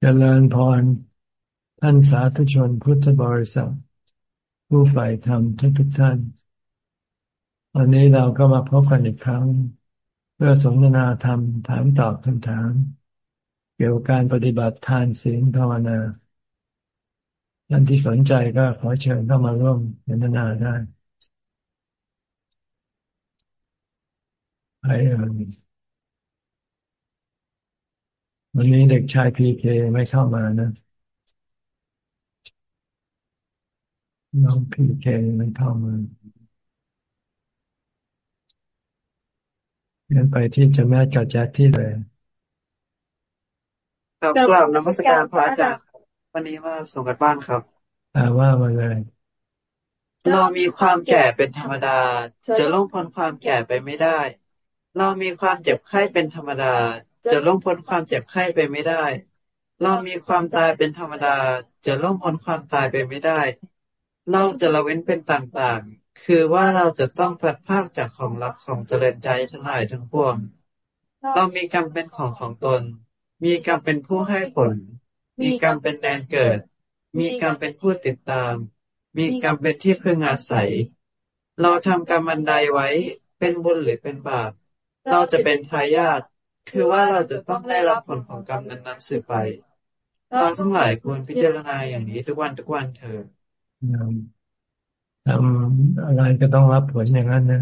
เจริญพร ท่านสาธุชนพุทธบริษัท ผู้ใฝ่ธรรมทุกทุกท่านวันนี้เราก็มาพบกันอีกครั้ง เพื่อสนทนาธรรมถามตอบคำถาม เกี่ยวกับการปฏิบัติทานศีลภาวนาท่านที่สนใจก็ขอเชิญเข้ามาร่วมสนทนาได้ไปเออ วันนี้เด็กชายพีเคไม่เข้ามานะน้องพีเคไม่เข้ามาเรียนไปที่จะแม่กับแจ็คที่เลยครับกลับนมัสการพระอาจารย์วันนี้มาส่งกันบ้านครับแต่ว่ามาเลยเรามีความแก่เป็นธรรมดา จะล่วงพ้นความแก่ไปไม่ได้ เรามีความเจ็บไข้เป็นธรรมดา จะล่วงพ้นความเจ็บไข้ไปไม่ได้ เรามีความตายเป็นธรรมดา จะล่วงพ้นความตายไปไม่ได้ เราจะละเว้นเป็นต่างๆ คือว่าเราจะต้องพัดภาคจากของรักของเจริญใจทั้งหลายทั้งปวง เรามีกรรมเป็นของของตน มีกรรมเป็นผู้ให้ผล มีกรรมเป็นแดนเกิด มีกรรมเป็นผู้ติดตาม มีกรรมเป็นที่พึ่งอาศัย เราทำกรรมอันใดไว้เป็นบุญหรือเป็นบาป เราจะเป็นทายาท คือว่าเราจะต้องได้รับผลของกรรมนั้นๆสืบไป เราทั้งหลายควรพิจารณาอย่างนี้ทุกวันทุกวันเถิดทำอะไรก็ต้องรับผลอย่างนั้นนะ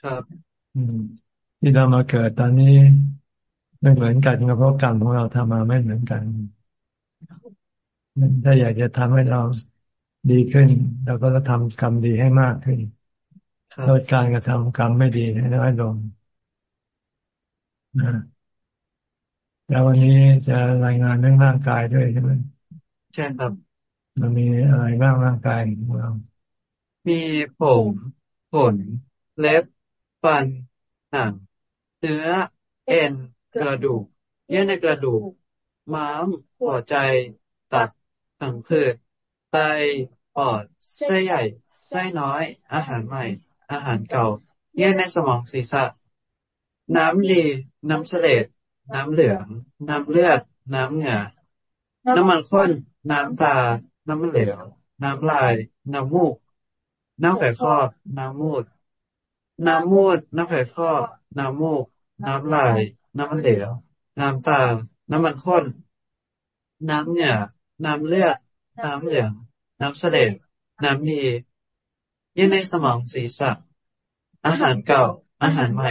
ครับที่เรามาเกิดตอนนี้ไม่เหมือนกันเพราะกรรมของเราทำมาไม่เหมือนกัน ถ้าอยากจะทำให้เราดีขึ้นเราก็จะทำกรรมดีให้มากขึ้นลดการกระทำกรรมไม่ดีให้น้อยลงนะ แล้ววันนี้จะรายงานเรื่องร่างกายด้วยใช่ไหมใช่ครับ มันมีอะไรบ้างร่างกายของเรา มีผมขนเล็บฟันหนังเนื้อ เอ็น กระดูก เยื่อในกระดูก ม้ามหัวใจ ตับผังผืดไตปอดไส้ใหญ่ไส้น้อย อาหารใหม่ อาหารเก่า เยื่อในสมองศีรษะ น้ำดีน้ำเสลดน้ำเหลือง น้ำเลือด น้ำเหงื่อน้ำมันข้น น้ำตา น้ำมันเหลว น้ำลาย น้ำมูก น้ำไข่ข้อน้ำมูด น้ำมูด น้ำไข่ข้อน้ำมูก น้ำลาย น้ำมันเหลว น้ำตา น้ำมันข้น น้ำเหงื่อน้ำเลือด น้ำเหลือง น้ำเสลดน้ำดียื่ในสมองศีรษะอาหารเก่า อาหารใหม่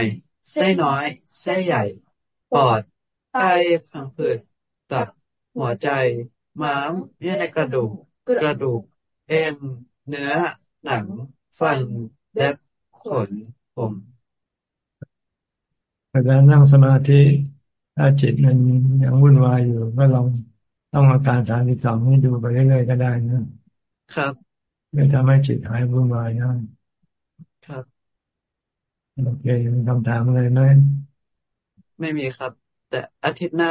ไส้น้อยไส้ใหญ่ ปอดไตพังผืดตับหัวใจ ม้ามเยื่อในกระดูก กระดูก เอ็นเนื้อ หนัง ฟันเล็บขนผมเวลานั่งสมาธิถ้าจิตมันยังวุ่นวายอยู่ ก็ลองต้องอาการสามสิบสองให้ดูไปเรื่อยๆก็ได้นะครับเพื่อทำให้จิตหายวุ่นวายได้ครับ โอเคมีคำถามอะไรไหมไม่มีครับ แต่อาทิตย์หน้า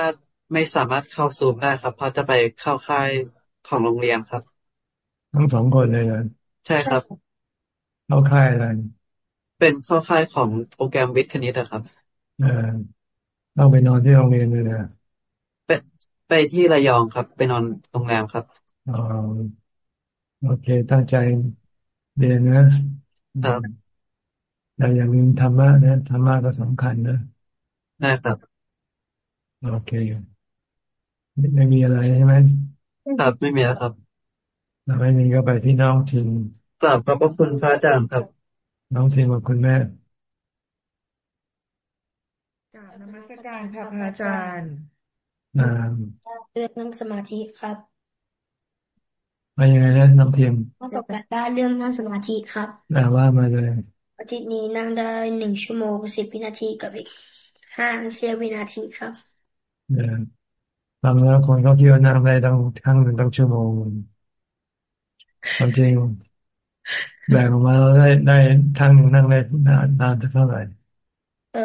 ไม่สามารถเข้าซูมได้ครับ เพราะจะไปเข้าค่ายของโรงเรียนครับ ทั้งสองคนเลยเหรอใช่ครับ เข้าค่ายอะไร เป็นเข้าค่ายของโปรแกรมวิทย์คณิตครับเออต้องไปนอนที่โรงเรียนเลยนะไปไปที่ระยองครับ ไปนอนโรงแรมครับอ๋อโอเคตั้งใจเรียนนะครับ แต่อย่าลืมธรรมะนะธรรมะก็สำคัญนะได้ครับโอเคไม่มีอะไรใช่ไหมครับไม่มีแล้วครับถ้าไม่มีก็ไปที่น้องทิงกราบขอบพระคุณพระอาจารย์ครับ น้องทิงกับคุณแม่กราบนมัสการค่ะพระอาจารย์นเรื่องนั่งสมาธิครับมายังไงนะน้องเพียงประสบการณ์ได้เรื่องนั่งสมาธิครับแต่ว่ามาเลย อาทิตย์นี้นั่งได้หนึ่งชั่วโมงสิบวินาทีกับอีกห้าเสี้ยววินาทีครับฟังแล้วคนเขาคิดว่านั่งได้ต้องครั้งหนึ่งต้องชั่วโมงความจริงแบ่งออกมาเราได้ได้ครั้งหนึ่งนั่งได้นานนานเท่าไหร่เออ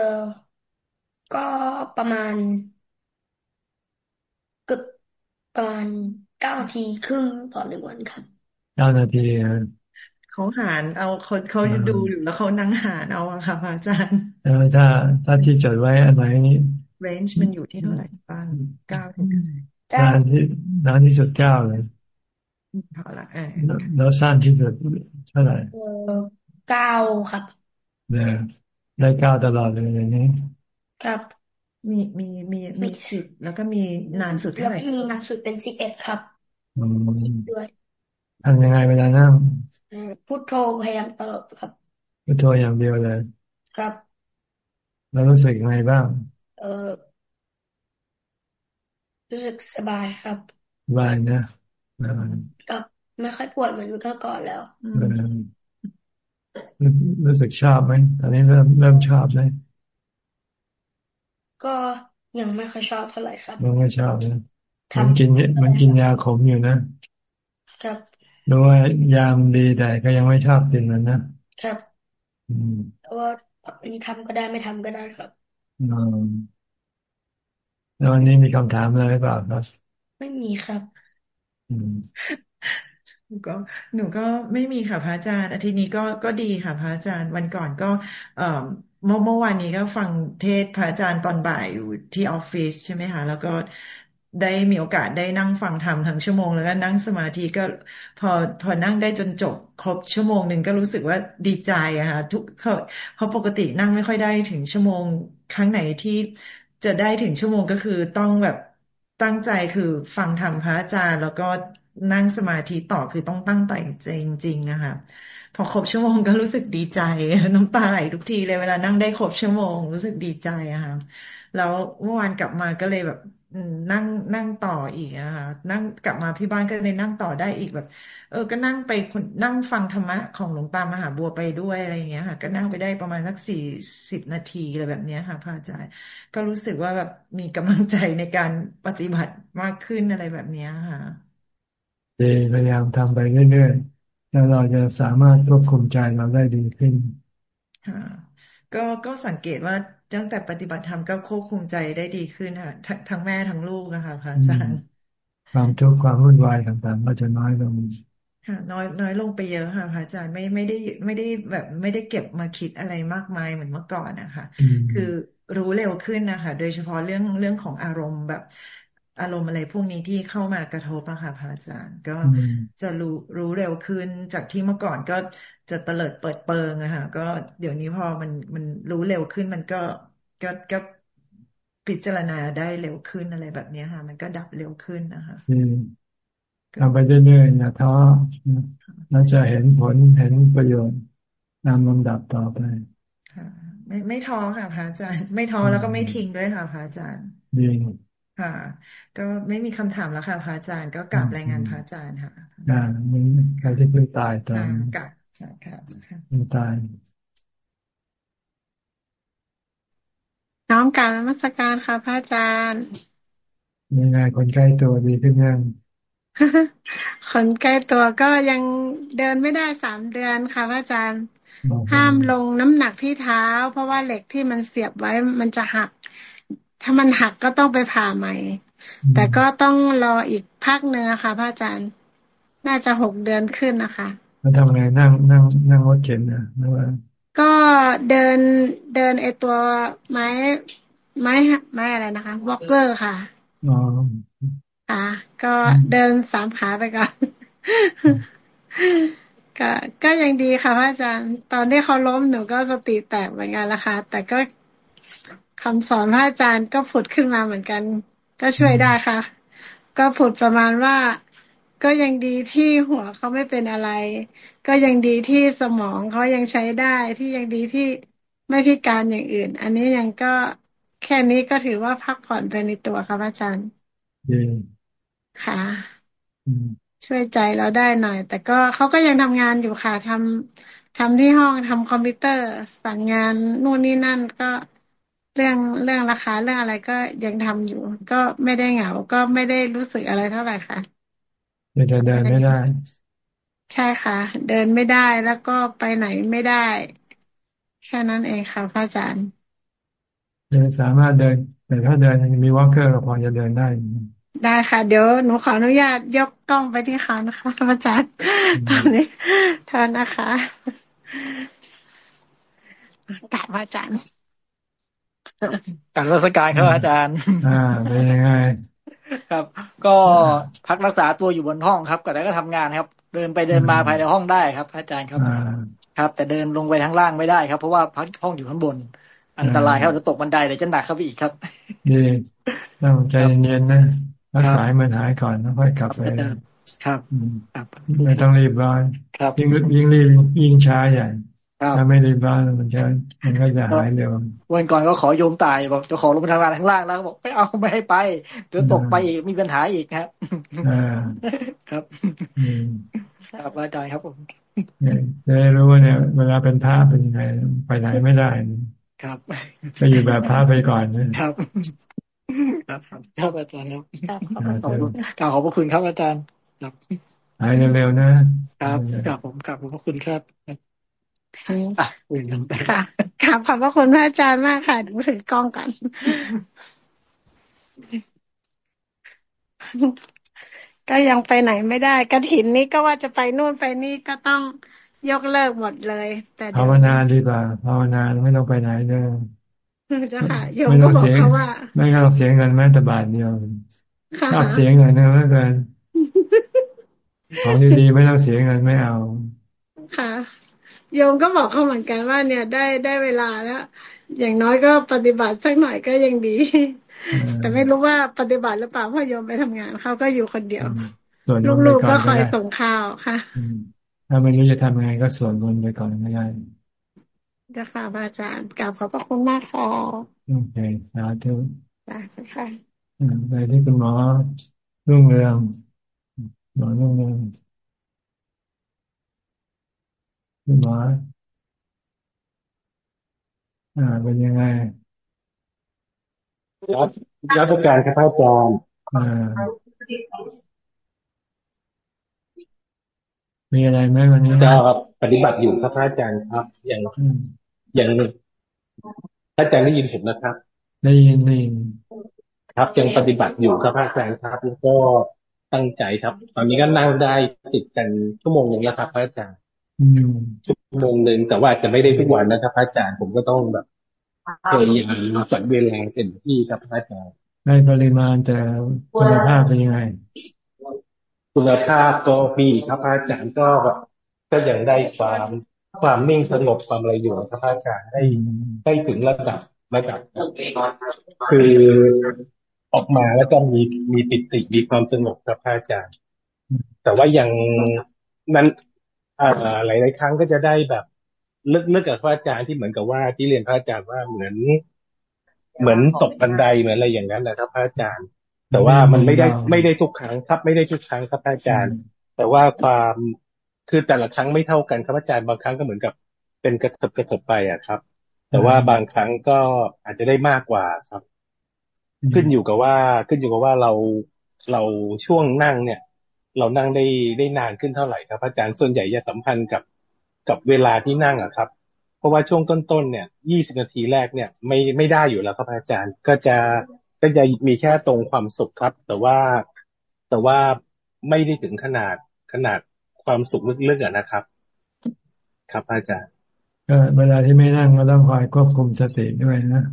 ก็ประมาณเกือบประมาณเก้านาทีครึ่งต่อหนึ่งวันครับเก้านาที เขาหารเอาคนเขาดูอยู่แล้วเขานั่งหารเอาอะค่ะอาจารย์เออถ้าถ้าที่จดไว้อันไหนเรนจ์มันอยู่ที่เท่าไหร่บ้างเก้าถึงนานที่นานที่สุดเก้าเลยพอละเออแล้วสั้นที่สุดเท่าไหร่เออเก้าครับเนี่ยได้เก้าตลอดเลยอย่างนี้ ครับมีมีมีมีสิบแล้วก็มีนานสุดเท่าไหร่มีนานสุดเป็นสิบเอ็ดครับอืมด้วยทำยังไงเวลานั่ง พุทโธพยายามตลอดครับ พุทโธอย่างเดียวเลย ครับ แล้วรู้สึกยังไงบ้าง เออรู้สึกสบายครับสบายนะก็ไม่ค่อยปวดเหมือนเมื่อก่อนแล้วรู้สึกชอบไหมตอนนี้เริ่มเริ่มชอบไหมก็ยังไม่ค่อยชอบเท่าไหร่ครับยังไม่ชอบนะมันกินมันกินยาขมอยู่นะครับ รู้ว่ายามดีแต่ก็ยังไม่ชอบกินมันนะครับเพราะว่ามีทำก็ได้ไม่ทำก็ได้ครับอืมแล้ววันนี้มีคำถามอะไรหรือเปล่าครับ ไม่มีครับอืมหนูก็หนูก็ไม่มีค่ะพระอาจารย์อาทิตย์นี้ก็ก็ดีค่ะพระอาจารย์วันก่อนก็ เอ่อเมื่อเมื่อวานนี้ก็ฟังเทศพระอาจารย์ตอนบ่ายอยู่ที่ออฟฟิศใช่ไหมคะแล้วก็ ได้มีโอกาสได้นั่งฟังธรรมทั้งชั่วโมง แล้วก็นั่งสมาธิก็พอพอนั่งได้จนจบครบชั่วโมงหนึ่งก็รู้สึกว่าดีใจอะค่ะทุกเพราะปกตินั่งไม่ค่อยได้ถึงชั่วโมง ครั้งไหนที่จะได้ถึงชั่วโมงก็คือต้องแบบตั้งใจคือฟังธรรมพระอาจารย์ แล้วก็นั่งสมาธิต่อคือต้องตั้งใจจริงๆอะค่ะพอครบชั่วโมงก็รู้สึกดีใจ น้ำตาไหลทุกทีเลยเวลานั่งได้ครบชั่วโมง รู้สึกดีใจอะค่ะแล้วเมื่อวานกลับมาก็เลยแบบ นั่งนั่งต่ออีกอะค่ะนั่งกลับมาที่บ้านก็เลยนั่งต่อได้อีกแบบ เออ ก็นั่งไปนั่งฟังธรรมะของหลวงตามหาบัวไปด้วยอะไรอย่างเงี้ยค่ะ ก็นั่งไปได้ประมาณสักสี่สิบนาทีอะไรแบบเนี้ยค่ะพระอาจารย์ก็รู้สึกว่าแบบมีกำลังใจในการปฏิบัติมากขึ้นอะไรแบบเนี้ยค่ะพยายามทำไปเรื่อยๆแล้วเราจะสามารถควบคุมใจเราได้ดีขึ้นค่ะก็ก็สังเกตว่า ตั้งแต่ปฏิบัติธรรมก็ควบคุมใจได้ดีขึ้นค่ะทั้งแม่ทั้งลูกนะคะพระอาจารย์ความทุกข์ความวุ่นวายต่างๆก็จะน้อยลงค่ะ น้อยน้อยลงไปเยอะค่ะพระอาจารย์ไม่ไม่ได้ไม่ได้แบบไม่ได้เก็บมาคิดอะไรมากมายเหมือนเมื่อก่อนนะคะคือรู้เร็วขึ้นนะคะ โดยเฉพาะเรื่องเรื่องของอารมณ์แบบอารมณ์อะไรพวกนี้ที่เข้ามากระทบอะค่ะพระอาจารย์ ก็จะรู้รู้เร็วขึ้นจากที่เมื่อก่อนก็ จะเตลิดเปิดเปิงอะค่ะก็เดี๋ยวนี้พอมันมันรู้เร็วขึ้นมันก็ก็ก็พิจารณาได้เร็วขึ้นอะไรแบบนี้ค่ะ มันก็ดับเร็วขึ้นนะคะทำไปเรื่อยๆนะท้อแล้วจะเห็นผลเห็นประโยชน์ตามลำดับต่อไปค่ะไม่ไม่ท้อค่ะพระอาจารย์ ไม่ท้อแล้วก็ไม่ทิ้งด้วยค่ะพระอาจารย์ดีค่ะ ก็ไม่มีคำถามแล้วค่ะพระอาจารย์ ก็กลับรายงานพระอาจารย์ค่ะอ่ามีใครที่เพิ่งตายตอนกลับใช่ ค่ะเพิ่งตายน้อมการมัสการค่ะพระอาจารย์มีไงคนใกล้ตัวดีขึ้นยังคนใกล้ตัวก็ยังเดินไม่ได้สามเดือนค่ะพระอาจารย์ ห้ามลงน้ำหนักที่เท้า เพราะว่าเหล็กที่มันเสียบไว้มันจะหัก ถ้ามันหักก็ต้องไปผ่าใหม่ แต่ก็ต้องรออีกพักเนื้อค่ะพระอาจารย์ น่าจะหกเดือนขึ้นนะคะ แล้วทำไงนั่งนั่งนั่งรถเข็นนะหรือว่าก็เดินเดินไอตัวไม้ไม้ไม้อะไรนะคะวอลเกอร์ค่ะอ๋อค่ะก็เดินสามขาไปก่อนก็ก็ยังดีค่ะพระอาจารย์ ตอนที่เขาล้มหนูก็สติแตกเหมือนกันละค่ะ แต่ก็คำสอนพระอาจารย์ก็ผุดขึ้นมาเหมือนกัน ก็ช่วยได้ค่ะ ก็ผุดประมาณว่า ก็ยังดีที่หัวเขาไม่เป็นอะไร ก็ยังดีที่สมองเขายังใช้ได้ที่ยังดีที่ไม่พิการอย่างอื่น อันนี้ยังก็แค่นี้ก็ถือว่าพักผ่อนไปในตัวครับอาจารย์ค่ะช่วยใจเราได้หน่อย แต่ก็เขาก็ยังทำงานอยู่ค่ะทำทำที่ห้องทำคอมพิวเตอร์ สั่งงานนู่นนี่นั่นก็เรื่องเรื่องราคาเรื่องอะไรก็ยังทำอยู่ ก็ไม่ได้เหงาก็ไม่ได้รู้สึกอะไรเท่าไหร่ค่ะ จะเดินไม่ได้ ใช่ค่ะ เดินไม่ได้แล้วก็ไปไหนไม่ได้ แค่นั้นเองค่ะพระอาจารย์เดินสามารถเดิน แต่ถ้าเดินมีวอล์กเกอร์ก็พอจะเดินได้ ได้ค่ะ เดี๋ยวหนูขออนุญาตยกกล้องไปที่เขานะคะพระอาจารย์ตอนนี้ทานนะคะกราบอาจารย์การรัศการครับอาจารย์ อ่าเป็นยังไง ครับ ก็พักรักษาตัวอยู่บนห้องครับแต่ก็ทำงานครับ เดินไปเดินมาภายในห้องได้ครับอาจารย์ครับครับ แต่เดินลงไปทางล่างไม่ได้ครับ เพราะว่าพักห้องอยู่ข้างบน อันตรายครับจะตกบันไดเดี๋ยวจะหนักเข้าไปอีกครับดีต้องใจเย็นๆนะรักษาให้มันหายก่อนแล้วค่อยกลับไปครับ ครับไม่ต้องรีบร้อนยิ่งยิ่งรีบยิ่งช้าใหญ่ ถ้าไม่รีบร้อนมันจะมันก็จะหายเร็ววันก่อนก็ขอโยมตายบอกจะขอลงไปทำงานข้างล่างแล้วบอกไม่เอาไม่ให้ไปเดี๋ยวตกไปอีกมีปัญหาอีกครับครับครับอาจารย์ครับผมจะได้รู้ว่าเนี่ย เวลาเป็นพระเป็นยังไงไปไหนไม่ได้ครับจะอยู่แบบพระไปก่อนนะครับครับครับอาจารย์ครับขอบคุณกล่าวขอบพระคุณครับอาจารย์ครับหายเร็วๆนะครับกราบผมกราบขอบพระคุณครับ ค่ะกราบขอบพระคุณพระอาจารย์มากค่ะดูถือกล้องกันก็ยังไปไหนไม่ได้กระถินนี้ก็ว่าจะไปนู่นไปนี่ก็ต้องยกเลิกหมดเลย แต่ภาวนาดีกว่าภาวนาไม่ต้องไปไหนเลยจ้ะค่ะโยมก็บอกเขาว่า ไม่ต้องเสียเงินแม้แต่บาทเดียวชอบเสียเงินนะเมื่อกินของดีๆไม่ต้องเสียเงินไม่เอาค่ะ โยมก็บอกเขาเหมือนกันว่า เนี่ยได้ได้เวลาแล้ว อย่างน้อยก็ปฏิบัติสักหน่อยก็ยังดี แต่ไม่รู้ว่าปฏิบัติหรือเปล่าเพราะโยมไปทำงานเขาก็อยู่คนเดียวลูกๆก็คอยส่งข่าวค่ะถ้าไม่รู้จะทำยังไงก็สวดมนต์ไปก่อนก็ได้จะค่ะอาจารย์กราบขอบพระคุณมากค่ะโอเคสาธุสาธุค่ะไปที่คุณหมอรุ่งเรืองหมอรุ่งเรือง คุณหมออ่า เป็นยังไงครับรัชการครับอาจารย์อ่ามีอะไรไหมวันนี้ก็ปฏิบัติอยู่ครับพระอาจารย์ครับ อย่างอย่างพระอาจารย์ได้ยินผมนะครับ ได้ยินได้ยินครับยังปฏิบัติอยู่ครับพระอาจารย์ครับ แล้วก็ตั้งใจครับ ตอนนี้ก็นั่งได้ติดกันชั่วโมงหนึ่งแล้วครับพระอาจารย์ ชั่วโมงหนึ่งแต่ว่าจะไม่ได้ทุกวันนะครับพระอาจารย์ผมก็ต้องแบบพยายามจัดเวลาเต็มที่ครับพระอาจารย์ได้ปริมาณแต่คุณภาพเป็นยังไง คุณภาพก็มีครับอาจารย์ก็ก็ยังได้ความความนิ่งสงบความอะไรอยู่ครับอาจารย์ได้ได้ถึงระดับระดับคือออกมาแล้วก็มีมีปิติมีความสงบครับอาจารย์ แต่ว่ายังนั้นอ่า หลายหลายครั้งก็จะได้แบบลึกๆกับพระอาจารย์ที่เหมือนกับว่าที่เรียนพระอาจารย์ว่าเหมือน เหมือนตกบันไดเหมือนอะไรอย่างนั้นนะครับ พระอาจารย์ แต่ว่ามันไม่ได้ไม่ได้ทุกครั้งครับ ไม่ได้ทุกครั้งครับอาจารย์ แต่ว่าความคือแต่ละครั้งไม่เท่ากันครับอาจารย์บางครั้งก็เหมือนกับเป็นกระเถิบกระเถิบไปอะครับ แต่ว่าบางครั้งก็อาจจะได้มากกว่าครับ ขึ้นอยู่กับว่าขึ้นอยู่กับว่าเราเราช่วงนั่งเนี่ย เรานั่งได้ได้นานขึ้นเท่าไหร่ครับ อาจารย์ส่วนใหญ่จะสัมพันธ์กับกับเวลาที่นั่งอะครับ เพราะว่าช่วงต้นๆเนี่ยยี่สิบนาทีแรกเนี่ย ไม่ไม่ได้อยู่แล้วครับอาจารย์ ก็จะก็จะมีแค่ตรงความสุขครับ แต่ว่าแต่ว่าไม่ได้ถึงขนาดขนาดความสุขลึกๆนะครับ ครับอาจารย์ก็เวลาที่ไม่นั่งก็ต้องคอยควบคุมสติด้วยนะ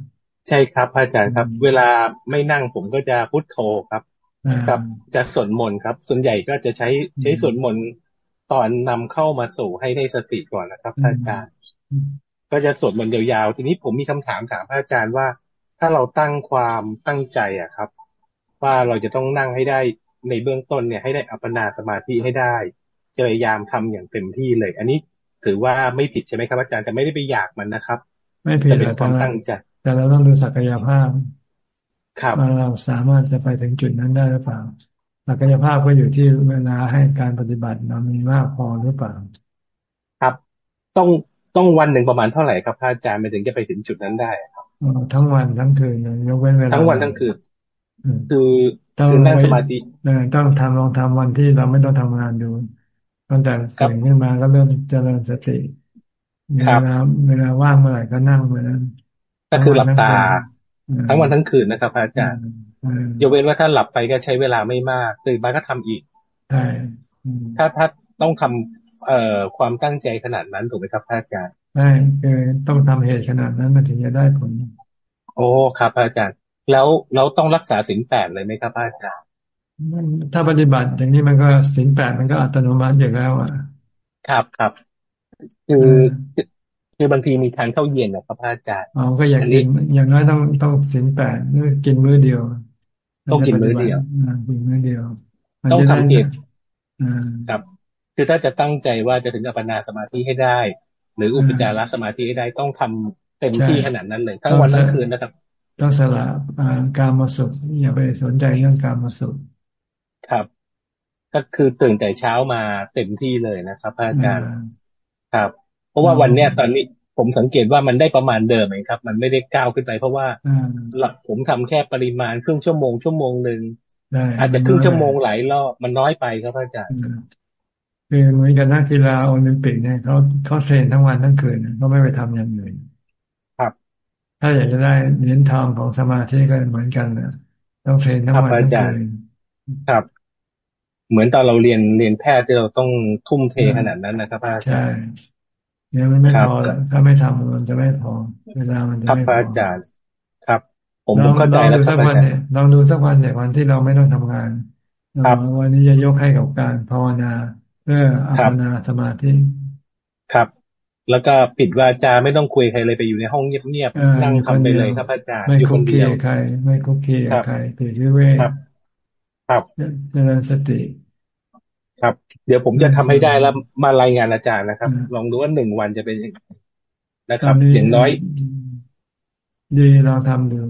ใช่ครับอาจารย์ครับ เวลาไม่นั่งผมก็จะพุทโธครับ ครับจะสวดมนต์ครับ ส่วนใหญ่ก็จะใช้ใช้สวดมนต์ตอนนำเข้ามาสู่ให้ได้สติก่อนนะครับอาจารย์ ก็จะสวดมนต์ยาวๆ ทีนี้ผมมีคำถามถามพระอาจารย์ว่า ถ้าเราตั้งความตั้งใจอะครับ ว่าเราจะต้องนั่งให้ได้ในเบื้องต้นเนี่ยให้ได้อัปปนาสมาธิให้ได้พยายามทำอย่างเต็มที่เลย อันนี้ถือว่าไม่ผิดใช่ไหมครับอาจารย์แต่ไม่ได้ไปอยากมันนะครับ ไม่ผิดเป็นความตั้งใจแต่เราต้องดูศักยภาพครับ ว่าเราสามารถจะไปถึงจุดนั้นได้หรือเปล่าศักยภาพก็อยู่ที่เวลาให้การปฏิบัติเรามีมากพอหรือเปล่า ครับ ต้องต้องวันหนึ่งประมาณเท่าไหร่ครับอาจารย์ไปถึงจะไปถึงจุดนั้นได้ครับทั้งวันทั้งคืนยกเว้นเวลาทั้งวันทั้งคืนคือต้องนั่งสมาธิต้องทำลองทำวันที่เราไม่ต้องทำงานดูตั้งแต่ตื่นขึ้นมาก็เริ่มเจริญสติเวลาเวลาว่างเมื่อไหร่ก็นั่งเมื่อนั้นก็คือหลับตา ทั้งวันทั้งคืนนะครับอาจารย์ยกเว้นว่าถ้าหลับไปก็ใช้เวลาไม่มากตื่นมาก็ทำอีกใช่ถ้าถ้าต้องทำเอ่อความตั้งใจขนาดนั้นถูกไหมครับอาจารย์ใช่คือต้องทำเหตุขนาดนั้นมันถึงจะได้ผล โอ้ครับอาจารย์ แล้วเราต้องรักษาสิ่งแปดเลยไหมครับอาจารย์ถ้าปฏิบัติอย่างนี้มันก็สินแปดมันก็อัตโนมัติอยู่แล้วอะครับครับคือ คือบางทีมีทานข้าวเย็นนะครับพระอาจารย์อ๋อก็อย่างกินอย่างน้อยต้องต้องสินแปดนี่กินมื้อเดียวต้องกินมื้อเดียวกินมื้อเดียว ต้องทำเองครับคือถ้าจะตั้งใจว่าจะถึงอัปปนาสมาธิให้ได้ หรืออุปจารสมาธิให้ได้ต้องทำเต็มที่ขนาดนั้นเลยทั้งวันทั้งคืนนะครับต้องสละการมาสุขอย่าไปสนใจเรื่องการมาสุขครับ ก็คือตื่นแต่เช้ามาเต็มที่เลยนะครับอาจารย์ครับ เพราะว่าวันเนี้ยตอนนี้ผมสังเกตว่ามันได้ประมาณเดิมไหมครับ มันไม่ได้ก้าวขึ้นไป เพราะว่าหลักผมทำแค่ปริมาณครึ่งชั่วโมงชั่วโมงหนึ่งอาจจะครึ่งชั่วโมงหลายรอบมันน้อยไปครับอาจารย์คือเหมือนกับนักกีฬาโอลิมปิกเนี่ยเขาเขา train ทั้งวันทั้งคืนเขาไม่ไปทำอย่างอื่นครับ ถ้าอยากจะได้เหรียญทองของสมาธิก็เหมือนกันนะต้องเทรนทั้งวันทั้งคืนครับ เหมือนตอนเราเรียนเรียนแพทย์ที่เราต้องทุ่มเทขนาดนั้นนะครับอาจารย์ เนี่ยมันไม่พอถ้าไม่ทำมันจะไม่พอ เวลามันจะไม่พออาจารย์ครับ ผมเข้าใจแล้วครับอาจารย์ลองดูสักวันเนี่ยวันที่เราไม่ต้องทำงานวันนี้จะยกให้กับการภาวนาเพื่ออัปนาสมาธิครับ แล้วก็ปิดวาจาไม่ต้องคุยใครเลยไปอยู่ในห้องเงียบๆนั่งทำไปเลยครับอาจารย์ไม่คุกคีใคร ไม่คุกคีใครปิดวิเวกครับเจริญสติ ครับ เดี๋ยวผมจะทำให้ได้แล้วมารายงานอาจารย์นะครับ ลองดูว่าหนึ่งวันจะเป็นยังไงนะครับอย่างน้อย ดีเราทำดู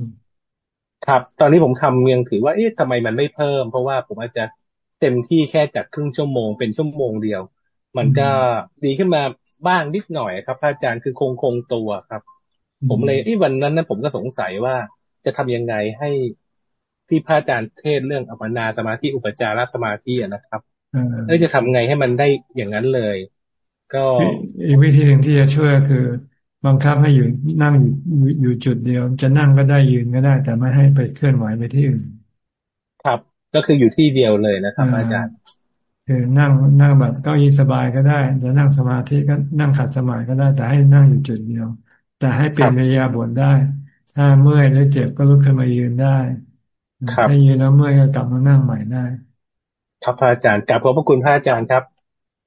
ครับ ตอนนี้ผมทำยังถือว่าเอ๊ะทำไมมันไม่เพิ่ม เพราะว่าผมอาจจะเต็มที่แค่จากครึ่งชั่วโมงเป็นชั่วโมงเดียว มันก็ดีขึ้นมาบ้างนิดหน่อยครับพระอาจารย์คือคงคงตัวครับ ผมเลยที่วันนั้นนะผมก็สงสัยว่าจะทำยังไงให้ที่พระอาจารย์เทศเรื่องอัปปนาสมาธิอุปจารสมาธินะครับ เออจะทำไงให้มันได้อย่างนั้นเลย ก็อีกวิธีหนึ่งที่จะช่วยคือ บังคับให้อยู่นั่งอยู่อยู่จุดเดียว จะนั่งก็ได้ยืนก็ได้ แต่ไม่ให้ไปเคลื่อนไหวไปที่อื่น ครับก็คืออยู่ที่เดียวเลยนะครับอาจารย์คือนั่งนั่งแบบเก้าอี้สบายก็ได้จะนั่งสมาธิก็นั่งขัดสมาธิก็ได้ แต่ให้นั่งอยู่จุดเดียว แต่ให้เปลี่ยนเรียบทได้ ถ้าเมื่อยหรือเจ็บก็ลุกขึ้นมายืนได้ถ้ายืนแล้วเมื่อยก็กลับมานั่งใหม่ได้ ครับพระอาจารย์กลับขอบพระคุณพระอาจารย์ครับ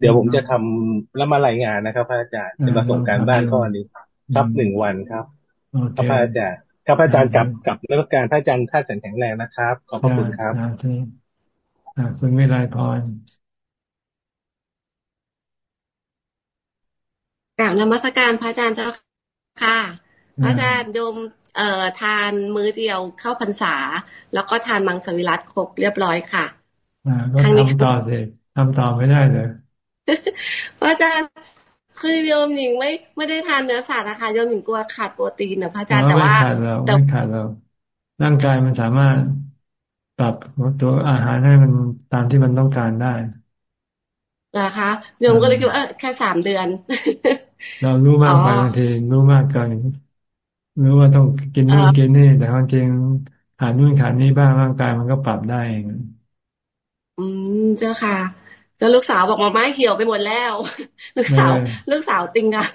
เดี๋ยวผมจะทำแล้วมารายงานนะครับพระอาจารย์จะมาส่งการบ้านข้อนี้ครับหนึ่งวันครับครับพระอาจารย์ครับพระอาจารย์กับกับนักการพระอาจารย์ท่าแข็งแรงนะครับ ขอบพระคุณครับคุณวิไลพรกล่าวนมัสการพระอาจารย์เจ้าค่ะ พระอาจารย์โยมเอ่อทานมื้อเดียวเข้าพรรษา แล้วก็ทานมังสวิรัตครบเรียบร้อยค่ะ ครั้งนี้ทำต่อสิทำต่อไม่ได้เลยพระอาจารย์คือโยมหญิงไม่ไม่ได้ทานเนื้อสัตว์นะคะโยมหญิงกลัวขาดโปรตีนนะพระอาจารย์แต่ว่าไม่ขาดเราไม่ขาดเราร่างกายมันสามารถปรับตัวอาหารให้มันตามที่มันต้องการได้นะคะโยมก็เลยคิดว่าแค่สามเดือน เรารู้มากไปบางทีรู้มากเกินรู้ว่าต้องกินนู่นกินนี่แต่ความจริงขาดนู่นขาดนี่บ้างร่างกายมันก็ปรับได้เอง อืมเจ้าค่ะจนลูกสาวบอกมาไม้เหี่ยวไปหมดแล้ว ลูกสาว ลูกสาวติงอะ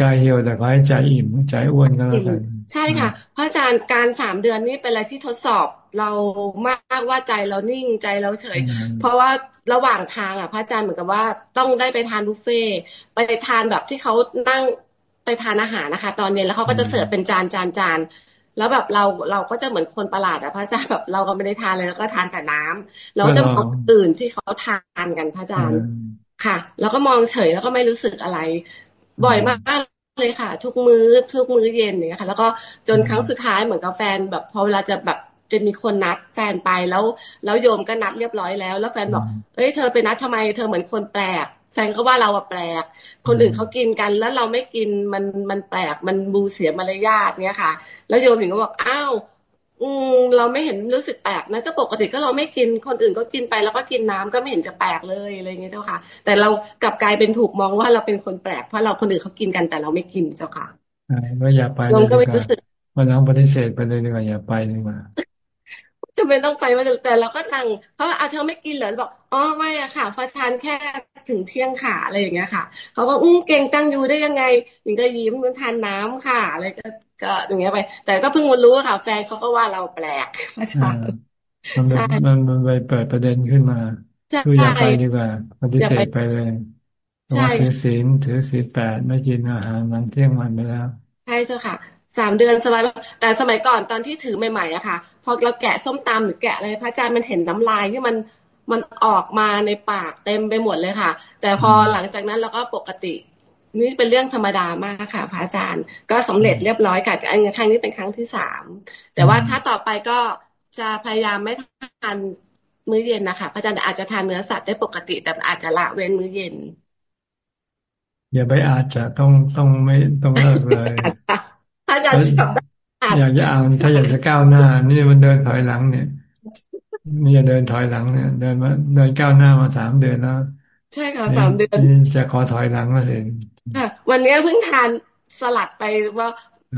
กายเหี่ยวแต่ขอให้ใจอิ่มใจอ้วนก็แล้วกันใช่ค่ะพระอาจารย์การสามเดือนนี้เป็นอะไรที่ทดสอบเรามากว่าใจเรานิ่งใจเราเฉย เพราะว่าระหว่างทางอะ พระอาจารย์เหมือนกับว่าต้องได้ไปทานบุฟเฟ่ไปทานแบบที่เขานั่งไปทานอาหารนะคะ ตอนเย็นแล้วเขาก็จะเสิร์ฟเป็นจานจานจาน แล้วแบบเราเราก็จะเหมือนคนประหลาดอะพระอาจารย์แบบเราก็ไม่ได้ทานเลยแล้วก็ทานแต่น้ำแล้วจะเอาอื่นที่เขาทานกันพระอาจารย์ค่ะ แล้วก็มองเฉยแล้วก็ไม่รู้สึกอะไร บ่อยมากเลยค่ะ ทุกมือ้อทุกมื้อเย็นเนี่ยค่ะ แล้วก็จนครั้งสุดท้ายเหมือนกับแฟนแบบพอเวลาจะแบบจะมีคนนัดแฟนไปแล้ว แล้วโยมก็นัดเรียบร้อยแล้ว แล้วแฟนบอกเอ้ยเธอไปนัดทำไมเธอเหมือนคนแปลก แฟนก็ว่าเราอะแปลก คนอื่นเขากินกัน แล้วเราไม่กินมันมันแปลก มันบูเสียมารยาทเนี้ยค่ะ แล้วโยมหญิงก็บอกอ้าวอืมเราไม่เห็นรู้สึกแปลกนะก็ปกติก็เราไม่กินคนอื่นก็กินไปแล้วก็กินน้ำก็ไม่เห็นจะแปลกเลยอะไรเงี้ยเจ้าค่ะ แต่เรากลับกลายเป็นถูกมองว่าเราเป็นคนแปลกเพราะเราคนอื่นเขากินกันแต่เราไม่กินเจ้าค่ะก็อย่าไปเลยก็ไม่รู้สึกมันต้องปฏิเสธไปเลยดีกว่าอย่าไปเลยมา จะเป็นต้องไปว่าแต่เราก็ทังเขาอาเธอไม่กินเหรอบอกอ๋อไม่อะค่ะพอทานแค่ถึงเที่ยงขาอะไรอย่างเงี้ยค่ะเขาบอกอุ้งเก่งจังอยู่ได้ยังไงยิงก็ยิ้มมันทานน้ำค่ะอะไรก็ก็อย่างเงี้ยไป แต่ก็เพิ่งมารู้ค่ะ แฟนเขาก็ว่าเราแปลกพระอาจารย์มันมันมันไปเปิดประเด็นขึ้นมาคืออย่าไปดีกว่าปฏิเสธไปเลยว่าถือศีลถือศีลแปดไม่กินอาหารมันเที่ยงวันไปแล้วใช่เจ้าค่ะ สามเดือนสบายแต่สมัยก่อนตอนที่ถือใหม่ๆอะค่ะ พอเราแกะส้มตำหรือแกะอะไรพระอาจารย์มันเห็นน้ำลายที่มันมันออกมาในปากเต็มไปหมดเลยค่ะ แต่พอหลังจากนั้นเราก็ปกติ นี่เป็นเรื่องธรรมดามากค่ะ พระอาจารย์ ก็สำเร็จเรียบร้อยค่ะอันครั้งนี้เป็นครั้งที่สามแต่ว่าถ้าต่อไปก็จะพยายามไม่ทานมื้อเย็นนะคะพระอาจารย์อาจจะทานเนื้อสัตว์ได้ปกติ แต่อาจจะละเว้นมื้อเย็นอย่าไปอาจจะต้องต้องไม่ต้องเลิกเลย อาจารย์อยากจะเอาถ้าอยากจะก้าวหน้า นี่มันเดินถอยหลังเนี่ยนี่จะเดินถอยหลังเนี่ย เดินมาเดินก้าวหน้ามาสามเดือนแล้วใช่ค่ะสามเดือนจะขอถอยหลังมาเลยค่ะวันนี้เพิ่งทานสลัดไปว่า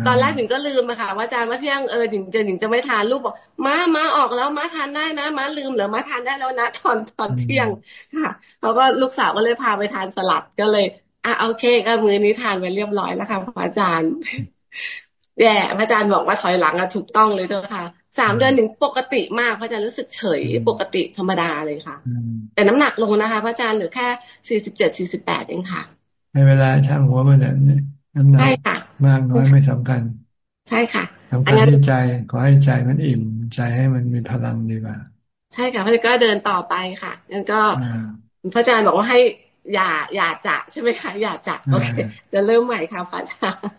ตอนแรกหนิงก็ลืมอะค่ะว่าอาจารย์ว่าเที่ยงเออหนิงจะหนิงจะไม่ทานลูกบอกมามาออกแล้วมาทานได้นะมาลืมเหรือมาทานได้แล้วนะตอนตอนเที่ยงค่ะเขาก็ลูกสาวก็เลยพาไปทานสลัดก็เลย อะโอเคก็มือนี้ทานไปเรียบร้อยแล้วค่ะพระอาจารย์ แย่พระอาจารย์บอกว่าถอยหลังอะถูกต้องเลยเจ้าค่ะสามเดือนหนึ่งปกติมากพระอาจารย์รู้สึกเฉยปกติธรรมดาเลยค่ะ แต่น้ำหนักลงนะคะ พระอาจารย์เหลือแค่สี่สิบเจ็ดสี่สิบแปดเองค่ะไม่เวลาช่างหัวมันเนี่ยน้ำหนักมากน้อยไม่สำคัญ ใช่ค่ะสำคัญที่ใจขอให้ใจมันอิ่มใจให้มันมีพลังดีกว่า ใช่ค่ะพระอาจารย์ก็เดินต่อไปค่ะงั้นก็พระอาจารย์บอกว่าให้ อย่าอย่าจะใช่ไหมคะอย่าจะโอเคจะเริ่มใหม่ค่ะพระอาจารย์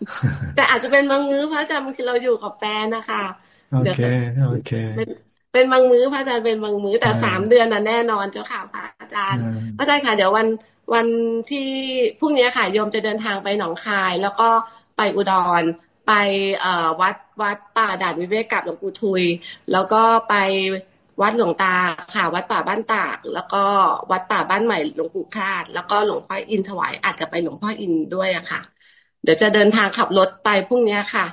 แต่อาจจะเป็นบางมื้อพระอาจารย์บางทีเราอยู่กับแฟนนะคะโอเคโอเคเป็นบางมื้อพระอาจารย์เป็นบางมื้อแต่สามเดือนน่ะแน่นอนเจ้าค่ะพระอาจารย์พระอาจารย์ค่ะเดี๋ยววันวันที่พรุ่งนี้ค่ะโยมจะเดินทางไปหนองคาย แล้วก็ไปอุดรไปเอ่อวัดวัดป่าด่านวิเวกกับหลวงปู่ทุย แล้วก็ไป วัดหลวงตาค่ะ วัดป่าบ้านตาก แล้วก็วัดป่าบ้านใหม่หลวงปู่คาด แล้วก็หลวงพ่ออินถวายอาจจะไปหลวงพ่ออินด้วยอะค่ะ เดี๋ยวจะเดินทางขับรถไปพรุ่งนี้ค่ะ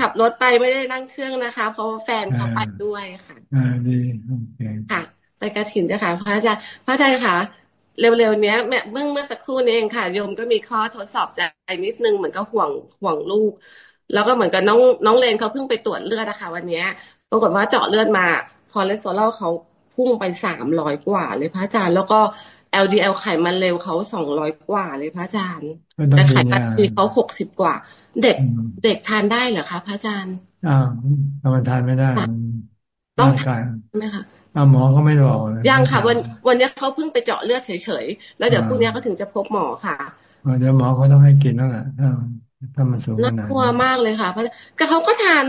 ขับรถไปไม่ได้นั่งเครื่องนะคะ เพราะแฟนเขาไปด้วยค่ะอ่าดีโอเคค่ะ ไปกระถิ่นนะคะพระอาจารย์พระอาจารย์ค่ะเร็วๆเนี้ยเมื่อเมื่อสักครู่นี้เองค่ะโยมก็มีข้อทดสอบใจนิดนึงเหมือนกับห่วงห่วงลูก แล้วก็เหมือนกับน้องน้องเลนเขาเพิ่งไปตรวจเลือดนะคะวันนี้ปรากฏว่าเจาะเลือดมา คอเลสเตอรอลเขาพุ่งไปสามร้อยกว่าเลยพระอาจารย์ แล้วก็ LDL ไขมันเลวเขาสองร้อยกว่าเลยพระอาจารย์ แต่ไขมันดีเขาหกสิบกว่า เด็กเด็กทานได้เหรอคะพระอาจารย์อ่าทำมันทานไม่ได้ ต้องทานไหมคะหมอก็ไม่บอกเลยยังค่ะ วันวันนี้เขาเพิ่งไปเจาะเลือดเฉยๆ แล้วเดี๋ยวพรุ่งนี้เขาถึงจะพบหมอค่ะเดี๋ยวหมอเขาต้องให้กินแล้วแหละถ้าถ้ามันสูงน่ากลัวมากเลยค่ะเพราะก็เขาก็ทาน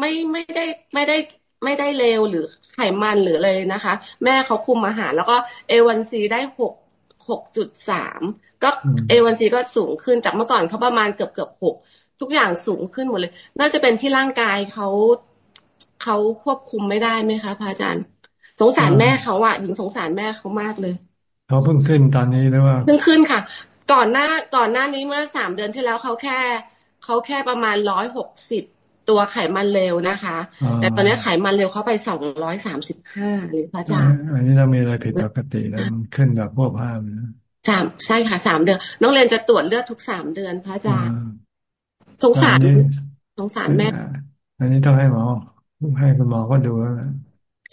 ไม่ไม่ได้ไม่ได้ไม่ได้เลวหรือ ไขมันหรืออะไรนะคะ แม่เขาคุมอาหาร แล้วก็เอวันซีได้หกหกจุดสามก็เอวันซีก็สูงขึ้นจากเมื่อก่อนเขาประมาณเกือบเกือบหกทุกอย่างสูงขึ้นหมดเลย น่าจะเป็นที่ร่างกายเขาเขาควบคุมไม่ได้ไหมคะพระอาจารย์ สงสารแม่เขาอะหญิงสงสารแม่เขามากเลยเขาเพิ่งขึ้นตอนนี้หรือว่าเพิ่งขึ้นค่ะ ก่อนหน้าก่อนหน้านี้เมื่อสามเดือนที่แล้วเขาแค่เขาแค่ประมาณร้อยหกสิบ ตัวไขมันเร็วนะคะ แต่ตอนนี้ไขมันเร็วเขาไปสองร้อยสามสิบห้าหรือพระอาจารย์อันนี้เรามีอะไรผิดปกติแล้วขึ้นแบบพวกภาพนะสามใช่ค่ะสามเดือน น้องเรียนจะตรวจเลือดทุกสามเดือนพระอาจารย์สงสารสงสารแม่ อันนี้ต้องให้หมอให้คุณหมอก็ดูแล้ว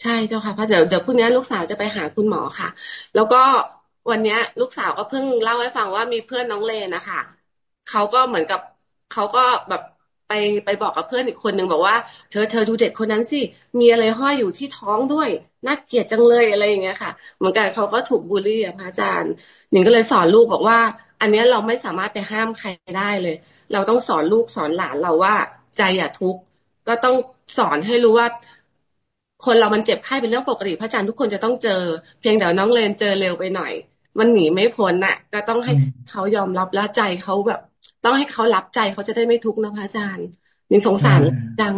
ใช่เจ้าค่ะเพราะเดี๋ยวเดี๋ยวพรุ่งนี้ลูกสาวจะไปหาคุณหมอค่ะ แล้วก็วันนี้ลูกสาวก็เพิ่งเล่าให้ฟังว่ามีเพื่อนน้องเลนนะคะเขาก็เหมือนกับเขาก็แบบ ไปไปบอกกับเพื่อนอีกคนหนึ่งบอกว่า เธอเธอดูเด็กคนนั้นสิมีอะไรห้อยอยู่ที่ท้องด้วยน่าเกลียดจังเลยอะไรอย่างเงี้ยค่ะ เหมือนกันเขาก็ถูกบูลลี่อะพระอาจารย์หนิงก็เลยสอนลูกบอกว่า อันนี้เราไม่สามารถไปห้ามใครได้เลย เราต้องสอนลูกสอนหลานเราว่าใจอย่าทุกข์ก็ต้องสอนให้รู้ว่า คนเรามันเจ็บไข้เป็นเรื่องปกติพระอาจารย์ทุกคนจะต้องเจอ เพียงแต่น้องเลนเจอเร็วไปหน่อย มันหนีไม่พ้นน่ะ ก็ต้องให้เขายอมรับแล้วใจเขาแบบ ต้องให้เขารับใจเขาจะได้ไม่ทุกข์นะพระอาจารย์ยังสงสารจัง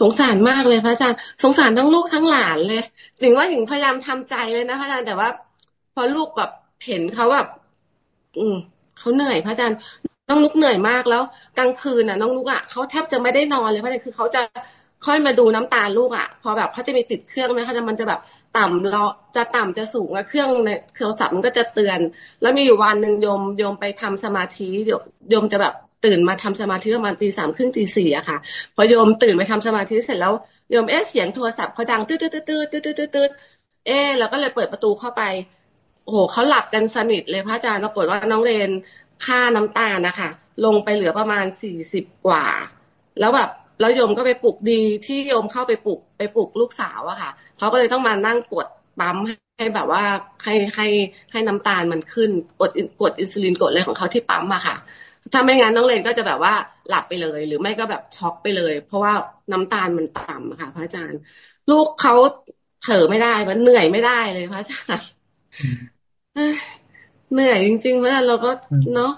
สงสารมากเลยพระอาจารย์ สงสารทั้งลูกทั้งหลานเลยถึงว่าหญิงพยายามทำใจเลยนะพระอาจารย์แต่ว่า พอลูกแบบเห็นเขาแบบ อืมเขาเหนื่อยพระอาจารย์น้องลุกเหนื่อยมากแล้ว กลางคืนน่ะ น้องลุกอะเขาแทบจะไม่ได้นอนเลยเพราะอะไรคือเขาจะ ค่อยมาดูน้ำตาลลูกอะ พอแบบเขาจะมีติดเครื่องไหมเขาจะมันจะแบบต่ำเราจะต่ำจะสูงอะเครื่องในโทรศัพท์มันก็จะเตือน แล้วมีอยู่วันหนึ่งโยมโยมไปทำสมาธิโยมจะแบบตื่นมาทำสมาธิประมาณตีสามครึ่งตีสี่อะค่ะ พอโยมตื่นไปทำสมาธิเสร็จแล้วโยมเอ๊ะเสียงโทรศัพท์เขาดังตืดตืดตืดตืดตืดตืดตืดเอ๊ะเราก็เลยเปิดประตูเข้าไป โอ้โหเขาหลับกันสนิทเลยพระอาจารย์ปรากฏว่าน้องเรนค่าน้ำตาลนะคะลงไปเหลือประมาณสี่สิบกว่า แล้วแบบ แล้วโยมก็ไปปลุกดีที่โยมเข้าไปปลุกไปปลุกลูกสาวอะค่ะเขาก็เลยต้องมานั่งกดปั๊มให้แบบว่าให้ให้ให้น้ำตาลมันขึ้นกดกดอินซูลินกดอะไรของเขาที่ปั๊มอะค่ะ ถ้าไม่งั้นน้องเลนก็จะแบบว่าหลับไปเลย หรือไม่ก็แบบช็อกไปเลย เพราะว่าน้ำตาลมันต่ำค่ะ พระอาจารย์ ลูกเขาเผลอไม่ได้มันเหนื่อยไม่ได้เลยพระอาจารย์เหนื่อยจริงๆเพราะเราก็เนาะ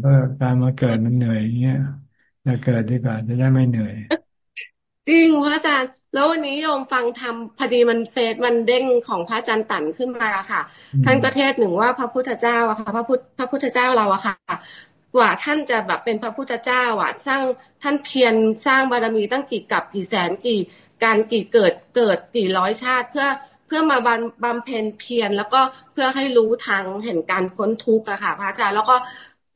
เพราะการมาเกิดมันเหนื่อยเงี้ย จะเกิดดีกว่าจะได้ไม่เหนื่อย จริงพระอาจารย์ แล้ววันนี้โยมฟังทำพอดีมันเฟซมันเด้งของพระอาจารย์ตันขึ้นมาค่ะ ท่านก็เทศหนึ่งว่าพระพุทธเจ้าอะค่ะ พระพุทธพระพุทธเจ้าเราอะค่ะกว่าท่านจะแบบเป็นพระพุทธเจ้าอะสร้างท่านเพียรสร้างบารมีตั้งกี่กับกี่แสนกี่การกี่เกิดเกิดกี่ร้อยชาติ เพื่อเพื่อมาบำเพ็ญเพียรแล้วก็เพื่อให้รู้ทางเห็นการพ้นทุกข์อะค่ะ พระอาจารย์แล้วก็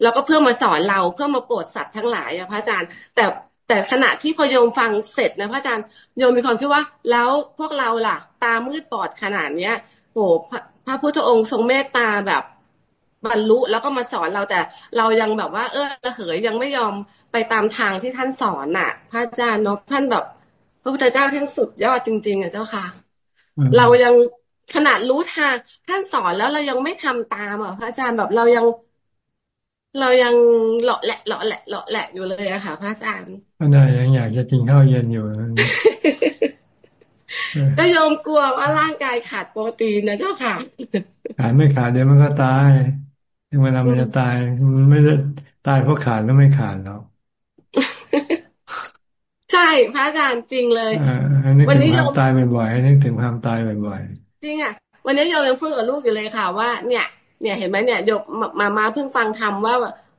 แล้วก็เพื่อมาสอนเราเพื่อมาโปรดสัตว์ทั้งหลายอะพระอาจารย์ แต่แต่ขณะที่พอโยมฟังเสร็จนะพระอาจารย์โยมมีความคิดว่า แล้วพวกเราล่ะ ตามืดปอดขนาดเนี้ยโอ้พระพระพุทธองค์ทรงเมตตาแบบบรรลุแล้วก็มาสอนเราแต่เรายังแบบว่า เออระเหยยังไม่ยอมไปตามทางที่ท่านสอนน่ะ พระอาจารย์เนาะท่านแบบ พระพุทธเจ้าท่านสุดยอดจริง ๆอะเจ้าค่ะ เรายังขนาดรู้ทางท่านสอนแล้วเรายังไม่ทำตามอะพระอาจารย์แบบเรายัง เรายังเลาะแหละเลาะแหละเลาะแหละอยู่เลยอะค่ะพระอาจารย์ก็ได้ยังอยากจะกินข้าวเย็นอยู่ก็ยอมกลัวว่าร่างกายขาดโปรตีนนะเจ้าค่ะ ขาดไม่ขาดเดี๋ยวมันก็ตายเวลามันจะตายมันไม่ได้ตายเพราะขาดแล้วไม่ขาดหรอกใช่พระอาจารย์จริงเลยวันนี้โยมตายบ่อยๆให้นึกถึงความตายบ่อยๆจริงอะ วันนี้โยมยังพูดกับลูกอยู่เลยค่ะว่า เนี่ย เนี่ยเห็นไหมเนี่ยโยกมามาเพิ่งฟังทำว่า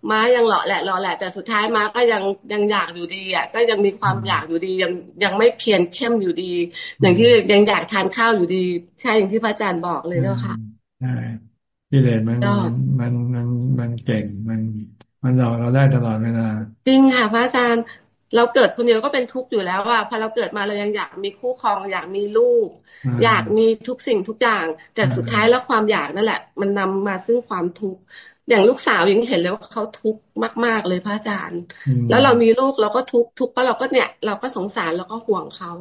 ม้ายังหล่อแหละหล่อแหละ แต่สุดท้ายม้าก็ยังยังอยากอยู่ดีอะก็ยังมีความอยากอยู่ดียังยังไม่เพียรเข้มอยู่ดี อย่างที่ยังอยากทานข้าวอยู่ดี ใช่อย่างที่พระอาจารย์บอกเลยเนาะค่ะใช่กิเลสมันมันมันมันเก่งมันมันหลอกเราได้ตลอดเวลาจริงค่ะพระอาจารย์ เราเกิดคนเดียวก็เป็นทุกข์อยู่แล้วว่าพอเราเกิดมาเรายังอยากมีคู่ครอง อยากมีลูก อยากมีทุกสิ่งทุกอย่าง แต่สุดท้ายแล้วความอยากนั่นแหละ มันนำมาซึ่งความทุกข์อย่างลูกสาวยังเห็นเลยว่าเขาทุกข์มาก ๆ เลยพระอาจารย์ แล้วเรามีลูกเราก็ทุกข์ทุกข์เพราะเราก็เนี่ย เราก็สงสารแล้วก็ห่วงเขา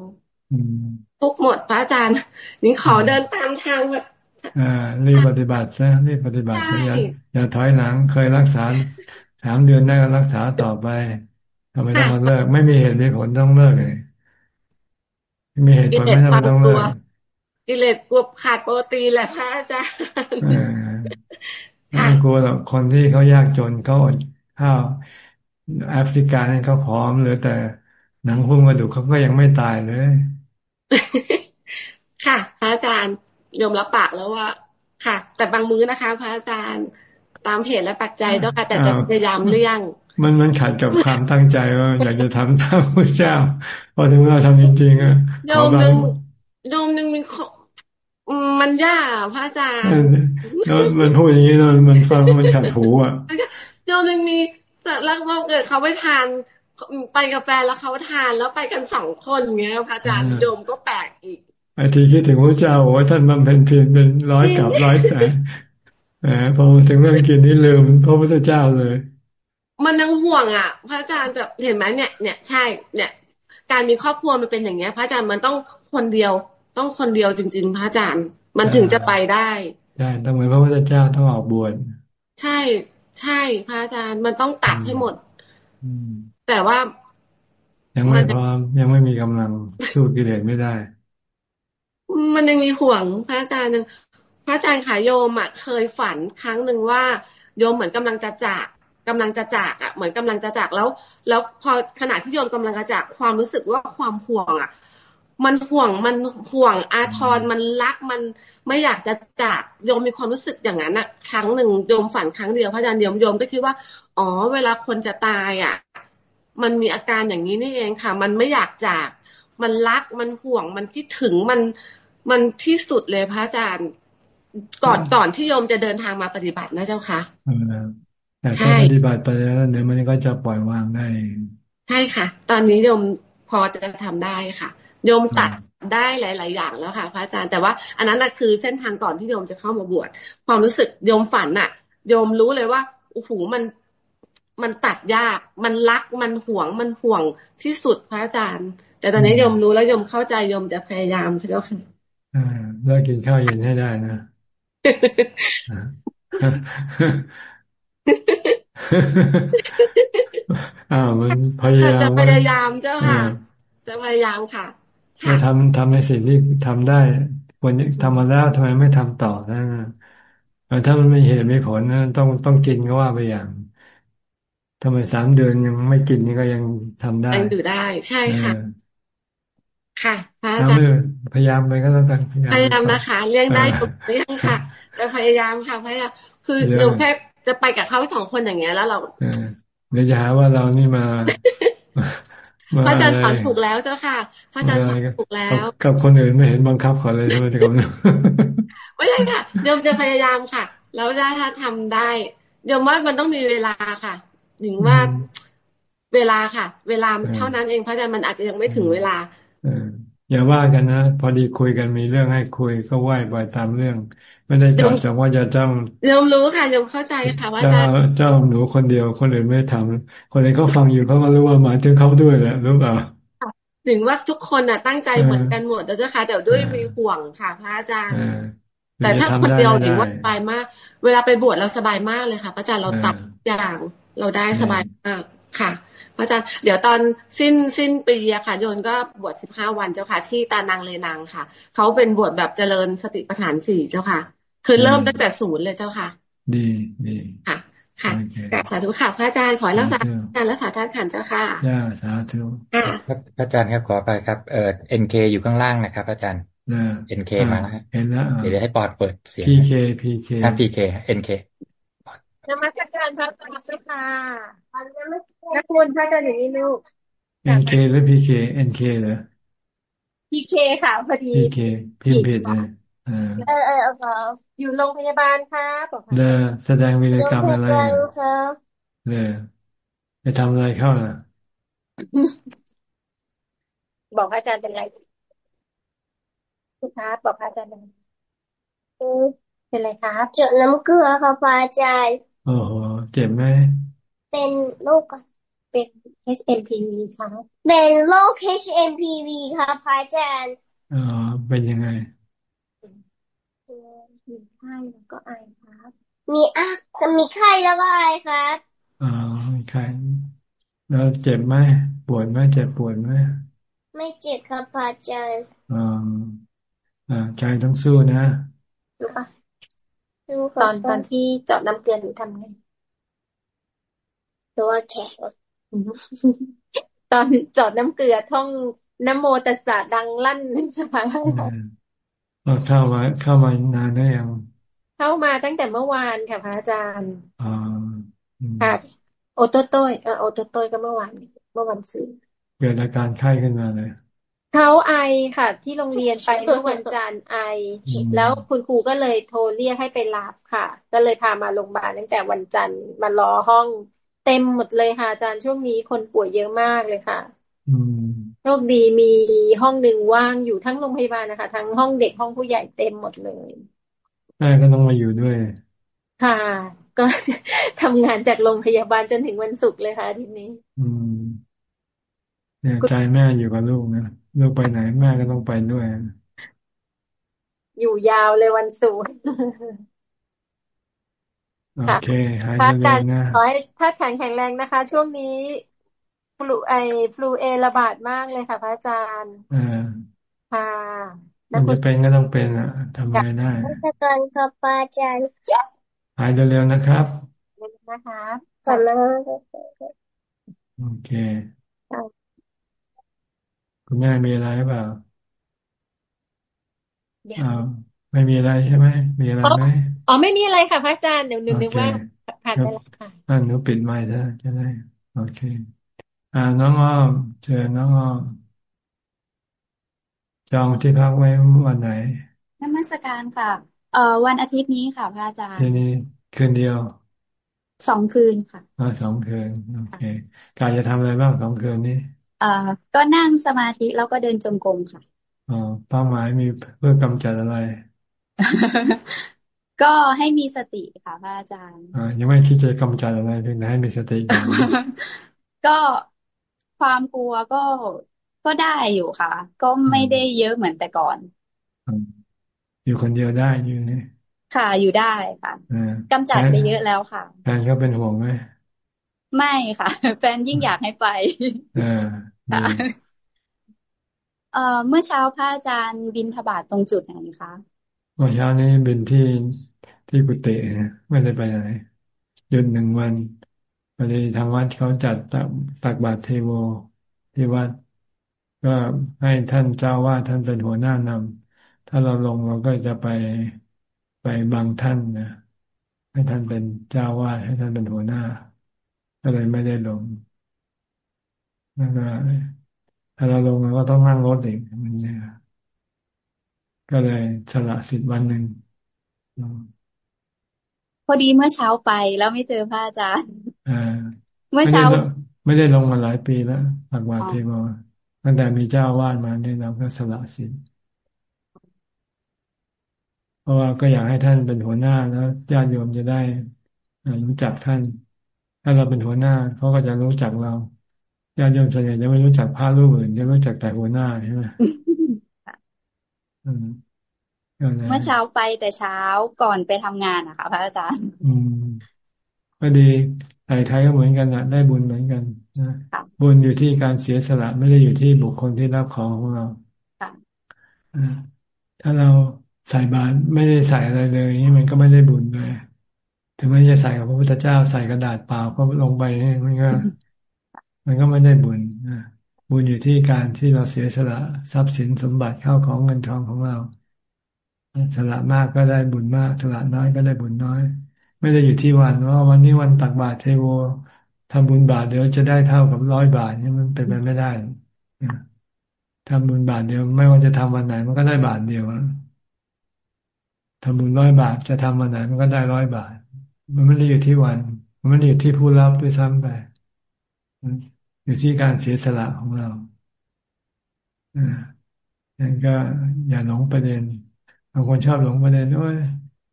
ทุกหมดพระอาจารย์นี่ขอเดินตามทางแบบอ่ารีบปฏิบัติซะรีบปฏิบัติอย่าอย่าถอยหลังเคยรักษาสามเดือนได้ก็รักษาต่อไป ทำไมต้องมาเลิก ไม่มีเหตุมีผลต้องเลิกเลยไม่มีเหตุผลไม่ทำต้องเลิกกิเลสกลัวขาดโปรตีนแหละพระอาจารย์ไม่กลัวหรอกคนที่เขายากจนเขาอดข้าวแอฟริกาเนี่ยเขาพร้อมหรือแต่หนังหุ้มกระดูกเขาก็ยังไม่ตายเลย ค่ะ พระอาจารย์ยอมรับปากแล้วว่า ค่ะ แต่บางมื้อนะคะ พระอาจารย์ ตามเหตุและปัจจัยเจ้าค่ะแต่จะพยายามเลี่ยงมันมันขัดกับความตั้งใจว่าอยากจะทำตามพระเจ้าพอถึงเวลาทำจริงๆอะโยมหนึ่งโยมหนึ่งมีมันยากพระอาจารย์แล้วมันพูดอย่างนี้มันมันฟังมันขัดหูอะโยมหนึ่งมีแล้วพอเกิดเขาไปทานไปกาแฟแล้วเขาทานแล้วไปกันสองคนเงี้ยพระอาจารย์โยมก็แปลกอีกไอ้ที่คิดถึงพระเจ้าว่าท่านบำเพ็ญเพียรเป็นร้อยกับร้อยแสนแหม พอถึงเรื่องกินนี่ลืมพระพุทธเจ้าเลย มันยังห่วงอะ พระอาจารย์จะเห็นไหมเนี่ย เนี่ยใช่ เนี่ย การมีครอบครัวมันเป็นอย่างเงี้ย พระอาจารย์มันต้องคนเดียว ต้องคนเดียวจริง ๆ พระอาจารย์ มันถึงจะไปได้ใช่ต้องเหมือนพระพุทธเจ้าต้องออกบวชใช่ ใช่ พระอาจารย์มันต้องตัดให้หมดแต่ว่า ยังไม่พร้อมยังไม่มีกำลังสู้กิเลสไม่ได้มันยังมีห่วงพระอาจารย์หนึ่ง พระอาจารย์ขายโยมอะเคยฝันครั้งหนึ่งว่า โยมเหมือนกำลังจะจากกำลังจะจากอะเหมือนกำลังจะจากแล้ว แล้วพอขณะที่โยมกำลังจะจากความรู้สึกว่าความห่วงอะ มันห่วงมันห่วงอาทรมันรักมันไม่อยากจะจากโยมมีความรู้สึกอย่างนั้นอะ ครั้งหนึ่งโยมฝันครั้งเดียวพระอาจารย์โยมโยมก็คิดว่า อ๋อ เวลาคนจะตายอะ มันมีอาการอย่างนี้นี่เองค่ะ มันไม่อยากจาก มันรักมันห่วงมันคิดถึงมันมันที่สุดเลยพระอาจารย์ ก่อนก่อนที่โยมจะเดินทางมาปฏิบัตินะเจ้าค่ะแต่แต่ถ้าปฏิบัติไปแล้วเดี๋ยวมันก็จะปล่อยวางได้ใช่ค่ะ ตอนนี้โยมพอจะทำได้ค่ะ โยมตัดได้หลาย ๆ อย่างแล้วค่ะ พระอาจารย์แต่ว่าอันนั้นคือเส้นทางก่อนที่โยมจะเข้ามาบวชความรู้สึกโยมฝันน่ะ โยมรู้เลยว่าโอ้โหมันมันตัดยาก มันรัก มันห่วง มันห่วงที่สุดพระอาจารย์ แต่ตอนนี้โยมรู้แล้วโยมเข้าใจโยมจะพยายามพระเจ้าค่ะอ่าเลิกกินข้าวเย็นให้ได้นะ อ้าวมันพยายามจะพยายามเจ้าค่ะ จะพยายามค่ะจะทำทำในสิ่งที่ทำได้วันนี้ทำมาแล้วทำไมไม่ทำต่อนะถ้ามันไม่เหตุไม่ผลนะต้องต้องกินก็ว่าไปอย่างทำไมสามเดือนยังไม่กินนี่ก็ยังทำได้ยังอยู่ได้ใช่ค่ะ ค่ะพระอาจารย์พยายามไปก็แล้วกันพยายามนะคะเลี้ยงได้ถูกเลี้ยงค่ะ จะพยายามค่ะพยายามคือหนูแค่จะไปกับเขาสองคนอย่างเงี้ยแล้วเราเดี๋ยวจะหาว่าเรานี่มาพระอาจารย์สอนถูกแล้วเจ้าค่ะพระอาจารย์สอนถูกแล้ว กับคนอื่นไม่เห็นบังคับขอเลยใช่ไหมที่เขาไม่ใช่ค่ะโยมจะพยายามค่ะ แล้วถ้าทำได้โยมว่ามันต้องมีเวลาค่ะถึงว่าเวลาค่ะ เวลาเท่านั้นเองพระอาจารย์มันอาจจะยังไม่ถึงเวลาอย่าว่ากันนะ พอดีคุยกันมีเรื่องให้คุยก็ไหวไปตามเรื่อง ไม่ได้จอดจงว่าจะจ้องยมรู้ค่ะยมเข้าใจค่ะว่าจะเจ้าหนูคนเดียวคนอื่นไม่ทำคนอื่นเขาฟังอยู่เขาก็รู้ว่าหมายถึงเขาด้วยแหละรู้เปล่าถึงว่าทุกคนน่ะตั้งใจเหมือนกันหมดแต่เจ้าค่ะแต่ด้วยมีห่วงค่ะพระอาจารย์แต่ถ้าคนเดียวหรือว่าสบายมาก เวลาไปบวชเราสบายมากเลยค่ะ พระอาจารย์เราตัดอย่างเราได้สบายมากค่ะ พระอาจารย์เดี๋ยวตอนสิ้นสิ้นปีอะค่ะโยนก็บวชสิบห้าวันเจ้าค่ะ ที่ตานางเลนางค่ะเขาเป็นบวชแบบเจริญสติปัฏฐานสี่เจ้าค่ะ คือเริ่มตั้งแต่ศูนย์เลยเจ้าค่ะ ดีดีค่ะค่ะกราบสาธุค่ะพระอาจารย์ขอรักษาการรักษาท่านขันเจ้าค่ะย่าสาธุค่ะพระอาจารย์ครับขอไปครับเอ่อเอ็นเคอยู่ข้างล่างนะครับพระอาจารย์เอ็นเคมาแล้วเห็นแล้วเดี๋ยวให้ปอดเปิดเสียงพีเคพีเคพีเคเอ็นเคนมัสการพระอาจารย์ค่ะนักบุญพระอาจารย์อย่างนี้ลูกเอ็นเคหรือพีเคเอ็นเคเหรอพีเคค่ะพอดีพีเคพิมพ์ผิดเลย เออเออเอออยู่โรงพยาบาลค่ะบอกเลอแสดงวิรกรรมอะไรเลยไปทำอะไรเข้าล่ะ บอกอาจารย์เป็นไรครับบอกอาจารย์เป็นเป็นไรครับ เจาะน้ำเกลือค่ะพระอาจารย์โอ้โหเจ็บไหมเป็นโรคเป็น HMPV ครับ เป็นโรค HMPV ค่ะพระอาจารย์อ๋อเป็นยังไงมี ไข้แล้วก็ไอครับ มีอะมีไข้แล้วก็ไอครับอ๋อมีไข้แล้วเจ็บไหมปวดไหมเจ็บปวดไหมไม่เจ็บครับพระอาจารย์อ๋ออ่าใจต้องสู้นะรู้ปะตอนตอนที่เจาะน้ำเกลือหนูทำไงตัวแข็งตอนจอดน้ำเกลือท่องนโมตัสสะดังลั่นใช่ไหมเข้ามาเข้ามานานได้ยัง เข้ามาตั้งแต่เมื่อวานค่ะพระอาจารย์อ๋อค่ะโอโตโต้ยเออโอโตโต้ยก็เมื่อวาน เมื่อวันศุกร์เกิดอาการไข้ขึ้นมาเลยเขาไอค่ะ ที่โรงเรียนไปเมื่อวันจันทร์ไอ แล้วคุณครูก็เลยโทรเรียกให้ไปรับค่ะ ก็เลยพามาโรงพยาบาลตั้งแต่วันจันทร์มารอห้องเต็มหมดเลยค่ะอาจารย์ช่วงนี้คนป่วยเยอะมากเลยค่ะโชคดีมีห้องหนึ่งว่างอยู่ทั้งโรงพยาบาลนะคะ ทั้งห้องเด็กห้องผู้ใหญ่เต็มหมดเลย แม่ก็ต้องมาอยู่ด้วย ค่ะ ก็ทำงานจากโรงพยาบาลจนถึงวันศุกร์เลยค่ะทีนี้ อืมเนี่ยใจแม่อยู่กับลูกนะลูกไปไหนแม่ก็ต้องไปด้วย อยู่ยาวเลยวันศุกร์โอเคหายเร็วนะขอให้ถ้าแข็งแข็งแรงนะคะ ช่วงนี้ฟลูไอฟลูเอระบาดมากเลยค่ะ พระอาจารย์อ่าค่ะ มันจะเป็นก็ต้องเป็นอะทำไงได้ราชการครับอาจารย์หายเร็วๆนะครับนะคะสำนักโอเค คุณแม่มีอะไรเปล่าอ่าไม่มีอะไรใช่ไหม มีอะไรไหมอ๋อ ไม่มีอะไรค่ะพระอาจารย์ เดี๋ยวหนูนึกว่าผ่านไปแล้วค่ะอ่าหนูปิดไมค์ได้จะได้ โอเค อ่า น้องอ้อมเจอน้องอ้อม จองที่พักไว้วันไหนนมัสการค่ะ เอ่อวันอาทิตย์นี้ค่ะพระอาจารย์ทีนี้คืนเดียว สองคืนค่ะอ๋อสองคืนโอเคกายจะทำอะไรบ้างสองคืนนี้อ่าก็นั่งสมาธิแล้วก็เดินจงกรมค่ะอ๋อเป้าหมายมีเพื่อกำจัดอะไร ก็ให้มีสติค่ะพระอาจารย์อ่ายังไม่คิดจะกำจัดอะไรเพียงแต่ให้มีสติก็ความกลัวก็ ก็ได้อยู่ค่ะ ก็ไม่ได้เยอะเหมือนแต่ก่อน อยู่คนเดียวได้อยู่นี่ค่ะอยู่ได้ค่ะกำจัดไปเยอะแล้วค่ะแฟนเขาเป็นห่วงไหมไม่ค่ะ แฟนยิ่งอยากให้ไปเออเอ่อเมื่อเช้าพระอาจารย์บินทบาทตรงจุดไหนคะเมื่อเช้านี้บินที่ที่กุฏิไม่ได้ไปไหนหยุดหนึ่งวันพอดีทางวัดเขาจัดตักบาตรเทโวที่วัด ก็ให้ท่านเจ้าว่าท่านเป็นหัวหน้านำถ้าเราลงเราก็จะไปไปบางท่านนะให้ท่านเป็นเจ้าวาดให้ท่านเป็นหัวหน้าก็เลยไม่ได้ลงแล้วก็ถ้าเราลงเราก็ต้องนั่งรถอีกมันเนี่ยก็เลยสละสิทธิ์วันหนึ่งพอดีเมื่อเช้าไปแล้วไม่เจอพระอาจารย์เมื่อเช้า ไม่ได้ลงมาหลายปีแล้วปักวาเทโม ตั้งแต่มีเจ้าวาดมาเนี่ยเราก็สละสิทธิ์เพราะว่าก็อยากให้ท่านเป็นหัวหน้าแล้วญาติโยมจะได้รู้จักท่าน ถ้าเราเป็นหัวหน้าเขาก็จะรู้จักเราญาติโยมส่วนใหญ่จะไม่รู้จักพระรูปอื่นจะรู้จักแต่หัวหน้าใช่ไหมเมื่อเช้าไปแต่เช้าก่อนไปทำงานนะคะพระอาจารย์ อืมก็ดีไทยไทยก็เหมือนกันนะได้บุญเหมือนกันนะ บุญอยู่ที่การเสียสละไม่ได้อยู่ที่บุคคลที่รับของของเราถ้าเราใส่บาตรไม่ได้ใส่อะไรเลยนี่มันก็ไม่ได้บุญเลยถึงแม้จะใส่กับพระพุทธเจ้าใส่กระดาษเปล่าก็ลงไปมันก็ มันก็ไม่ได้บุญนะบุญอยู่ที่การที่เราเสียสละทรัพย์สินสมบัติเข้าของเงินทองของเราสละมากก็ได้บุญมากสละน้อยก็ได้บุญน้อย ไม่ได้อยู่ที่วันว่าวันนี้วันตักบาตรเทโว ทำบุญบาทเดียวจะได้เท่ากับร้อยบาทนี่มันเป็นไปไม่ได้ทำบุญบาทเดียวไม่ว่าจะทำวันไหน มันก็ได้บาทเดียวทำบุญร้อยบาทจะทำวันไหนมันก็ได้ร้อยบาท มันไม่ได้อยู่ที่วัน มันไม่ได้อยู่ที่ผู้รับด้วยซ้ำไปอยู่ที่การเสียสละของเราอ่านั่นก็อย่าหลงประเด็นบางคนชอบหลงประเด็นด้วย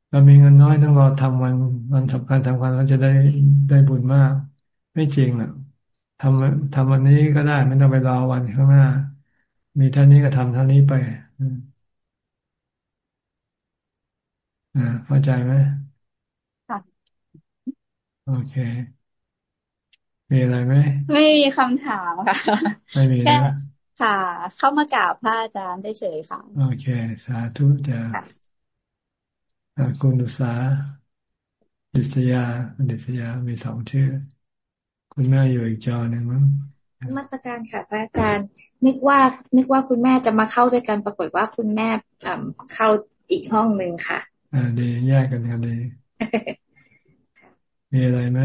เรามีเงินน้อยต้องรอทำวันวันสำคัญทำวันเราจะได้ได้บุญมาก ไม่จริงหรอกทำทำวันนี้ก็ได้ ไม่ต้องไปรอวันข้างหน้า มีเท่านี้ก็ทำเท่านี้ไปอ่าเข้าใจไหมค่ะ โอเค มีอะไรไหม ไม่มีคำถามค่ะ ไม่มีแค่ค่ะ เข้ามากราบพระอาจารย์เฉยๆค่ะ โอเค สาธุจ้าคุณดุษาดิษยาดิษยามีสองชื่อ คุณแม่อยู่อีกจอหนึ่งมั้งมาสการค่ะพระอาจารย์ นึกว่า นึกว่าคุณแม่จะมาเข้าด้วยกันปรากฏว่าคุณแม่เข้าอีกห้องหนึ่งค่ะอ่าดีแยกกันกันดีมีอะไรไหม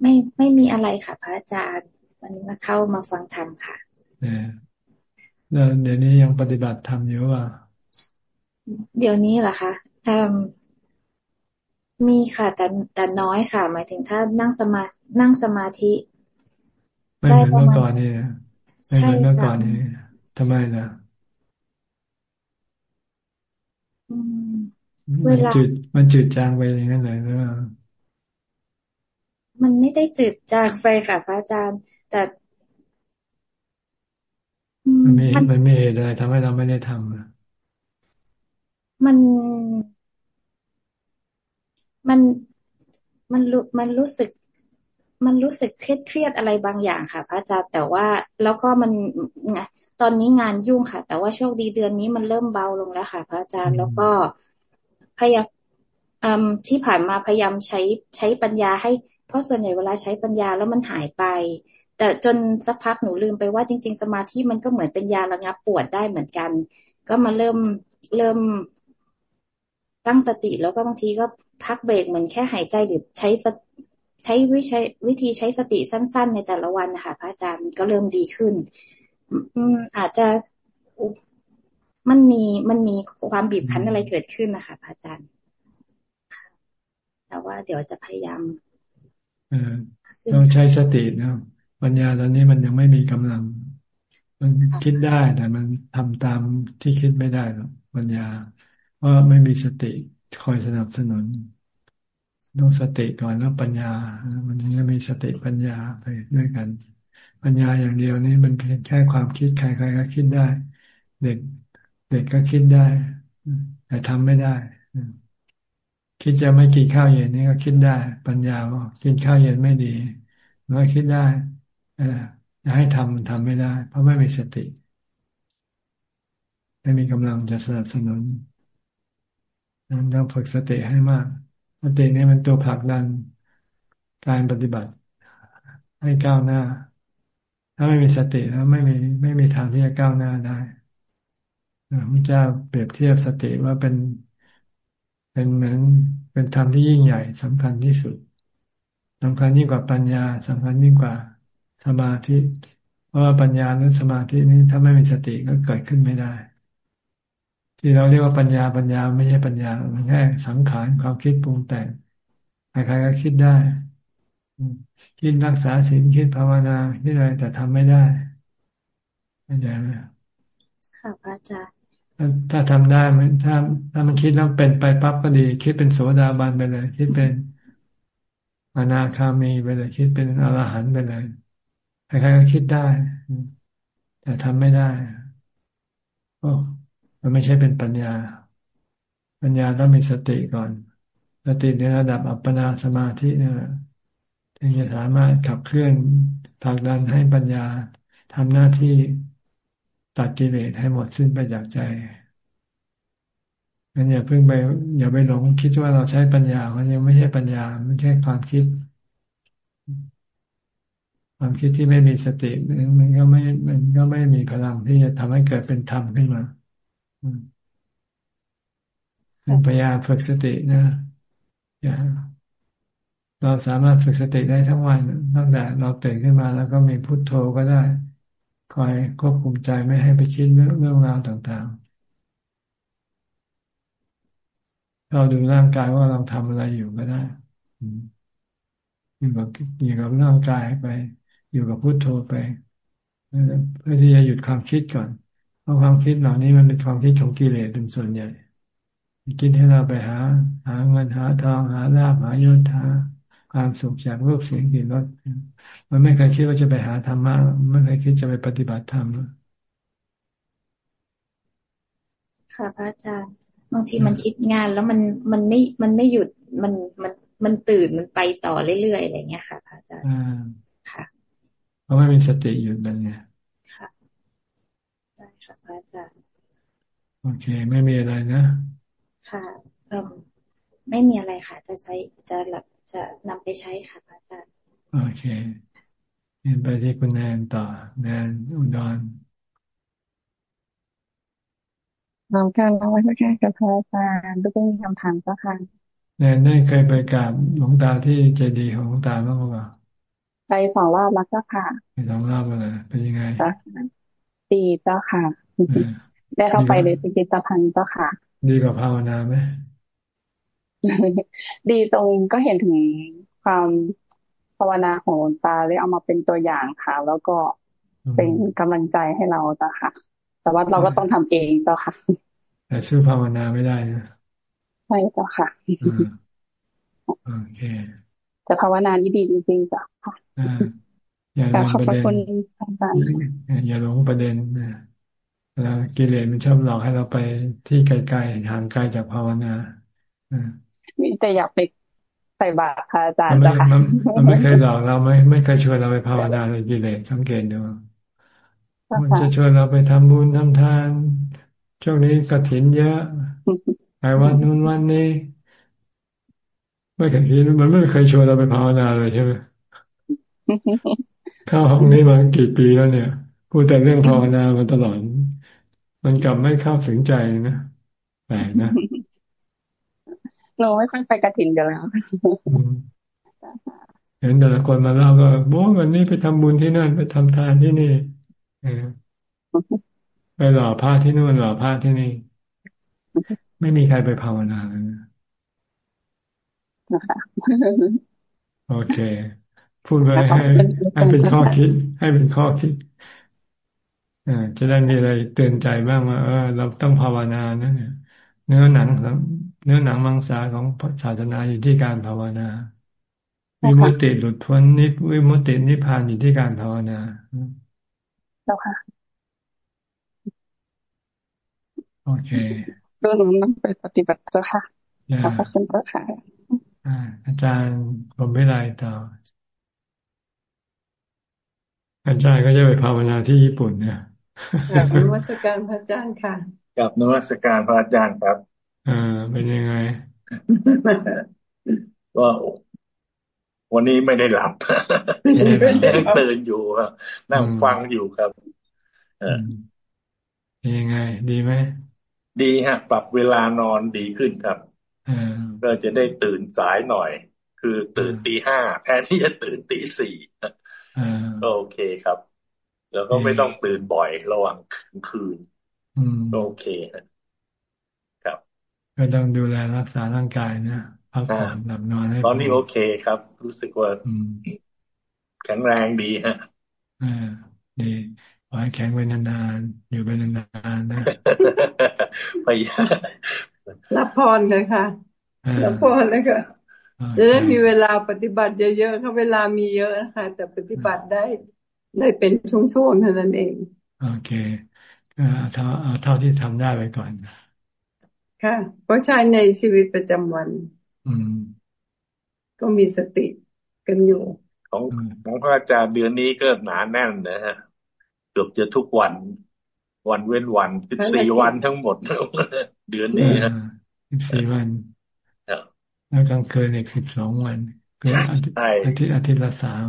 ไม่ไม่มีอะไรค่ะ พระอาจารย์ วันนี้มาเข้ามาฟังธรรมค่ะเนี่ยแล้วเดี๋ยวนี้ยังปฏิบัติธรรมอยู่ว่าเดี๋ยวนี้เหรอคะอืมมีค่ะแต่แต่น้อยค่ะ หมายถึงถ้านั่งสมา นั่งสมาธิไม่เหมือนเมื่อก่อนนี่ไม่เหมือนเมื่อก่อนนี่ทำไมล่ะมันจืดมันจืดจางไปอย่างนั้นเลยหรือเปล่ามันไม่ได้จืดจางไปค่ะพระอาจารย์ แต่มันไม่มันไม่เหตุอะไรทำให้เราไม่ได้ทำมันมันมันรู้มันรู้สึก มันรู้สึกเครียดเครียดอะไรบางอย่างค่ะ พระอาจารย์แต่ว่าแล้วก็มันไงตอนนี้งานยุ่งค่ะ แต่ว่าโชคดีเดือนนี้มันเริ่มเบาลงแล้วค่ะ พระอาจารย์แล้วก็พยายามที่ผ่านมาพยายามใช้ใช้ปัญญาให้เพราะส่วนใหญ่เวลาใช้ปัญญาแล้วมันหายไป แต่จนสักพักหนูลืมไปว่าจริง ๆ สมาธิมันก็เหมือนเป็นยาระงับปวดได้เหมือนกัน ก็มาเริ่มเริ่มตั้งสติแล้วก็บางทีก็พักเบรกเหมือนแค่หายใจหรือใช้ ใช้วิใช้วิธีใช้สติสั้น ๆ ในแต่ละวันนะคะพระอาจารย์มันก็เริ่มดีขึ้น อืมอาจจะมันมีมันมีความบีบคั้นอะไรเกิดขึ้นนะคะพระอาจารย์แต่ว่าเดี๋ยวจะพยายามต้องใช้สตินะปัญญาตอนนี้มันยังไม่มีกำลัง มันคิดได้แต่มันทำตามที่คิดไม่ได้หรอกปัญญา เพราะไม่มีสติคอยสนับสนุน ต้องสติก่อนแล้วปัญญา มันจะมีสติปัญญาไปด้วยกัน ปัญญาอย่างเดียวนี้มันเพียงแค่ความคิดใครๆก็คิดได้ เด็กเด็กก็คิดได้ แต่ทำไม่ได้คิดจะไม่กินข้าวเย็นนี่ก็คิดได้ ปัญญาว่ากินข้าวเย็นไม่ดีมันก็คิดได้จะให้ทำมันทำไม่ได้ เพราะไม่มีสติ ไม่มีกำลังจะสนับสนุนต้องฝึกสติให้มาก สตินี่มันตัวผลักดันการปฏิบัติให้ก้าวหน้า ถ้าไม่มีสติแล้วไม่มีไม่มีทางที่จะก้าวหน้าได้พระเจ้าเปรียบเทียบสติว่าเป็นเป็นเหมือนเป็นธรรมที่ยิ่งใหญ่สำคัญที่สุดสำคัญยิ่งกว่าปัญญาสำคัญยิ่งกว่าสมาธิ เพราะว่าปัญญาหรือสมาธินี้ถ้าไม่มีสติก็เกิดขึ้นไม่ได้ ที่เราเรียกว่าปัญญาปัญญาไม่ใช่ปัญญามันแค่สังขารความคิดปรุงแต่งใครๆก็คิดได้คิดรักษาศีลคิดภาวนาคิดอะไรแต่ทำไม่ได้ไม่ได้ไหมค่ะพระอาจารย์ถ้าทำได้มันถ้า ถ้ามันคิดแล้วเป็นไปปั๊บก็ดี คิดเป็นโสดาบันไปเลย คิดเป็นอนาคามีไปเลย คิดเป็นอรหันต์ไปเลยใครๆก็คิดได้ แต่ทำไม่ได้ก็ มันไม่ใช่เป็นปัญญา ปัญญาต้องมีสติก่อน สติในระดับอัปปนาสมาธินี่ยถึงจะสามารถขับเคลื่อนผลักดันให้ปัญญาทำหน้าที่ตัดกิเลสให้หมดสิ้นไปจากใจงั้นอย่าเพิ่งไปอย่าไปหลงคิดว่าเราใช้ปัญญา มันยังไม่ใช่ปัญญาไม่ใช่ความคิด ความคิดที่ไม่มีสติมันก็ไม่มันก็ไม่มีพลังที่จะทำให้เกิดเป็นธรรมขึ้นมา พยายามฝึกสตินะอย่าเราสามารถฝึกสติได้ทั้งวันตั้งแต่เราตื่นขึ้นมาแล้วก็มีพุทโธก็ได้ คอยควบคุมใจไม่ให้ไปคิดเรื่องราวต่างๆ เราดูร่างกายว่าเราทำอะไรอยู่ก็ได้อยู่กับอยู่กับร่างกายไป อยู่กับพุทโธไปเพื่อที่จะหยุดความคิดก่อน ราะความคิดเหล่านี้มันเป็นความคิดของกิเลสเป็นส่วนใหญ่คิดให้เราไปหา หาเงินหาทองหาลาภหายศหาความสุขจากรูปเสียงกลิ่นรสมันไม่เคยคิดว่าจะไปหาธรรมะไม่เคยคิดจะไปปฏิบัติธรรมค่ะพระอาจารย์บางทีมันคิดงานแล้วมันมันไม่มันไม่หยุดมันมันมันตื่นมันไปต่อเรื่อยๆอะไรเงี้ยค่ะพระอาจารย์ค่ะเพราะไม่มีสติหยุดมันไงค่ะได้ ค่ะพระอาจารย์โอเค ไม่มีอะไรนะ ค่ะเออไม่มีอะไรค่ะ จะใช้จะหลับจะนำไปใช้ค่ะอาจารย์โอเคเห็นไปที่คุณแนนต่อ แนนอุดรน้องการเราไว้แค่กับพระอาจารย์ก็มีคำถามสักค่ะแนนได้เคยไปกราบหลวงตาที่เจดีย์ของหลวงตาบ้างหรือเปล่าไปสองรอบแล้วเจ้าค่ะไปสองรอบเลยเป็นยังไง ดีเจ้าค่ะ ได้เข้าไปเลยพิพิธภัณฑ์เจ้าค่ะ ดีกว่าภาวนาไหมดีตรงก็เห็นถึงความภาวนาของหลวงตาเลยเอามาเป็นตัวอย่างค่ะ แล้วก็เป็นกำลังใจให้เราจ้ะค่ะ แต่ว่าเราก็ต้องทำเองจ้ะค่ะ แต่สู้ภาวนาไม่ได้นะใช่จ้ะค่ะโอเคแต่ภาวนานี่ดีจริงๆจ้ะค่ะ อย่าหลงประเด็นอย่าหลงประเด็นนะแล้วกิเลสมันชอบหลอกให้เราไปที่ไกลๆห่างไกลจากภาวนามีแต่อยากไปใส่บาตรพระอาจารย์จ้ะค่ะมันไม่เคยหลอกเราไม่ไม่เคยชวนเราไปภาวนาเลยกิเลสสังเกตดูมันจะชวนเราไปทำบุญทำทานช่วงนี้กระถินเยอะไปวันนู้นวันนี้ ไม่เคยคิดมันไม่เคยชวนเราไปภาวนาเลยใช่ไหม เข้าห้องนี้มากี่ปีแล้วเนี่ย พูดแต่เรื่องภาวนามาตลอด มันกลับไม่เข้าถึงใจนะแปลกนะเราไม่ค่อยไปกระถินกันแล้วเห็นแต่ละคนมาเล่าก็บอกวันนี้ไปทำบุญที่นั่น ไปทำทานที่นี่ไปหล่อผ้าที่นู่นหล่อผ้าที่นี่ ไม่มีใครไปภาวนาเลยนะโอเค พูดไปให้ให้เป็นข้อคิด ให้เป็นข้อคิดอ่าจะได้มีอะไรเตือนใจบ้างว่าเออเราต้องภาวนานะเนี่ยเนื้อหนังเนื้อหนังมังสาของศาสนาอยู่ที่การภาวนา วิมุตติหลุดพ้นนิวิมุตตินิพพานอยู่ที่การภาวนาแล้วค่ะโอเคเรื่องนั้นไปปฏิบัติเจ้าค่ะขอบคุณเจ้าค่ะอาจารย์ผมไม่ไรต่อ อาจารย์ก็จะไปภาวนาที่ญี่ปุ่นเนี่ยกับนวัตการพระอาจารย์ค่ะกับนวัตการพระอาจารย์ครับอ่าเป็นยังไงก็วันนี้ไม่ได้หลับยังตื่นอยู่ครับนั่งฟังอยู่ครับเออยังไง ดีไหมดีฮะ ปรับเวลานอนดีขึ้นครับก็จะได้ตื่นสายหน่อย คือตื่นตีห้าแทนที่จะตื่นตีสี่ ก็โอเคครับ แล้วก็ไม่ต้องตื่นบ่อยระหว่างคืนก็โอเคครับ ก็ต้องดูแลรักษาร่างกายนะพักผ่อนหลับนอนให้ตอนนี้โอเคครับ รู้สึกว่าแข็งแรงดีฮะอ่าดีขอให้แข็งไว้นานๆอยู่ไปนานๆนะพยายามรับพรเลยค่ะรับพรเลยค่ะ จะได้มีเวลาปฏิบัติเยอะๆเขาเวลามีเยอะนะคะแต่ปฏิบัติได้ได้เป็นช่วงๆเท่านั้นเอง โอเคก็เท่าเอาเท่าที่ทำได้ไปก่อนค่ะเพราะใช้ในชีวิตประจำวัน อืม ก็มีสติกันอยู่ ของของพระอาจารย์เดือนนี้ก็หนาแน่นนะฮะเกือบจะทุกวัน วันเว้นวันสิบสี่วันทั้งหมด เดือนนี้นะสิบสี่วัน แล้วกลางคืนอีกสิบสองวันก็อาทิตย์อาทิตย์อาทิตย์ละสาม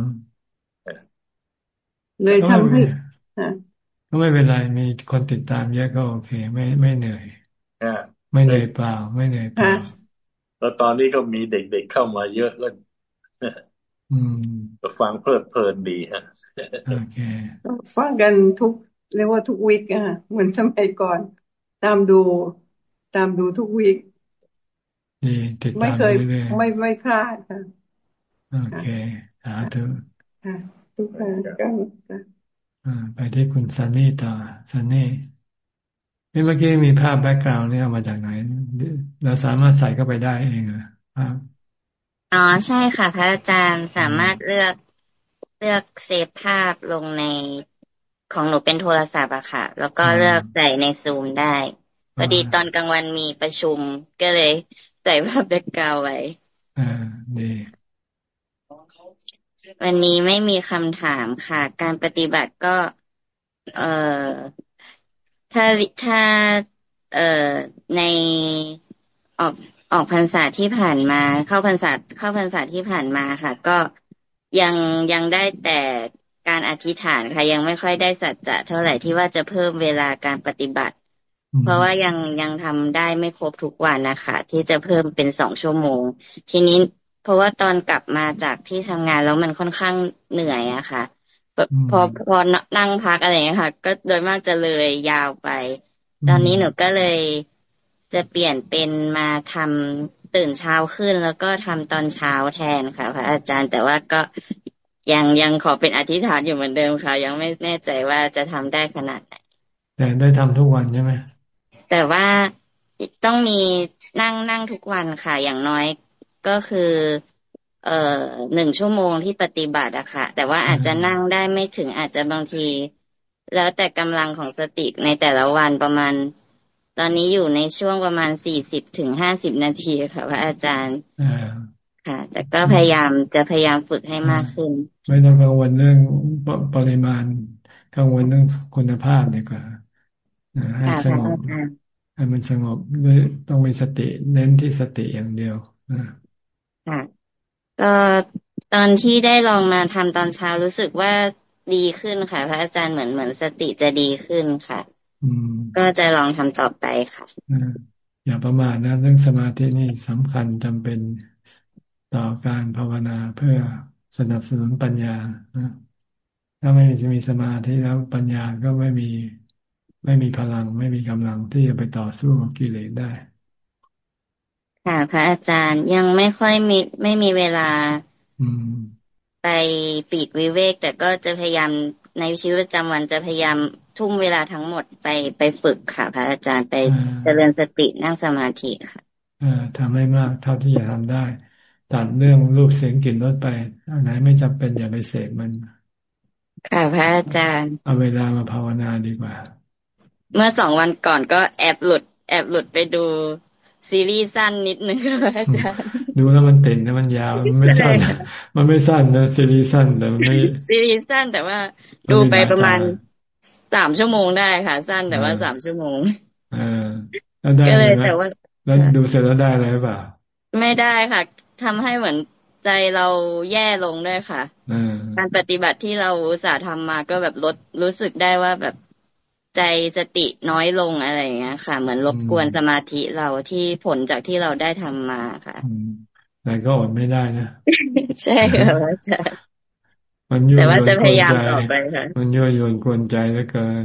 เลยทำให้ก็ไม่เป็นไรมีคนติดตามเยอะก็โอเค ไม่ไม่เหนื่อยไม่เหนื่อยเปล่า ไม่เหนื่อยเปล่าแล้วตอนนี้ก็มีเด็กๆเข้ามาเยอะแล้วฟังเพลิดเพลินดีฮะโอเคฟังกันทุกเรียกว่าทุกวีคอะเหมือนสมัยก่อน ตามดู ตามดูทุกวีค ดีติดตามไม่เคยไม่ไม่พลาดค่ะโอเคสาธุค่ะทุกครั้งก็ไปที่คุณซันนี่ต่อซันนี่นี่เมื่อกี้มีภาพแบ็กกราวน์นี่เอามาจากไหน เราสามารถใส่เข้าไปได้เองเหรอครับอ๋อใช่ค่ะ พระอาจารย์สามารถเลือกเลือกเซฟภาพลงในของหนูเป็นโทรศัพท์อะค่ะ แล้วก็เลือกใส่ในซูมได้พอดีตอนกลางวันมีประชุมก็เลย ใส่ภาพแบ็กกราวไว้อ่าดีวันนี้ไม่มีคำถามค่ะ การปฏิบัติก็ เอ่อ ถ้าถ้า เอ่อ ในออกออกพรรษาที่ผ่านมา เข้าพรรษาเข้าพรรษาที่ผ่านมาค่ะ ก็ยังยังได้แต่การอธิษฐานค่ะ ยังไม่ค่อยได้สัจจะเท่าไหร่ที่ว่าจะเพิ่มเวลาการปฏิบัติ เพราะว่ายังยังทำได้ไม่ครบทุกวันนะคะที่จะเพิ่มเป็นสองชั่วโมง ทีนี้เพราะว่าตอนกลับมาจากที่ทำงานแล้วมันค่อนข้างเหนื่อยอะค่ะพอพอนั่งพักอะไรอย่างนี้ค่ะ ก็โดยมากจะเลยยาวไป ตอนนี้หนูก็เลยจะเปลี่ยนเป็นมาทำตื่นเช้าขึ้นแล้วก็ทำตอนเช้าแทนค่ะ พระอาจารย์แต่ว่าก็ยังยังขอเป็นอธิษฐานอยู่เหมือนเดิมค่ะ ยังไม่แน่ใจว่าจะทำได้ขนาดไหนแต่ได้ทำทุกวันใช่ไหม แต่ว่าต้องมีนั่งนั่งทุกวันค่ะ อย่างน้อยก็คือ เอ่อหนึ่งชั่วโมงที่ปฏิบัติอะค่ะ แต่ว่าอาจจะนั่งได้ไม่ถึงอาจจะบางที แล้วแต่กำลังของสติในแต่ละวันประมาณ ตอนนี้อยู่ในช่วงประมาณสี่สิบถึงห้าสิบนาทีค่ะพระอาจารย์ค่ะ แต่ก็พยายามจะพยายามฝึกให้มากขึ้น ไม่ต้องกังวลเรื่องปริมาณกังวลเรื่องคุณภาพดีกว่าให้สงบ ให้มันสงบด้วยต้องมีสติเน้นที่สติอย่างเดียวค่ะก็ตอนที่ได้ลองมาทำตอนเช้ารู้สึกว่าดีขึ้นค่ะ พระอาจารย์เหมือนเหมือนสติจะดีขึ้นค่ะก็จะลองทำต่อไปค่ะอย่าประมาทนะเรื่องสมาธินี่สำคัญจำเป็นต่อการภาวนาเพื่อสนับสนุนปัญญาถ้าไม่จะมีสมาธิแล้วปัญญาก็ไม่มี ไม่มีพลังไม่มีกำลังที่จะไปต่อสู้กับกิเลสได้ ค่ะพระอาจารย์ยังไม่ค่อยมีไม่มีเวลาอืมไปปีกวิเวก แต่ก็จะพยายามในชีวิตประจำวันจะพยายามทุ่มเวลาทั้งหมดไปไปฝึกค่ะ พระอาจารย์ไปเจริญสตินั่งสมาธิค่ะทำให้มากเท่าที่จะทำได้ ตัดเรื่องรูปเสียงกลิ่นรสไปอันไหนไม่จำเป็นอย่าไปเสกมัน ค่ะพระอาจารย์ เอาเวลามาภาวนาดีกว่า เมื่อสองวันก่อนก็แอบหลุด แอบหลุดไปดูซีรีส์สั้นนิดนึงค่ะอาจารย์ดูแล้วมันเต็มนะมันยาวมันไม่สั้นมันไม่สั้นนะซีรีส์สั้นแต่มันไม่ซีรีส์สั้นแต่ว่า ดูไปประมาณสามชั่วโมงได้ค่ะ สั้นแต่ว่าสามชั่วโมงอ่าแล้วได้เลยแต่ว่า แล้วดูเสร็จแล้วได้อะไรเปล่าไม่ได้ค่ะทำให้เหมือนใจเราแย่ลงด้วยค่ะการปฏิบัติที่เราอุตส่าห์ทำมาก็แบบลดรู้สึกได้ว่าแบบ ใจสติน้อยลงอะไรอย่างเงี้ยค่ะ เหมือนรบกวนสมาธิเราที่ผลจากที่เราได้ทำมาค่ะแต่ก็อดไม่ได้นะ ใช่ค่ะอาจารย์มันยั่วยวนจะพยายามต่อไปค่ะ มันยั่วยวนกวนใจเหลือเกิน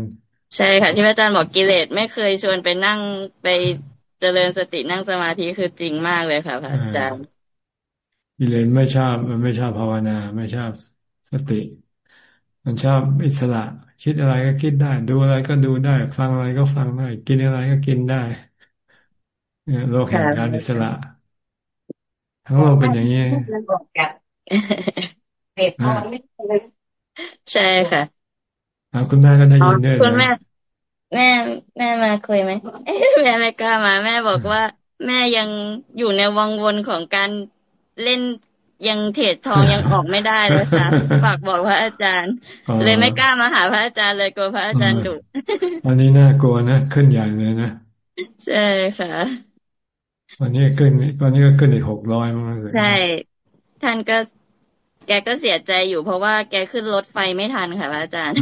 ใช่ค่ะ ที่อาจารย์บอกกิเลสไม่เคยชวนไปนั่งไปเจริญสตินั่งสมาธิคือจริงมากเลยค่ะพระอาจารย์กิเลสไม่ชอบมันไม่ชอบภาวนา ไม่ชอบสติ มันชอบอิสระคิดอะไรก็คิดได้ ดูอะไรก็ดูได้ ฟังอะไรก็ฟังได้ กินอะไรก็กินได้โลกแห่งการอิสระ ทั้งโลกเป็นอย่างนี้ใช่ค่ะคุณแม่ก็ได้ยินด้วยคุณแม่แม่แม่มาคุยไหมแม่ไม่กล้ามา แม่บอกว่า แม่ยังอยู่ในวังวนของการเล่น ยังเทรดทองยังออกไม่ได้เลยค่ะฝากบอกพระอาจารย์ เลยไม่กล้ามาหาพระอาจารย์เลยกลัวพระอาจารย์ดุวันนี้น่ากลัวนะขึ้นใหญ่เลยนะใช่ค่ะวันนี้ขึ้นวันนี้ก็ขึ้นอีกหกร้อยมากเลยใช่ ท่านก็แกก็เสียใจอยู่เพราะว่าแกขึ้นรถไฟไม่ทันค่ะพระอาจารย์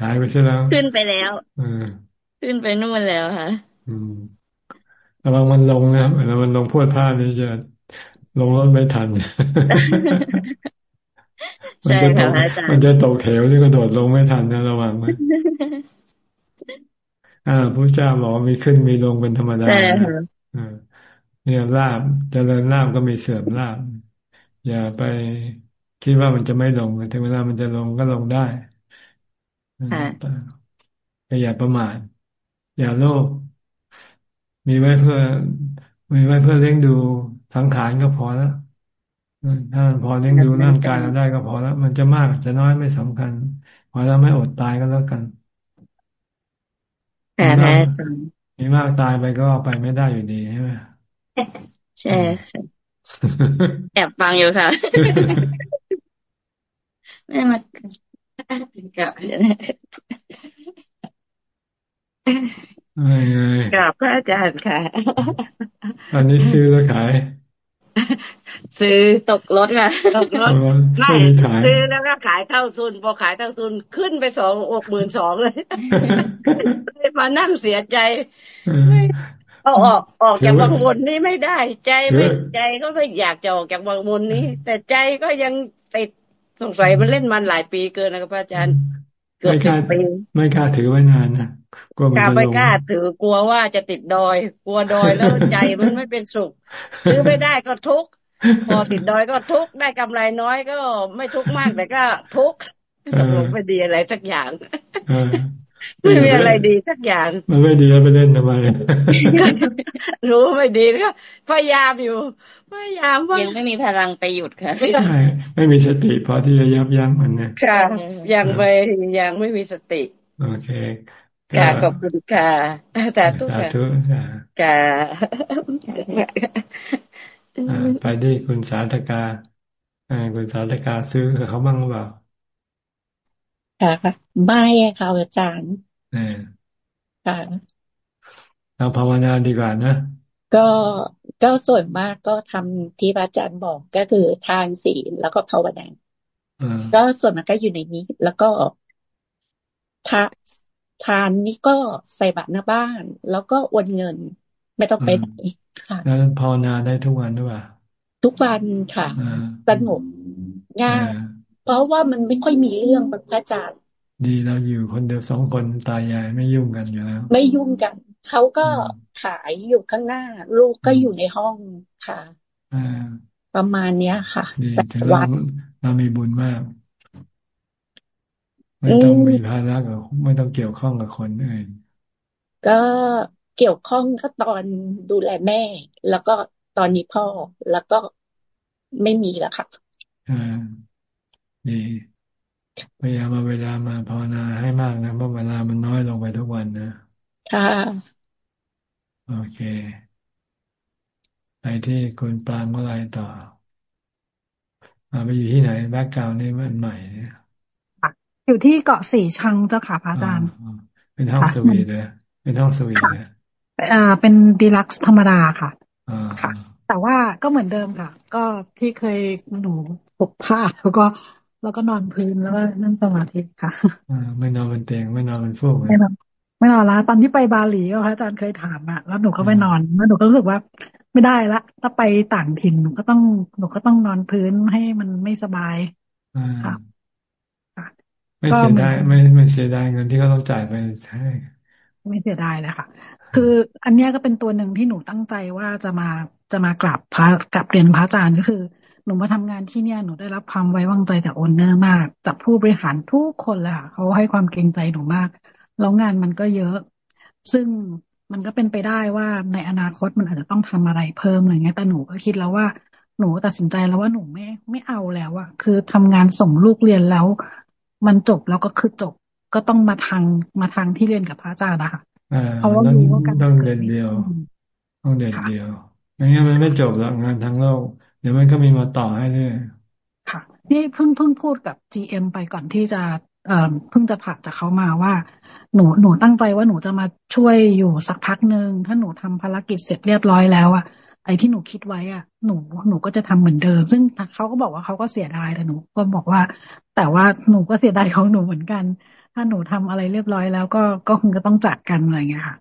หายไปใช่แล้ว ขึ้นไปแล้วขึ้นไปนู่นแล้วค่ะ อืมระวังมันลงนะแล้วมันลงพูดผ้านี่จะ ลงรถไม่ทันมันจะตกมันจะตกเหวนี่ก็โดดลงไม่ทันนะระวังนะอ่าพระเจ้าบอกมีขึ้นมีลงเป็นธรรมดาใช่ค่ะเนี่ยลาบเจริญลาบก็มีเสื่อมลาบอย่าไปคิดว่ามันจะไม่ลงถึงเวลามันจะลงก็ลงได้แต่อย่าประมาทอย่าโลภมีไว้เพื่อมีไว้เพื่อเลี้ยงดู สังขารก็พอแล้วถ้ามันพอเลี้ยงดูร่างกายเราได้ก็พอแล้ว มันจะมากจะน้อยไม่สำคัญพอเราไม่อดตายก็แล้วกันแต่แม่จังมีมากตายไปก็ไปไม่ได้อยู่ดีใช่ไหมใช่ค่ะแอบฟังอยู่ค่ะแม่มากับกับพระอาจารย์ค่ะ อันนี้ซื้อแล้วขาย ซื้อตกรถค่ะตกรถไม่ซื้อแล้วก็ขายเท่าทุน พอขายเท่าทุนขึ้นไปสองอกหมื่นสองเลยมานั่งเสียใจเอาออกออกจากวังวนนี้ไม่ได้ ใจไม่ใจก็ไม่อยากจะออกจากวังวนนี้ แต่ใจก็ยังติดสงสัยมันเล่นมันหลายปีเกินนะครับอาจารย์ เกือบปีไม่กล้าถือไว้นานนะ กลัวมันจะลงไม่กล้าถือกลัวว่าจะติดดอย กลัวดอยแล้วใจมันไม่เป็นสุขซื้อไม่ได้ก็ทุกข์พอติดดอยก็ทุกข์ได้กำไรน้อยก็ไม่ทุกข์มากแต่ก็ทุกข์ไม่ดีอะไรสักอย่างไม่มีอะไรดีสักอย่าง มันไม่ดีแล้วไปเล่นทำไมรู้ไม่ดีก็พยายามอยู่พยายามว่ายังไม่มีพลังไปหยุดค่ะใช่ไม่มีสติพอที่จะยับยั้งมันเนี่ยค่ะยังไปยังไม่มีสติ โอเค ค่ะขอบคุณค่ะสาธุค่ะค่ะไปดิคุณสาธกาคุณสาธกาซื้อกับเขาบ้างหรือเปล่าค่ะไม่ค่ะอาจารย์ค่ะเราภาวนาดีกว่านะก็ก็ส่วนมากก็ทำที่อาจารย์บอกก็คือทานศีลแล้วก็ภาวนาก็ส่วนมากก็อยู่ในนี้ แล้วก็ทา ทานนี่ก็ใส่บัตรหน้าบ้าน แล้วก็โอนเงิน ไม่ต้องไปไหนค่ะแล้วภาวนาได้ทุกวันหรือเปล่าทุกวันค่ะสงบง่ายเพราะว่ามันไม่ค่อยมีเรื่องพระอาจารย์ ดีเราอยู่คนเดียวสองคนตายายไม่ยุ่งกันอยู่แล้วไม่ยุ่งกันเขาก็ขายอยู่ข้างหน้า ลูกก็อยู่ในห้องค่ะประมาณเนี้ยค่ะแต่วันเรามีบุญมาก ไม่ต้องมีภาระกับไม่ต้องเกี่ยวข้องกับคนอื่นก็เกี่ยวข้องก็ตอนดูแลแม่ แล้วก็ตอนนี้พ่อแล้วก็ไม่มีแล้วค่ะอ่าดีพยายามมาเวลามาภาวนาให้มากนะเพราะเวลามันน้อยลงไปทุกวันนะค่ะโอเค ไปที่คุณปางอะไรต่อมาไปอยู่ที่ไหนแบ็กกราวนี่มันใหม่เนี่ย อยู่ที่เกาะสีชังเจ้าค่ะพระอาจารย์ เป็นห้องสวีทเลยเป็นห้องสวีทเลยอ่า เป็นดีลักซ์ธรรมดาค่ะค่ะ แต่ว่าก็เหมือนเดิมค่ะ ก็ที่เคยหนูปกผ้าแล้วก็แล้วก็นอนพื้นแล้วก็นั่งสมาธิค่ะอ่าไม่นอนบนเตียงไม่นอนบนฟูกไม่นอนไม่นอนละตอนที่ไปบาหลีก็พระอาจารย์เคยถามอะแล้วหนูก็ไปนอนแล้วหนูก็รู้สึกว่า ไม่ได้ละ ถ้าไปต่างถิ่นหนูก็ต้องหนูก็ต้องนอนพื้นให้มันไม่สบายค่ะ ไม่เสียดายไม่ไม่เสียดายเงินที่เขาต้องจ่ายไปใช่ไม่เสียดายเลยค่ะคืออันนี้ก็เป็นตัวหนึ่งที่หนูตั้งใจว่าจะมาจะมากราบพระกลับเรียนพระอาจารย์ก็คือ หนูมาทำงานที่เนี่ยหนูได้รับความไว้วางใจจากโอนเนอร์มาก จากผู้บริหารทุกคนเลยค่ะเขาให้ความเกรงใจหนูมาก แล้วงานมันก็เยอะ ซึ่งมันก็เป็นไปได้ว่าในอนาคตมันอาจจะต้องทำอะไรเพิ่มอะไรเงี้ยแต่หนูก็คิดแล้วว่าหนูตัดสินใจแล้วว่าหนูไม่ไม่เอาแล้วอะคือทำงานส่งลูกเรียนแล้ว มันจบแล้วก็คือจบก็ต้องมาทางมาทางที่เรียนกับพระอาจารย์นะคะเพราะว่ารู้ว่าการต้องเรียนเดียวต้องเรียนเดียวไม่งั้นมันไม่จบแล้วงานทั้งโลก เดี๋ยวมันก็มีมาต่อให้เรื่อยค่ะนี่เพิ่งเพิ่งพูดกับ GM ไปก่อนที่จะเอ่อเพิ่งจะผักจากเขามาว่า หนูหนูตั้งใจว่าหนูจะมาช่วยอยู่สักพักหนึ่งถ้าหนูทำภารกิจเสร็จเรียบร้อยแล้วอะ ไอ้ที่หนูคิดไว้อะ หนูหนูก็จะทำเหมือนเดิม ซึ่งเขาก็บอกว่าเขาก็เสียดายแต่หนู ก็บอกว่า แต่ว่าหนูก็เสียดายของหนูเหมือนกัน ถ้าหนูทำอะไรเรียบร้อยแล้วก็ก็คงจะต้องจัดกันอะไรเงี้ยค่ะ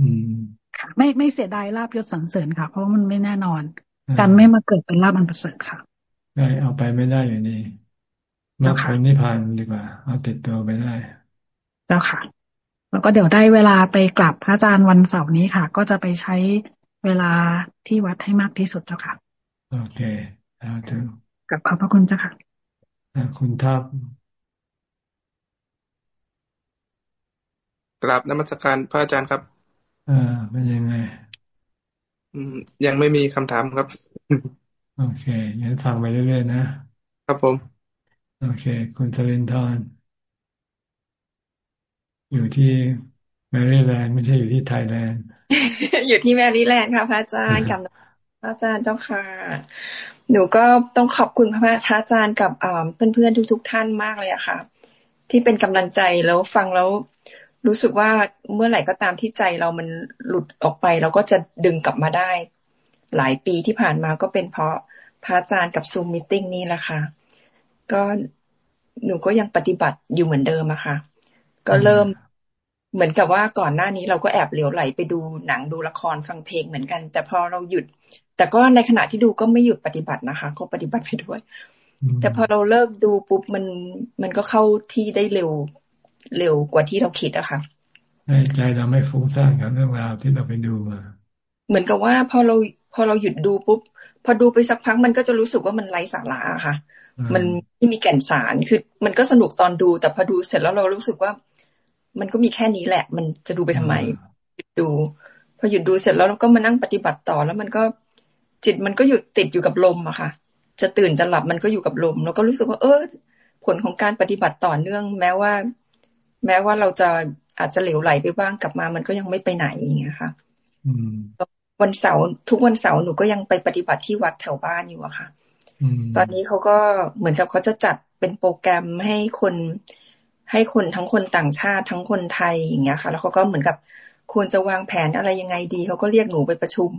อืมค่ะไม่ไม่เสียดายลาบยศสังเสริญค่ะ เพราะมันไม่แน่นอน การไม่มาเกิดเป็นลาบมันประเสริฐค่ะได้เอาไปไม่ได้อยู่นี่มรรคผลนิพพานดีกว่า เอาติดตัวไปได้เจ้าค่ะ แล้วก็เดี๋ยวได้เวลาไปกลับพระอาจารย์วันเสาร์นี้ค่ะ ก็จะไปใช้ เวลาที่วัดให้มากที่สุดเจ้าค่ะ โอเคแล้วถึงกับขอบพระคุณเจ้าค่ะคุณทับกราบนมัสการพระอาจารย์ครับอ่าเป็นยังไง อืม ยังไม่มีคำถามครับ โอเคงั้นฟังไปเรื่อยๆนะครับผม โอเค คุณสลินทอนอยู่ที่แมรี่แลนด์ไม่ใช่อยู่ที่ไทยแลนด์ อยู่ที่แมรี่แลนด์ค่ะพระอาจารย์กับพระอาจารย์เจ้าค่ะ หนูก็ต้องขอบคุณพระอาจารย์กับเพื่อนๆทุก ๆ ท่านมากเลยอะค่ะ ที่เป็นกำลังใจแล้วฟังแล้วรู้สึกว่าเมื่อไหร่ก็ตามที่ใจเรามันหลุดออกไป เราก็จะดึงกลับมาได้ หลายปีที่ผ่านมาก็เป็นเพราะพระอาจารย์กับ Zoom meeting นี่แหละค่ะ ก็หนูก็ยังปฏิบัติอยู่เหมือนเดิมอะค่ะ ก็เริ่ม เหมือนกับว่าก่อนหน้านี้เราก็แอบเหลียวไหลไปดูหนังดูละครฟังเพลงเหมือนกัน แต่พอเราหยุด แต่ก็ในขณะที่ดูก็ไม่หยุดปฏิบัตินะคะ ก็ปฏิบัติไปด้วย แต่พอเราเลิกดูปุ๊บมันมันก็เข้าที่ได้เร็วเร็วกว่าที่เราคิดอะค่ะใจเราไม่ฟุ้งซ่านกับเรื่องราวที่เราไปดูมา เหมือนกับว่าพอเราพอเราหยุดดูปุ๊บพอดูไปสักพักมันก็จะรู้สึกว่ามันไร้สาระค่ะ มันไม่มีแก่นสารคือมันก็สนุกตอนดู แต่พอดูเสร็จแล้วเรารู้สึกว่า มันก็มีแค่นี้แหละ มันจะดูไปทำไมหยุดดู พอหยุดดูเสร็จแล้วเราก็มานั่งปฏิบัติต่อแล้วมันก็จิตมันก็หยุดติดอยู่กับลมอะค่ะ จะตื่นจะหลับมันก็อยู่กับลม แล้วก็รู้สึกว่า เออ ผลของการปฏิบัติต่อเนื่อง แม้ว่า แม้ว่าเราจะอาจจะเหลวไหลไปบ้างกลับมา มันก็ยังไม่ไปไหนอย่างเงี้ยค่ะวันเสาร์ทุกวันเสาร์หนูก็ยังไปปฏิบัติที่วัดแถวบ้านอยู่อะค่ะตอนนี้เขาก็เหมือนกับเขาจะจัดเป็นโปรแกรมให้คน ให้คนทั้งคนต่างชาติทั้งคนไทยอย่างเงี้ยค่ะ แล้วเขาก็เหมือนกับควรจะวางแผนอะไรยังไงดีเขาก็เรียกหนูไปประชุม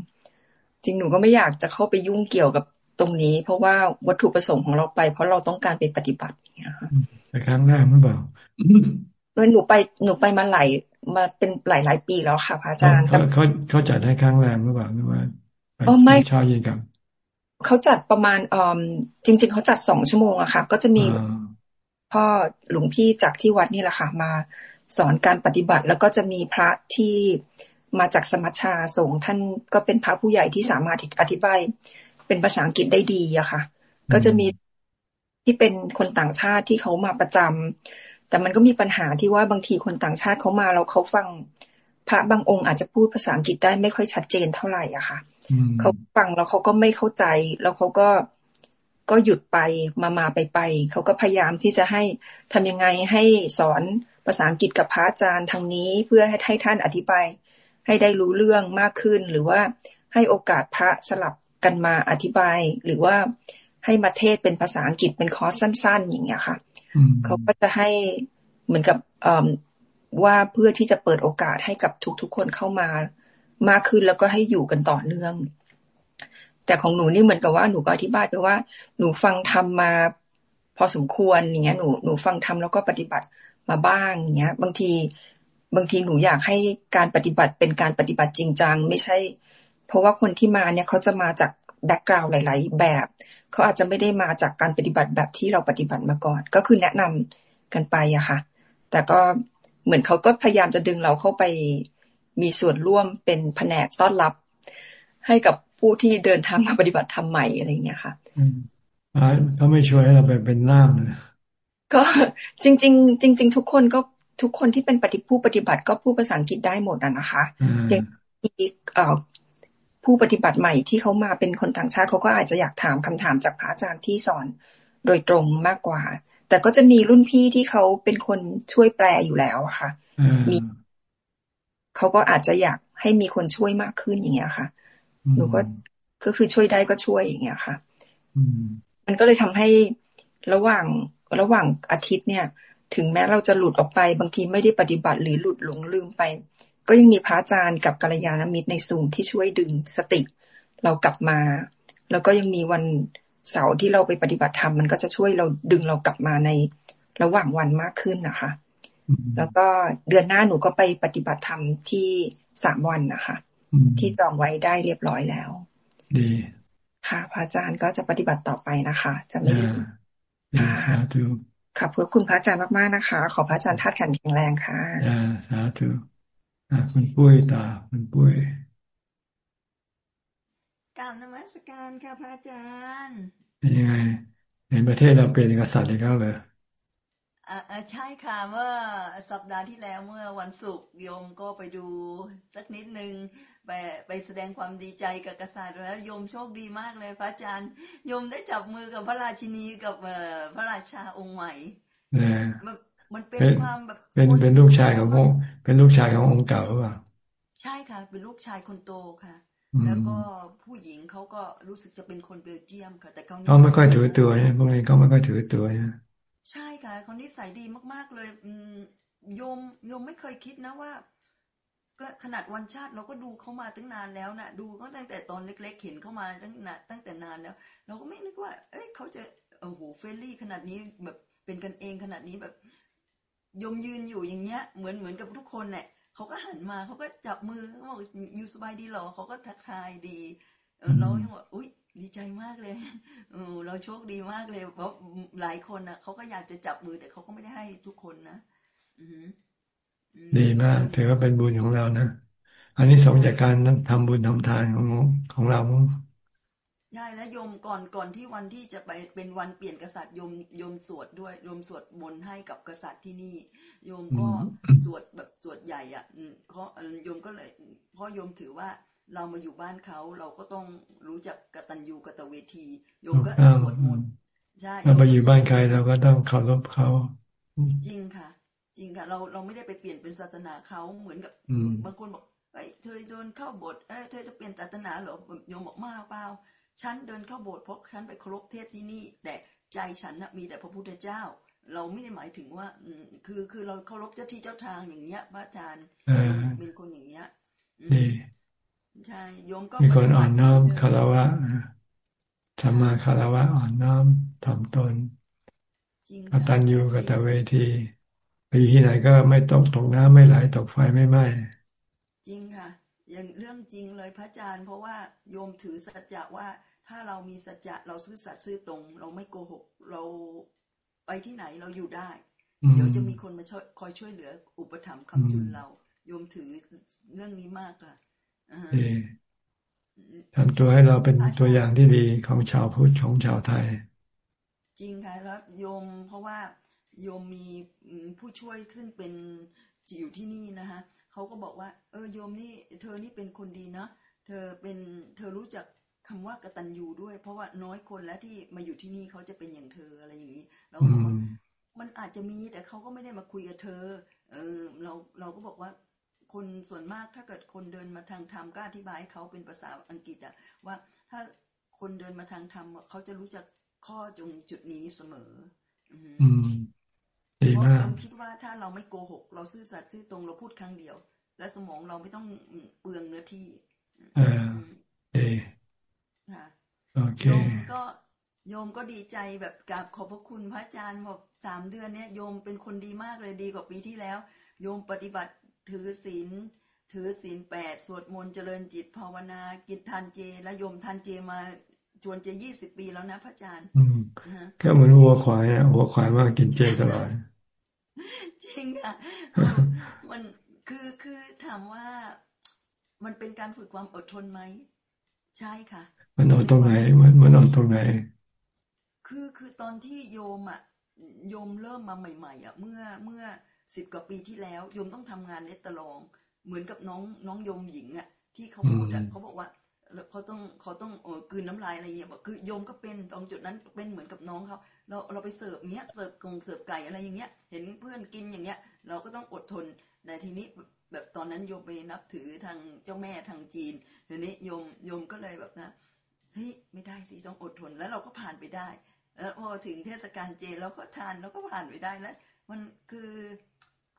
จริงหนูก็ไม่อยากจะเข้าไปยุ่งเกี่ยวกับตรงนี้ เพราะว่าวัตถุประสงค์ของเราไป เพราะเราต้องการไปปฏิบัติอย่างเงี้ยค่ะแต่ครั้งแรกหรือเปล่าโดยหนูไปหนูไปมาหลายมาเป็นหลายหลายปีแล้วค่ะพระอาจารย์เขาเขาจัดให้ครั้งแรกหรือเปล่าหรือว่าอ๋อไม่ชาเย็นกับเขาจัดประมาณออจริง ๆเขาจัดสองชั่วโมงอะค่ะ ก็จะมี พ่อหลวงพี่จากที่วัดนี่แหละค่ะมาสอนการปฏิบัติแล้วก็จะมีพระที่มาจากสมัชชาสงฆ์ท่านก็เป็นพระผู้ใหญ่ที่สามารถอธิบายเป็นภาษาอังกฤษได้ดีอะค่ะ ก็จะมีที่เป็นคนต่างชาติที่เขามาประจำแต่มันก็มีปัญหาที่ว่าบางทีคนต่างชาติเขามาแล้วเขาฟังพระบางองค์อาจจะพูดภาษาอังกฤษได้ไม่ค่อยชัดเจนเท่าไหร่อะค่ะเขาฟังแล้วเขาก็ไม่เข้าใจแล้วเขาก็ ก็หยุดไปมามาไปไปเขาก็พยายามที่จะให้ทำยังไงให้สอนภาษาอังกฤษกับพระอาจารย์ทางนี้เพื่อให้ให้ท่านอธิบาย ให้ได้รู้เรื่องมากขึ้น หรือว่าให้โอกาสพระสลับกันมาอธิบาย หรือว่าให้มาเทศเป็นภาษาอังกฤษเป็นคอร์สสั้น ๆ อย่างเงี้ยค่ะเขาก็จะให้เหมือนกับว่าเพื่อที่จะเปิดโอกาสให้กับทุกๆคนเข้ามามากขึ้นแล้วก็ให้อยู่กันต่อเนื่อง แต่ของหนูนี่เหมือนกับว่าหนูก็อธิบายไปว่า หนูฟังทำมา พอสมควรอย่างเงี้ยหนูหนูฟังทำแล้วก็ปฏิบัติมาบ้างอย่างเงี้ย บางทีบางทีหนูอยากให้การปฏิบัติเป็นการปฏิบัติจริงจังไม่ใช่ เพราะว่าคนที่มาเนี่ยเขาจะมาจากแบ็กกราวด์หลาย ๆ แบบเขาอาจจะไม่ได้มาจากการปฏิบัติแบบที่เราปฏิบัติมาก่อน ก็คือแนะนำกันไปอะค่ะ แต่ก็เหมือนเขาก็พยายามจะดึงเราเข้าไปมีส่วนร่วมเป็นแผนกต้อนรับ ให้กับ ผู้ที่เดินทางมาปฏิบัติธรรมใหม่อะไรเงี้ยค่ะเขาไม่ช่วยให้เราไปเป็นล่ามเลยก็จริง ๆ จริง ๆ ทุกคนก็ทุกคนที่เป็นปฏิผู้ปฏิบัติก็พูดภาษาอังกฤษได้หมดอะนะคะอย่างที่ผู้ปฏิบัติใหม่ที่เขามาเป็นคนต่างชาติเขาก็อาจจะอยากถามคำถามจากพระอาจารย์ที่สอนโดยตรงมากกว่า แต่ก็จะมีรุ่นพี่ที่เขาเป็นคนช่วยแปลอยู่แล้วค่ะมีเขาก็อาจจะอยากให้มีคนช่วยมากขึ้นอย่างเงี้ยค่ะ หนูก็ก็คือช่วยได้ก็ช่วยอย่างเงี้ยค่ะมันก็เลยทำให้ระหว่างระหว่างอาทิตย์เนี่ย ถึงแม้เราจะหลุดออกไป บางทีไม่ได้ปฏิบัติหรือหลุดหลงลืมไป ก็ยังมีพระอาจารย์กับกัลยาณมิตรในสูงที่ช่วยดึงสติ เรากลับมา แล้วก็ยังมีวันเสาร์ที่เราไปปฏิบัติธรรมมันก็จะช่วยเราดึงเรากลับมาในระหว่างวันมากขึ้นนะคะ แล้วก็เดือนหน้าหนูก็ไปปฏิบัติธรรมที่สามวันนะคะ ที่จองไว้ได้เรียบร้อยแล้ว ดี ค่ะ พระอาจารย์ก็จะปฏิบัติต่อไปนะคะ จะไม่ค่ะสาธุขอบคุณพระอาจารย์มากๆนะคะ ขอพระอาจารย์ทัดขันแข็งแรงค่ะสาธุคุณปุ้ยตาคุณปุ้ยกราบนมัสการค่ะพระอาจารย์ เป็นยังไงในประเทศเราเปลี่ยนกษัตริย์อีกแล้วเลยอ่า ใช่ค่ะเมื่อสัปดาห์ที่แล้วเมื่อวันศุกร์โยมก็ไปดูสักนิดนึงไปไปแสดงความดีใจกับกษัตริย์แล้วโยมโชคดีมากเลยพระอาจารย์โยมได้จับมือกับพระราชินีกับพระราชาองค์ใหม่มันเป็นความแบบเป็นเป็นลูกชายขององค์เป็นลูกชายขององค์เก่าหรือเปล่าใช่ค่ะ เป็นลูกชายคนโตค่ะ แล้วก็ผู้หญิงเขาก็รู้สึกจะเป็นคนเบลเจียมค่ะ แต่เขาเขาไม่ค่อยถือตัวเนี่ยพวกนี้เขาไม่ค่อยถือตัวเนี่ย ใช่ค่ะเขานิสัยดีมาก ๆ เลยโยมโยมไม่เคยคิดนะว่าก็ขนาดวันชาติเราก็ดูเขามาตั้งนานแล้วนะดูเขาตั้งแต่ตอนเล็ก ๆ เห็นเขามาตั้งนานตั้งแต่นานแล้ว เราก็ไม่นึกว่า เอ้ยเขาจะโอ้โหเฟรนลี่ขนาดนี้แบบเป็นกันเองขนาดนี้แบบยมยืนอยู่อย่างเงี้ย เหมือนเหมือนกับทุกคนเนี่ยเขาก็หันมาเขาก็จับมือเขาบอกอยู่สบายดีหรอเขาก็ทักทายดีเรายังว่าอุ้ย ดีใจมากเลยเออเราโชคดีมากเลย เพราะหลายคนอะเขาก็อยากจะจับมือแต่เขาก็ไม่ได้ให้ทุกคนนะดีมากถือว่าเป็นบุญของเรานะอันนี้สงจากการทำบุญทำทานของของเราใช่แล้วโยมก่อนก่อนที่วันที่จะไปเป็นวันเปลี่ยนกษัตริย์โยมโยมสวดด้วยโยมสวดบนให้กับกษัตริย์ที่นี่ โยมก็สวดแบบสวดใหญ่อะเพราะโยมก็เลยเพราะโยมถือว่า เรามาอยู่บ้านเขาเราก็ต้องรู้จักกตัญญูกตเวทีโยมก็สวดมนต์ใช่เราไปอยู่บ้านใครเราก็ต้องเคารพเขา จริงค่ะ จริงค่ะ เราเราไม่ได้ไปเปลี่ยนเป็นศาสนาเขาเหมือนกับบางคนบอกเอ้ยเธอโดนเข้าบทเอ้ยเธอจะเปลี่ยนศาสนาเหรอโยมบอกมากเปล่าฉันเดินเข้าโบสถ์เพราะฉันไปเคารพเทพที่นี่ แต่ใจฉันนะมีแต่พระพุทธเจ้า เราไม่ได้หมายถึงว่าคือคือเราเคารพเจ้าที่เจ้าทางอย่างเงี้ยพระอาจารย์เป็นคนอย่างเงี้ยดีใช่โย มก็มีคนอ่อนน้อมคารวะธรรมาคารวะอ่อนน้อมถ่อมตนกตัญญูกตเวทีไปที่ไหนก็ไม่ตกตกน้ำไม่ไหลตกไฟไม่ไหม้จริงค่ะ อย่างเรื่องจริงเลยพระอาจารย์ เพราะว่าโยมถือสัจจะว่าถ้าเรามีสัจจะเราซื่อสัตย์ซื่อตรง เราไม่โกหก เราไปที่ไหนเราอยู่ได้ เดี๋ยวจะมีคนมาช่วยคอยช่วยเหลือ อุปถัมภ์คำจุนเราโยมถือเรื่องนี้มากค่ะ ทำตัวให้เราเป็นตัวอย่างที่ดีของชาวพุทธของชาวไทยจจริงค่ะแล้วโยมเพราะว่าโยมมีผู้ช่วยซึ่งเป็นอยู่ที่นี่นะคะเขาก็บอกว่า เออโยมนี่เธอนี่เป็นคนดีนะเธอเป็นเธอรู้จักคำว่ากตัญญูด้วย เพราะว่าน้อยคนแล้วที่มาอยู่ที่นี่เขาจะเป็นอย่างเธออะไรอย่างนี้เราบอกว่ามันอาจจะมีแต่เขาก็ไม่ได้มาคุยกับเธอ เออเราเราก็บอกว่า คนส่วนมากถ้าเกิดคนเดินมาทางธรรมก็อธิบายให้เขาเป็นภาษาอังกฤษอะว่าถ้าคนเดินมาทางธรรมเขาจะรู้จักข้อจงจุดนี้เสมอ อืมเพราะเราคิดว่าถ้าเราไม่โกหก เราซื่อสัตย์ซื่อตรงเราพูดครั้งเดียว และสมองเราไม่ต้องเปลืองเนื้อที่เออเอค่ะโอเคโยมก็โยมก็ดีใจแบบกราบขอบพระคุณพระอาจารย์บอกสามเดือนเนี้ยโยมเป็นคนดีมากเลยดีกว่าปีที่แล้ว โยมปฏิบัติ ถือศีลถือศีลแปดสวดมนต์เจริญจิตภาวนากินทานเจและโยมทานเจมาจวนจะยี่สิบปีแล้วนะพระอาจารย์แค่เหมือนวัวควายอะวัวควายมากกินเจตลอดจริงอะมันคือคือถามว่ามันเป็นการฝึกความอดทนไหม ใช่ค่ะ มันอดตรงไหนมันมันอดตรงไหน คือคือตอนที่โยมอะโยมเริ่มมาใหม่ ๆอะเมื่อเมื่อ สิบกว่าปีที่แล้วโยมต้องทำงานในตลอง เหมือนกับน้องน้องโยมหญิงอะ ที่เขาพูดอะเขาบอกว่าเขาต้องเขาต้องเออกืนน้ำลายอะไรอย่างเงี้ยคือโยมก็เป็นตรงจุดนั้นเป็นเหมือนกับน้องเขาเราเราไปเสิร์ฟเงี้ยเสิร์ฟกงเสิร์ฟไก่อะไรอย่างเงี้ย เห็นเพื่อนกินอย่างเงี้ย เราก็ต้องอดทนแต่ทีนี้แบบตอนนั้นโยมไปนับถือทางเจ้าแม่ทางจีนทีนี้โยมโยมก็เลยแบบนะเฮ้ยไม่ได้สิต้องอดทนแล้วเราก็ผ่านไปได้ แล้วพอถึงเทศกาลเจเราก็ทานเราก็ผ่านไปได้แล้ว มันคือ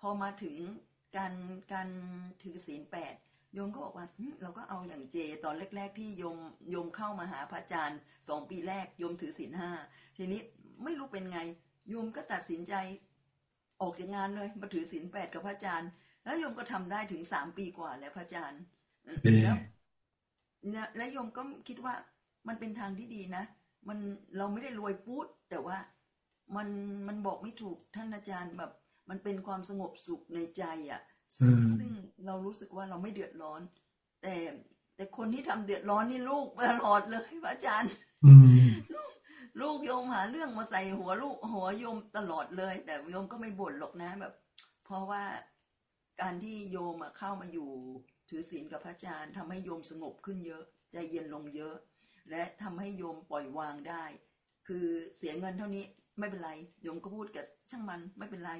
พอมาถึงการการถือศีลแปดโยมก็บอกว่าเราก็เอาอย่างเจ ตอนแรก ๆ ที่โยมโยมเข้ามาหาพระอาจารย์สองปีแรกโยมถือศีลห้าทีนี้ไม่รู้เป็นไงโยมก็ตัดสินใจออกจากงานเลย มาถือศีลแปดกับพระอาจารย์ แล้วโยมก็ทำได้ถึงสามปีกว่าแล้วพระอาจารย์แล้วและโยมก็คิดว่ามันเป็นทางที่ดีนะ มันเราไม่ได้รวยปุ๊ดแต่ว่า มันมันบอกไม่ถูกท่านอาจารย์แบบ มันเป็นความสงบสุขในใจอะ่ะซึ่งซึ่งเรารู้สึกว่าเราไม่เดือดร้อน แต่แต่คนที่ทำเดือดร้อนนี่ลูกตลอดเลยพระอาจารย์ลูกโยมหาเรื่องมาใส่หัวลูกหัวโยมตลอดเลย แต่โยมก็ไม่บ่นหรอกนะแบบ เพราะว่าการที่โยมเข้ามาอยู่ถือศีลกับพระอาจารย์ทำให้โยมสงบขึ้นเยอะ ใจเย็นลงเยอะ และทำให้โยมปล่อยวางได้ คือเสียเงินเท่านี้ ไม่เป็นไรโยมก็พูดกับช่างมันไม่เป็นไร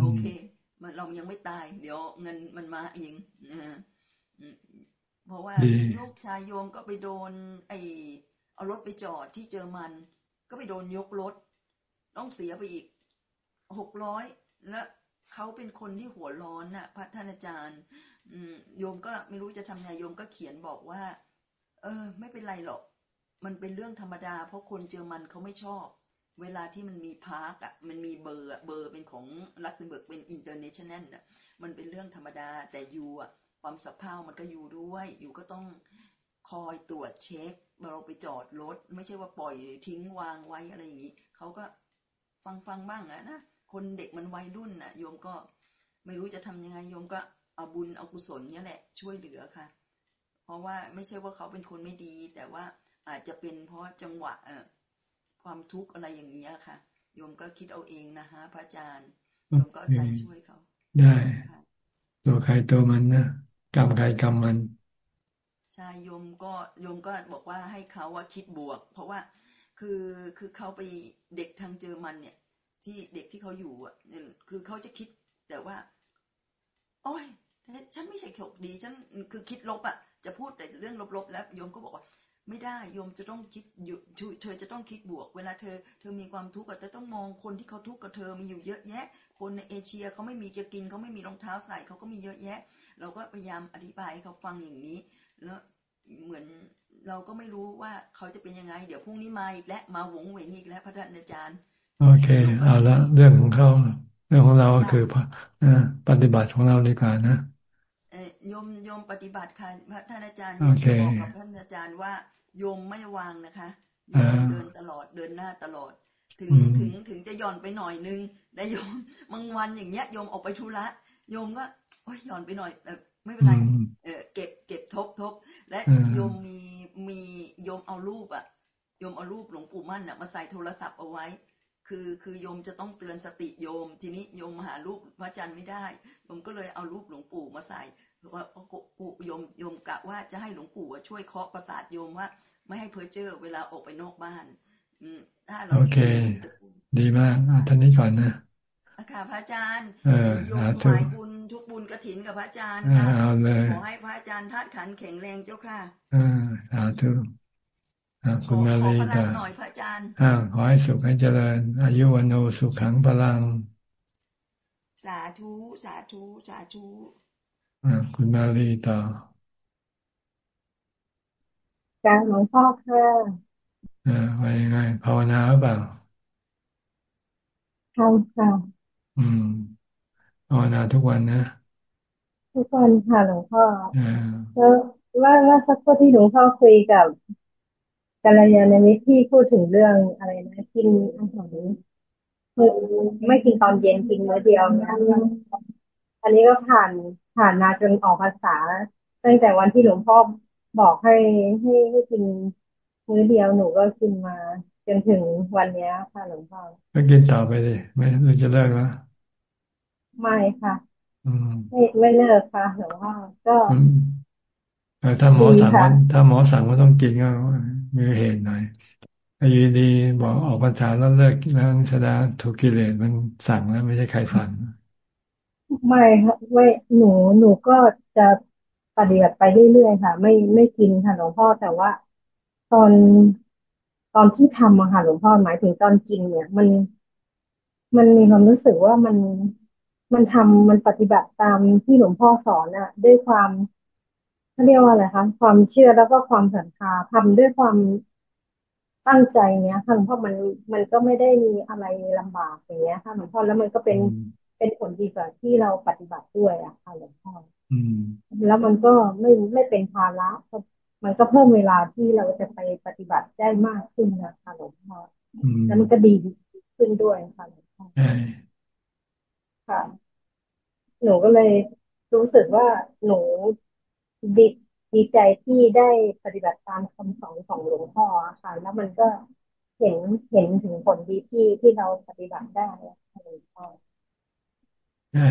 โอเค มันเรายังไม่ตาย เดี๋ยวเงินมันมาเองนะฮะเพราะว่าลูกชายโยมก็ไปโดน ไอเอารถไปจอดที่เยอรมัน ก็ไปโดนยกรถ ต้องเสียไปอีกหกร้อยแล้วเขาเป็นคนที่หัวร้อนน่ะ พระท่านอาจารย์โยมก็ไม่รู้จะทำไงโยมก็เขียนบอกว่า เออ ไม่เป็นไรหรอก มันเป็นเรื่องธรรมดา เพราะคนเยอรมันเขาไม่ชอบ เวลาที่มันมี park อะมันมีเบอร์เบอร์เป็นของลักเซมเบิร์กเป็น international อะมันเป็นเรื่องธรรมดาแต่ยูอะความสับเพามันก็อยู่ด้วยอยู่ก็ต้องคอยตรวจเช็คเราไปจอดรถ ไม่ใช่ว่าปล่อยทิ้งวางไว้อะไรอย่างนี้เขาก็ฟังฟังบ้างนะนะคนเด็กมันวัยรุ่นน่ะ โยมก็ไม่รู้จะทำยังไงโยมก็เอาบุญเอากุศลเนี่ยแหละ ช่วยเหลือค่ะ เพราะว่าไม่ใช่ว่าเขาเป็นคนไม่ดี แต่ว่าอาจจะเป็นเพราะจังหวะเออ ความทุกข์อะไรอย่างนี้ค่ะโยมก็คิดเอาเองนะฮะพระอาจารย์โยมก็ใจช่วยเขาได้ตัวใครตัวมันนะกรรมใครกรรมมันใช่โยมก็โยมก็บอกว่าให้เขาว่าคิดบวก เพราะว่าคือคือเขาไปเด็กทางเจอมันเนี่ย ที่เด็กที่เขาอยู่อะคือเขาจะคิดแต่ว่า โอ้ยฉันไม่ใช่ขกดีฉันคือคิดลบอะจะพูดแต่เรื่องลบๆแล้วโยมก็บอกว่า ไม่ได้โยมจะต้องคิดอยู่เธอจะต้องคิดบวก เวลาเธอ เธอมีความทุกข์ก็จะต้องมองคนที่เขาทุกข์กับเธอมีอยู่เยอะแยะ คนในเอเชียเขาไม่มีจะกินเขาไม่มีรองเท้าใส่เขาก็มีเยอะแยะ เราก็พยายามอธิบายให้เขาฟังอย่างนี้ แล้วเหมือนเราก็ไม่รู้ว่าเขาจะเป็นยังไง เดี๋ยวพรุ่งนี้มาอีกแล้วมาหวงเหวงอีกแล้วพระอาจารย์โอเคเอาละเรื่องของเขาเรื่องของเราก็คือปฏิบัติของเราดีกว่านะโยมโยมปฏิบัติค่ะพระท่านอาจารย์บอกกับท่านอาจารย์ว่าโยมไม่วางนะคะโยมเดินตลอดเดินหน้าตลอด ถึงถึงถึงจะย่อนไปหน่อยนึงแต่โยมบางวันอย่างเงี้ยโยมออกไปธุระโยมก็โอ้ยย่อนไปหน่อยแต่ไม่เป็นไรเออเก็บเก็บทบทบและโยมมีมีโยมเอารูปอะโยยมเอารูปหลวงปู่มั่นน่ะมาใส่โทรศัพท์เอาไว้ คือคือโยมจะต้องเตือนสติโยม ทีนี้โยมหารูปพระอาจารย์ไม่ได้โยมก็เลยเอารูปหลวงปู่มาใส่ ว่าปู่โยมโยมกะว่าจะให้หลวงปู่ช่วยเคาะประสาทโยมว่า ไม่ให้เพ้อเจ้อเวลาออกไปนอกบ้านอืมถ้าเราโอเค ดีมากท่านนี้ก่อนนะค่ะพระอาจารย์โยมถวายบุญทุกบุญกระถินกับพระอาจารย์ค่ะขอให้พระอาจารย์ธาตุขันแข็งแรงเจ้าค่ะอ่าสาธุคุณมาลีตาอ่าขอให้สุขให้เจริญ อายุวันโนสุขังพลัง สาธุ สาธุ สาธุอ่า คุณมาลีต่อการหลวงพ่อค่ะอ่าว่ายังไงภาวนาหรือเปล่าค่ะค่ะ อืมภาวนาทุกวันนะ ทุกวันค่ะหลวงพ่อแล้วว่าว่าสักครู่ที่หลวงพ่อคุยกับกัลยาณมิตรที่พูดถึงเรื่องอะไรนะกินอาหารไม่กินตอนเย็นกินมื้อเดียวนะอันนี้ก็ผ่าน ผ่านมาจนออกภาษาตั้งแต่วันที่หลวงพ่อบอกให้ให้ให้กินมื้อเดียวหนูก็กินมาจนถึงวันนี้ค่ะหลวงพ่อก็กินต่อไปดิไม่เราจะเลิกแล้วไม่ค่ะไม่ไม่เลิกค่ะหลวงพ่อก็ถ้าหมอสั่งว่าถ้าหมอสั่งว่าต้องกินก็มีเหตุหน่อยอยู่ดีบอกออกพรรษาแล้วเลิกแล้วแสดงถูกกิเลสมันสั่งแล้วไม่ใช่ใครสั่ง ไม่ครับไม่หนูหนูก็จะปฏิบัติไปเรื่อยๆค่ะ ไม่ไม่กินค่ะหลวงพ่อแต่ว่า ตอนตอนที่ทำอะค่ะหลวงพ่อหมายถึงตอนกินเนี่ย มันมันมีความรู้สึกว่ามันมันทำมันปฏิบัติตามที่หลวงพ่อสอนอะด้วยความเขาเรียกว่าอะไรคะความเชื่อแล้วก็ความศรัทธาทำด้วยความตั้งใจเนี้ยค่ะหลวงพ่อมันมันก็ไม่ได้มีอะไรลำบากอย่างเงี้ยค่ะหลวงพ่อแล้วมันก็เป็น เป็นผลดีกว่าที่เราปฏิบัติด้วยอะค่ะหลวงพ่อแล้วมันก็ไม่ไม่เป็นภาระมันก็เพิ่มเวลาที่เราจะไปปฏิบัติได้มากขึ้นนะคะหลวงพ่อแล้วมันก็ดีขึ้นด้วยค่ะหลวงพ่อค่ะ หนูก็เลยรู้สึกว่าหนูดีดีใจที่ได้ปฏิบัติตามคำสอนของหลวงพ่อค่ะ แล้วมันก็เห็นเห็นถึงผลดีที่ที่เราปฏิบัติได้ค่ะหลวงพ่อ ใช่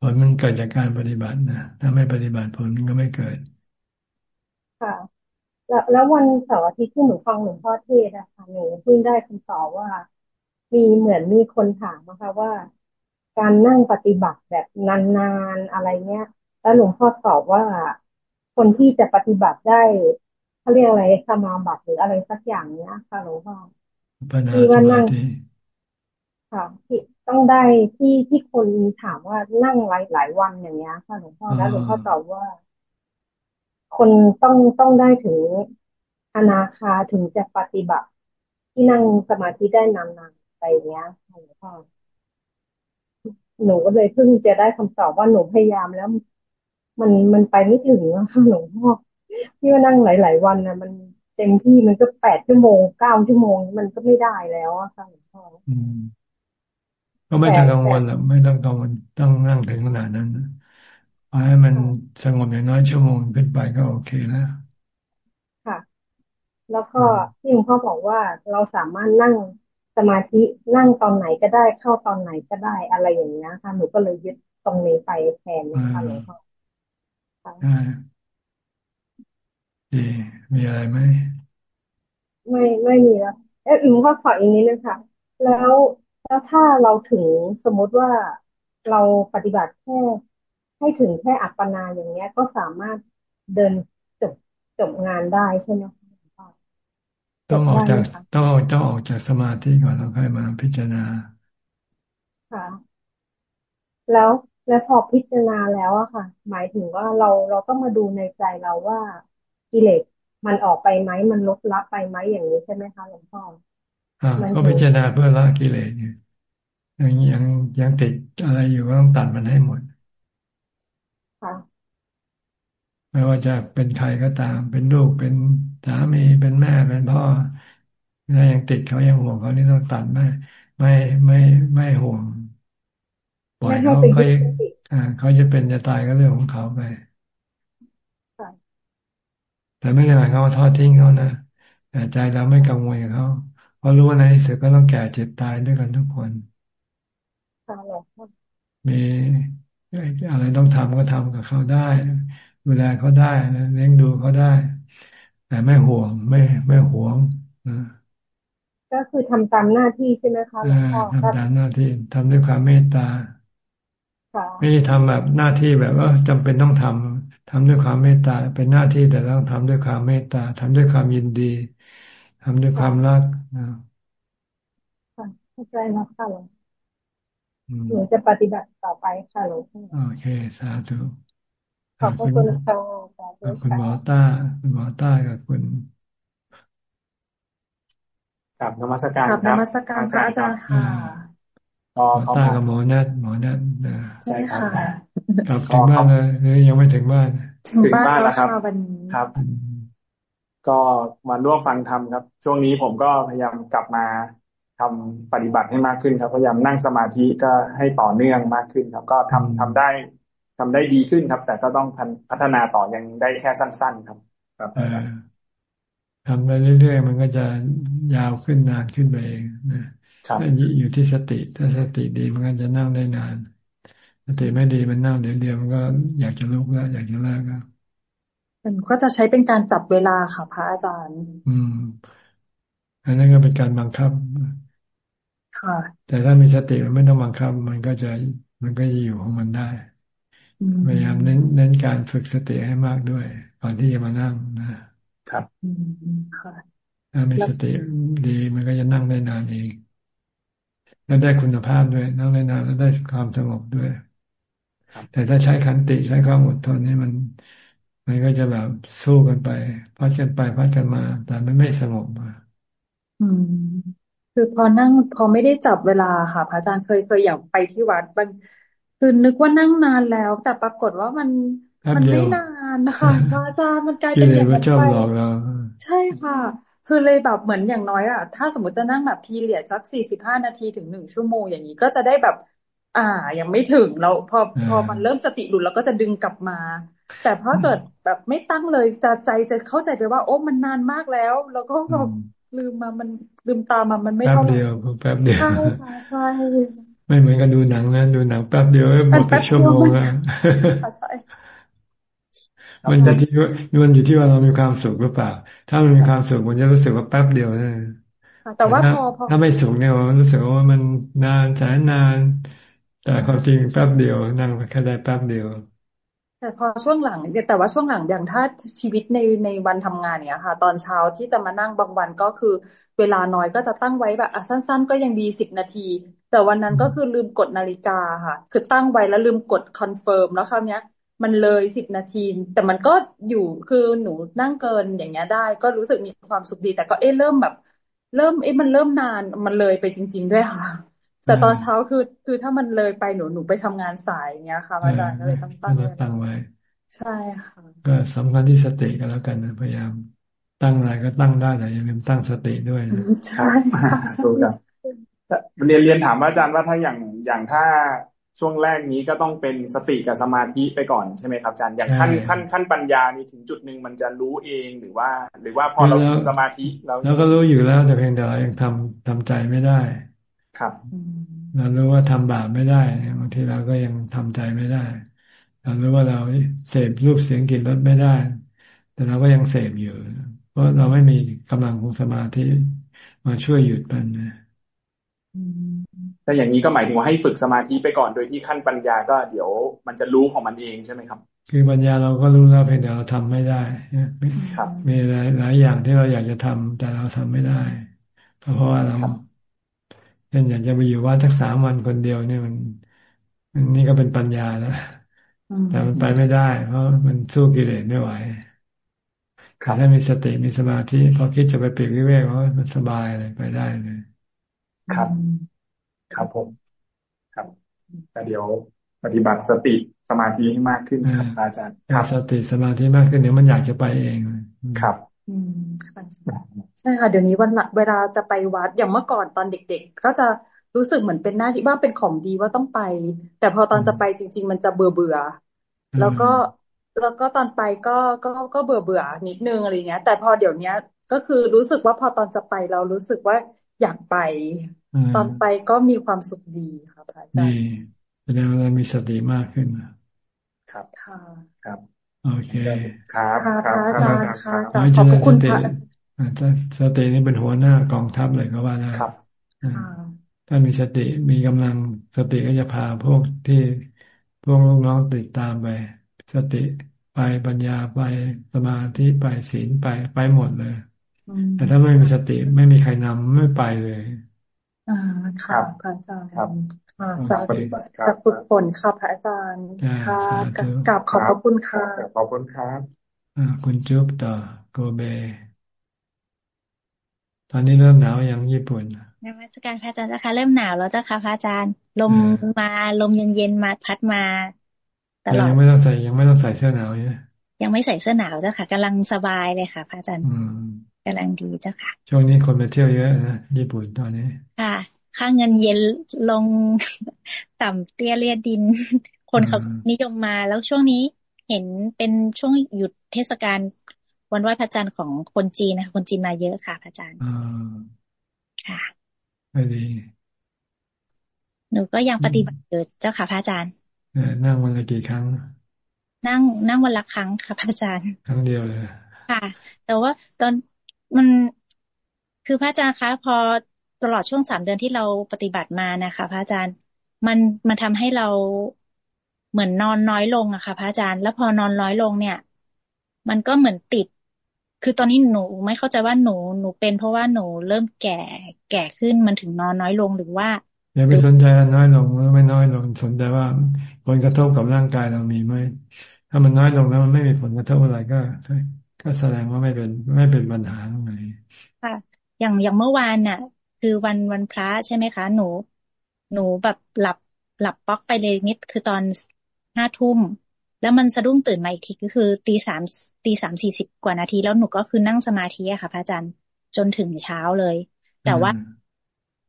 ผลมันเกิดจากการปฏิบัตินะถ้าไม่ปฏิบัติผลมันก็ไม่เกิด ค่ะ แล้วแล้ววันเสาร์อาทิตย์ที่หนูฟังหลวงพ่อเทศอะค่ะหนูเพิ่งได้คำตอบว่า มีเหมือนมีคนถามนะคะว่า การนั่งปฏิบัติแบบนานๆอะไรเนี้ยแล้วหลวงพ่อตอบว่าคนที่จะปฏิบัติได้เขาเรียกอะไรสมาบัติหรืออะไรสักอย่างเนี้ยค่ะหลวงพ่อที่ว่านั่ งค่ะที่ต้องได้ที่ที่คนถามว่านั่งหลายหลายวันอย่างเงี้ยค่ะหลวงพ่อแล้วหลวงพ่อตอบว่า คนต้องต้องได้ถึงอนาคาถึงจะปฏิบัติ ที่นั่งสมาธิได้นานๆไปเงี้ยค่ะหลวงพ่อหนูก็เลยเพิ่งจะได้คำตอบว่าหนูพยายามแล้ว มันมันไปไม่ถึงอะค่ะหลวงพ่อที่ว่านั่งหลาย ๆ วันนะมันเต็มที่มันก็แปดชั่วโมงเก้าชั่วโมง มันก็ไม่ได้แล้วอะค่ะหลวงพ่อ ก็ไม่ต้องกังวลหรอกไม่ต้องกังวลต้องนั่งถึงขนาดนั้นพอให้มันสงบอย่างน้อยชั่วโมงขึ้นไปก็โอเคแล้วค่ะ แล้วก็ที่หลวงพ่อบอกว่าเราสามารถนั่งสมาธินั่งตอนไหนก็ได้เข้าตอนไหนก็ได้อะไรอย่างนี้ค่ะหนูก็เลยยึดตรงนี้ไปแทนนะคะหลวงพ่อดีมีอะไรไหมไม่ไม่มีแล้วเอ๊ะหนูก็ขออย่างนี้นะคะแล้ว แล้วถ้าเราถึงสมมติว่าเราปฏิบัติแค่ให้ถึงแค่อัปปนาอย่างเงี้ย ก็สามารถเดินจบจบงานได้ใช่ไหมต้องออกจากต้องออกต้องออกจากสมาธิก่อนแล้วค่อยมาพิจารณาค่ะ แล้วแล้วพอพิจารณาแล้วอะค่ะ หมายถึงว่าเราเราต้องมาดูในใจเราว่ากิเลสมันออกไปไหมมันลดละไปไหมอย่างนี้ใช่ไหมคะหลวงพ่ออ่า ก็พิจารณาเพื่อละกิเลสเนี่ยยังยังยังติดอะไรอยู่ก็ต้องตัดมันให้หมดค่ะไม่ว่าจะเป็นใครก็ตาม เป็นลูกเป็นสามีเป็นแม่เป็นพ่อถ้ายังติดเขายังห่วงเขานี่ต้องตัดไม่ไม่ไม่ไม่ห่วงปล่อยเขาเขาอ่าเขาจะเป็นจะตายก็เรื่องของเขาไปแต่ไม่ได้หมายความว่าทอดทิ้งเขานะแต่แต่ใจเราไม่กังวลกับเขา เพราะรู้ว่าในที่สุดก็ต้องแก่เจ็บตายด้วยกันทุกคนมีอะไรต้องทำก็ทำกับเขาได้ดูแลเขาได้เลี้ยงดูเขาได้ แต่ไม่ห่วงไม่ไม่ห่วงนะก็คือทำตามหน้าที่ใช่ไหมคะหลวงพ่อทำตามหน้าที่ทำด้วยความเมตตาไม่ได้ทำแบบหน้าที่แบบว่าจำเป็นต้องทำทำด้วยความเมตตาเป็นหน้าที่แต่ต้องทำด้วยความเมตตาทำด้วยความยินดี ทำด้วยความรักนะเข้าใจแล้วค่ะหลวงหนูจะปฏิบัติต่อไปค่ะหลวงพ่อโอเค สาธุขอบคุณค่ะคุณหมอต้าคุณหมอต้ากับคุณกับนมัสการครับนมัสการพระอาจารย์ค่ะหมอต้ากับหมอนัดหมอนัดใช่ค่ะกลับถึงบ้านเลยหรือยังไม่ถึงบ้าน ถึงบ้านแล้วครับ ครับ ก็มาร่วมฟังธรรมครับ ช่วงนี้ผมก็พยายามกลับมาทำปฏิบัติให้มากขึ้นครับ พยายามนั่งสมาธิก็ให้ต่อเนื่องมากขึ้นครับ ก็ทำทำได้ทำได้ดีขึ้นครับ แต่ก็ต้องพัฒนาต่อยังได้แค่สั้น ๆ ครับ ครับทำไปเรื่อยๆมันก็จะยาวขึ้นนานขึ้นไปเองนะอยู่ที่สติถ้าสติดีมันก็จะนั่งได้นานสติไม่ดีมันนั่งเดี๋ยวเดียวมันก็อยากจะลุกแล้ว อยากจะเลิกแล้ว มันก็จะใช้เป็นการจับเวลาค่ะ พระอาจารย์ อืม อันนั้นก็เป็นการบังคับ ค่ะ แต่ถ้ามีสติมันไม่ต้องบังคับ มันก็จะมันก็จะอยู่ของมันได้พยายามเน้นเน้นการฝึกสติให้มากด้วยก่อนที่จะมานั่งนะครับถ้ามีสติดีมันก็จะนั่งได้นานเองแล้วได้คุณภาพด้วย นั่งได้นานแล้วได้ความสงบด้วย แต่ถ้าใช้ขันติใช้ความอดทนนี่มัน มันก็จะแบบสู้กันไปพัดกันไปพัดกันมา แต่มันไม่สงบมาอืม คือพอนั่งพอไม่ได้จับเวลาค่ะ พระอาจารย์เคยเคยอยากไปที่วัดบางคือนึกว่านั่งนานแล้ว แต่ปรากฏว่ามันมันไม่นานนะคะพระอาจารย์มันกลายเป็นอย่างนั้นไปใช่ค่ะ คือเลยแบบเหมือนอย่างน้อยอะถ้าสมมติจะนั่งแบบพีเรียดสักสี่สิบห้านาทีถึงหนึ่งชั่วโมงอย่างนี้ก็จะได้แบบ อ่ายังไม่ถึงแล้วพอพอมันเริ่มสติหลุดแล้วก็จะดึงกลับมา แต่พอเกิดแบบไม่ตั้งเลยจะใจจะเข้าใจไปว่า โอ้มันนานมากแล้ว แล้วก็แบบลืมมามันลืมตามามันไม่เท่าแป๊บเดียวแป๊บเดียวใช่ค่ะใช่ไม่เหมือนกันดูหนังนะดูหนังแป๊บเดียวหมดไปชั่วโมงแล้วมันจะที่มันอยู่ที่ว่าเรามีความสุขหรือเปล่า ถ้ามันมีความสุขมันจะรู้สึกว่าแป๊บเดียวนะแต่ว่าพอพอถ้าไม่สุขเนี่ยมันรู้สึกว่ามันนานแสนนาน แต่ความจริงแป๊บเดียวนั่งแค่ได้แป๊บเดียว แต่พอช่วงหลังแต่ว่าช่วงหลังอย่างถ้าชีวิตในในวันทำงานเนี่ยค่ะ ตอนเช้าที่จะมานั่งบางวันก็คือ เวลาน้อยก็จะตั้งไว้แบบอะสั้น ๆ ก็ยังดีสิบนาที แต่วันนั้นก็คือลืมกดนาฬิกาค่ะ คือตั้งไว้แล้วลืมกด confirm แล้วคราวเนี้ย มันเลยสิบนาที แต่มันก็อยู่คือหนูนั่งเกินอย่างเงี้ยได้ ก็รู้สึกมีความสุขดี แต่ก็เอ๊ะเริ่มแบบ เริ่มเอ๊ะมันเริ่มนานมันเลยไปจริง ๆ ด้วยค่ะ แต่ตอนเช้าคือคือถ้ามันเลยไปหนูหนูไปทำงานสายอย่างเงี้ยค่ะอาจารย์ก็เลยต้องตั้งตั้งไว้ ใช่ค่ะก็สำคัญที่สติกันแล้วกันนะพยายามตั้งอะไรก็ตั้งได้แต่อย่าลืมตั้งสติด้วยนะใช่ค่ะถูกครับเรียนเรียนถามอาจารย์ว่าถ้าอย่างอย่างถ้าช่วงแรกนี้ก็ต้องเป็นสติกับสมาธิไปก่อนใช่ไหมครับอาจารย์อย่างขั้นขั้นขั้นปัญญานี่ถึงจุดหนึ่งมันจะรู้เองหรือว่า หรือว่าพอเราถึงสมาธิเราเราก็รู้อยู่แล้วแต่เพียงแต่เรายังทำทำใจไม่ได้ ครับเรารู้ว่าทำบาปไม่ได้บางทีเราก็ยังทำใจไม่ได้ เรารู้ว่าเราเสพรูปเสียงกลิ่นรสไม่ได้ แต่เราก็ยังเสพอยู่ เพราะเราไม่มีกำลังของสมาธิมาช่วยหยุดมันนะแต่อย่างนี้ก็หมายถึงว่าให้ฝึกสมาธิไปก่อนโดยที่ขั้นปัญญาก็เดี๋ยวมันจะรู้ของมันเองใช่ไหมครับคือปัญญาเราก็รู้แล้วเพียงแต่เราทำไม่ได้มีหลายหลายอย่างที่เราอยากจะทำแต่เราทำไม่ได้เพราะว่าเรา เช่นอยากจะไปอยู่ว่าสักสามวันคนเดียวเนี่ยมันนี่ก็เป็นปัญญาแล้วแต่มันไปไม่ได้ เพราะมันสู้กิเลสไม่ไหวถ้ามีสติมีสมาธิพอคิดจะไปปีกวิเวกว่ามันสบายเลยไปได้เลยครับ ครับผม ครับแต่เดี๋ยวปฏิบัติสติสมาธิให้มากขึ้นครับอาจารย์ครับสติสมาธิมากขึ้นเดี๋ยวมันอยากจะไปเองครับ อืมใช่ค่ะ เดี๋ยวนี้วันเวลาจะไปวัดอย่างเมื่อก่อนตอนเด็ก ๆ ก็จะรู้สึกเหมือนเป็นหน้าที่ว่าเป็นของดีว่าต้องไป แต่พอตอนจะไปจริง ๆ มันจะเบื่อเบื่อแล้วก็แล้วก็ตอนไปก็ก็ก็เบื่อเบื่อนิดนึงอะไรเงี้ย แต่พอเดี๋ยวเนี้ยก็คือรู้สึกว่าพอตอนจะไปเรารู้สึกว่าอยากไป ตอนไปก็มีความสุขดีค่ะพระอาจารย์แสดงว่าเรามีสติมากขึ้นครับค่ะครับ โอเคครับพระอาจารย์ค่ะขอบคุณค่ะสตินี่เป็นหัวหน้ากองทัพเลยก็ว่าได้ครับถ้ามีสติมีกำลังสติก็จะพาพวกที่พวกลูกน้องติดตามไป สติไปปัญญาไปสมาธิไปศีลไปไปหมดเลย แต่ถ้าไม่มีสติไม่มีใครนำไม่ไปเลยอ่าค่ะพระอาจารย์ครับค่ะ สาธุสาธุฝนค่ะพระอาจารย์ค่ะกลับขอบพระคุณค่ะขอบคุณครับอ่าคุณจุ๊บต่อโกเบ ตอนนี้เริ่มหนาวอย่างญี่ปุ่นนมัสการพระอาจารย์เจ้าค่ะเริ่มหนาวแล้วเจ้าค่ะพระอาจารย์ ลมมาลมเย็นๆมาพัดมาตลอดยังไม่ต้องใส่ยังไม่ต้องใส่เสื้อหนาวเนี่ยยังไม่ใส่เสื้อหนาวเจ้าค่ะกำลังสบายเลยค่ะพระอาจารย์กำลังดีเจ้าค่ะ ช่วงนี้คนไปเที่ยวเยอะนะญี่ปุ่นตอนนี้ค่ะ ค่าเงินเย็นลงต่ำเตี้ยเลียดิน คนเขานิยมมาแล้วช่วงนี้เห็นเป็นช่วงหยุดเทศกาลวันไหว้พระจันทร์ของคนจีนนะคนจีนมาเยอะค่ะพระอาจารย์ค่ะไม่ดีหนูก็ยังปฏิบัติอยู่เจ้าค่ะพระอาจารย์นั่งวันละกี่ครั้ง นั่งนั่งวันละครั้งค่ะพระอาจารย์ ครั้งเดียวเลยค่ะ แต่ว่าตอนมันคือพระอาจารย์คะพอ ตลอดช่วงสามเดือนที่เราปฏิบัติมานะคะ พระอาจารย์ มันมันทำให้เราเหมือนนอนน้อยลงอะค่ะพระอาจารย์ แล้วพอนอนน้อยลงเนี่ย มันก็เหมือนติด คือตอนนี้หนูไม่เข้าใจว่าหนูหนูเป็นเพราะว่าหนูเริ่มแก่แก่ขึ้นมันถึงนอนน้อยลงหรือว่าอย่าไปสนใจน้อยลงหรือไม่น้อยลงสนใจว่าผลกระทบกับร่างกายเรามีไหมถ้ามันน้อยลงแล้วมันไม่มีผลกระทบอะไรก็ก็แสดงว่าไม่เป็นไม่เป็นปัญหาตรงไหนค่ะอย่างอย่างเมื่อวานน่ะ คือวันวันพระใช่ไหมคะ หนู หนูแบบหลับหลับป๊อกไปเลยนิดคือตอนห้าทุ่มแล้วมันสะดุ้งตื่นมาอีกทีก็คือตีสามตีสามสี่สิบกว่านาที แล้วหนูก็คือนั่งสมาธิอะค่ะพระอาจารย์จนถึงเช้าเลย แต่ว่า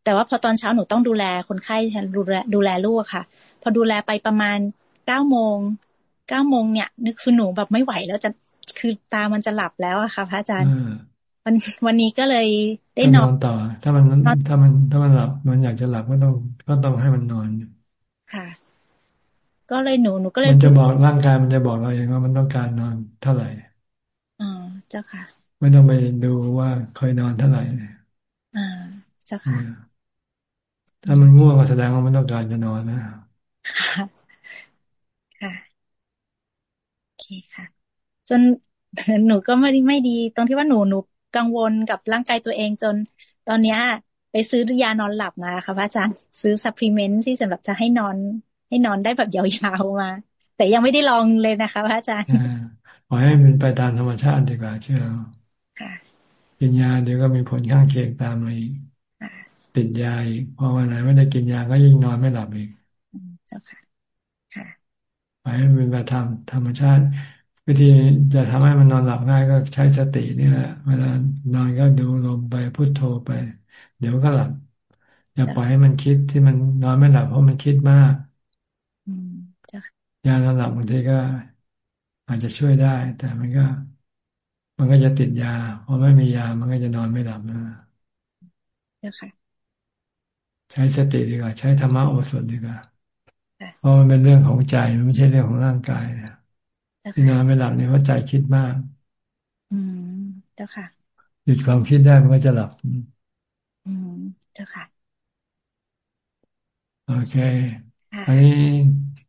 แต่ว่าพอตอนเช้าหนูต้องดูแลคนไข้ดูแลดูแลลูกค่ะ พอดูแลไปประมาณเก้าโมงเก้าโมงเนี่ยนึกคือหนูแบบไม่ไหวแล้วจะคือตามันจะหลับแล้วอะค่ะพระอาจารย์ วันวันนี้ก็เลยได้นอนต่อ ถ้ามันถ้ามันถ้ามันหลับ มันอยากจะหลับก็ต้องก็ต้องให้มันนอนค่ะ ก็เลยหนูหนูก็เลยมันจะบอกร่างกายมันจะบอกเราเองว่ามันต้องการนอนเท่าไหร่อ๋อเจ้าค่ะ ไม่ต้องไปดูว่าเคยนอนเท่าไหร่อ่าเจ้าค่ะ ถ้ามันง่วงก็แสดงว่ามันต้องการจะนอนนะค่ะโอเคค่ะ จนหนูก็ไม่ไม่ดี ตรงที่ว่าหนูหนู กังวลกับร่างกายตัวเองจน ตอนเนี้ย ไปซื้อยานอนหลับมาค่ะพระอาจารย์ซื้อซัพพลีเมนต์ที่สำหรับจะให้นอน ให้นอนได้แบบยาวๆมา แต่ยังไม่ได้ลองเลยนะคะพระอาจารย์ขอให้มันไปตามธรรมชาติดีกว่าเชื่อค่ะกินยาเดี๋ยวก็มีผลข้างเคียงตามมาอีกติดยาอีกพอวันไหนไม่ได้กินยาก็ยิ่งนอนไม่หลับอีกเจ้าค่ะ ค่ะไปเป็นไปทำธรรมชาติ วิธีจะทำให้มันนอนหลับง่ายก็ใช้สตินี่แหละ เวลานอนก็ดูลมไปพุโทโธไป เดี๋ยวก็หลับ อย่าปล่อยให้มันคิดที่มันนอนไม่หลับเพราะมันคิดมากยานอนหลับบางทีก็ อาจจะช่วยได้ แต่มันก็ มันก็จะติดยาพอไม่มียามันก็จะนอนไม่หลับนะเจ้าค่ะใช้สติดีกว่า ใช้ธรรมะโอสถดีกว่าเพราะมันเป็นเรื่องของใจมันไม่ใช่เรื่องของร่างกาย ที่นอนไม่หลับเนี่ยเพราะใจคิดมาก อืมเจ้าค่ะ หยุดความคิดได้มันก็จะหลับ อืมเจ้าค่ะ โอเคอันนี้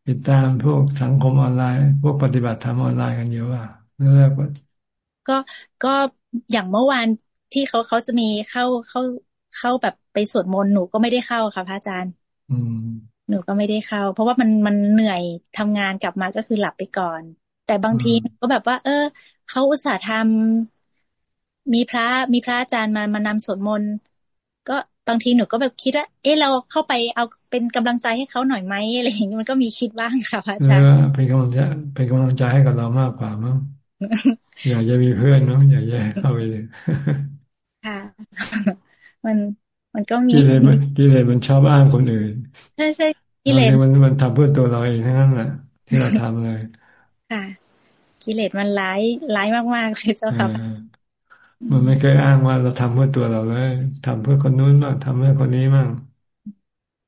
ติดตามพวกสังคมออนไลน์ พวกปฏิบัติธรรมออนไลน์กันเยอะอะเรื่อยๆก็ก็อย่างเมื่อวานที่เขาเขาจะมีเข้าเข้าเข้าแบบไปสวดมนต์หนูก็ไม่ได้เข้าค่ะพระอาจารย์หนูก็ไม่ได้เข้า เพราะว่ามันมันเหนื่อยทำงานกลับมาก็คือหลับไปก่อน แต่บางทีก็แบบว่า เออเขาอุตส่าห์ทำมีพระมีพระอาจารย์มามานำสวดมนต์ก็บางทีหนูก็แบบคิดว่า เออเราเข้าไปเอาเป็นกำลังใจให้เขาหน่อยไหมอะไรอย่างนี้มันก็มีคิดบ้างค่ะพระอาจารย์เป็นกำลังใจเป็นกำลังใจให้กับเรามากกว่ามั้งอยากจะมีเพื่อนเนาะอยากจะเข้าไปเลยค่ะ มันมันก็มีกิเลสมันกิเลสมันชอบอ้างคนอื่นใช่ใช่กิเลสมันมันทำเพื่อตัวเราเองทั้งนั้นแหละที่เราทำเลยค่ะ กิเลสมันร้ายร้ายมากๆเลยเจ้าค่ะมันไม่เคยอ้างว่าเราทำเพื่อตัวเราเลยทำเพื่อคนนู้นบ้างทำเพื่อคนนี้บ้าง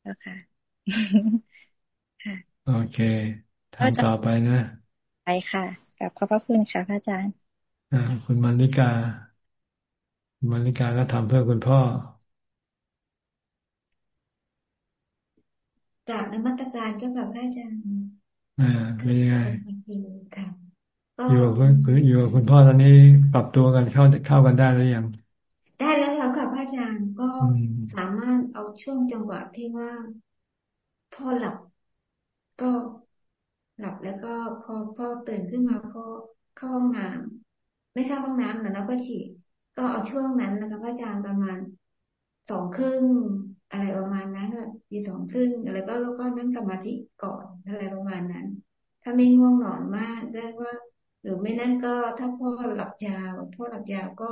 เจ้าค่ะโอเคทำต่อไปนะไปค่ะกับขอบพระคุณค่ะพระอาจารย์อ่าคุณมาริกาคุณมาริกาก็ทำเพื่อคุณพ่อจากนมัตการเจ้ากับพระอาจารย์อ่าเป็นยังไง อยู่กับคุณอยู่กับคุณพ่อตอนนี้ปรับตัวกันเข้าเข้ากันได้หรือยังได้แล้วค่ะพระอาจารย์ก็สามารถเอาช่วงจังหวะที่ว่าพ่อหลับก็หลับแล้วก็พอพอตื่นขึ้นมาก็เข้าห้องน้ำไม่เข้าห้องน้ำนะนะก็ฉี่ก็เอาช่วงนั้นนะคะพระอาจารย์ประมาณสองครึ่งอะไรประมาณนั้นแบบทีสองครึ่งอะไรก็แล้วก็นั่งสมาธิก่อนอะไรประมาณนั้น ถ้าไม่ง่วงนอนมากได้ว่า หรือไม่นั่นก็ถ้าพ่อหลับยาวพ่อหลับยาวก็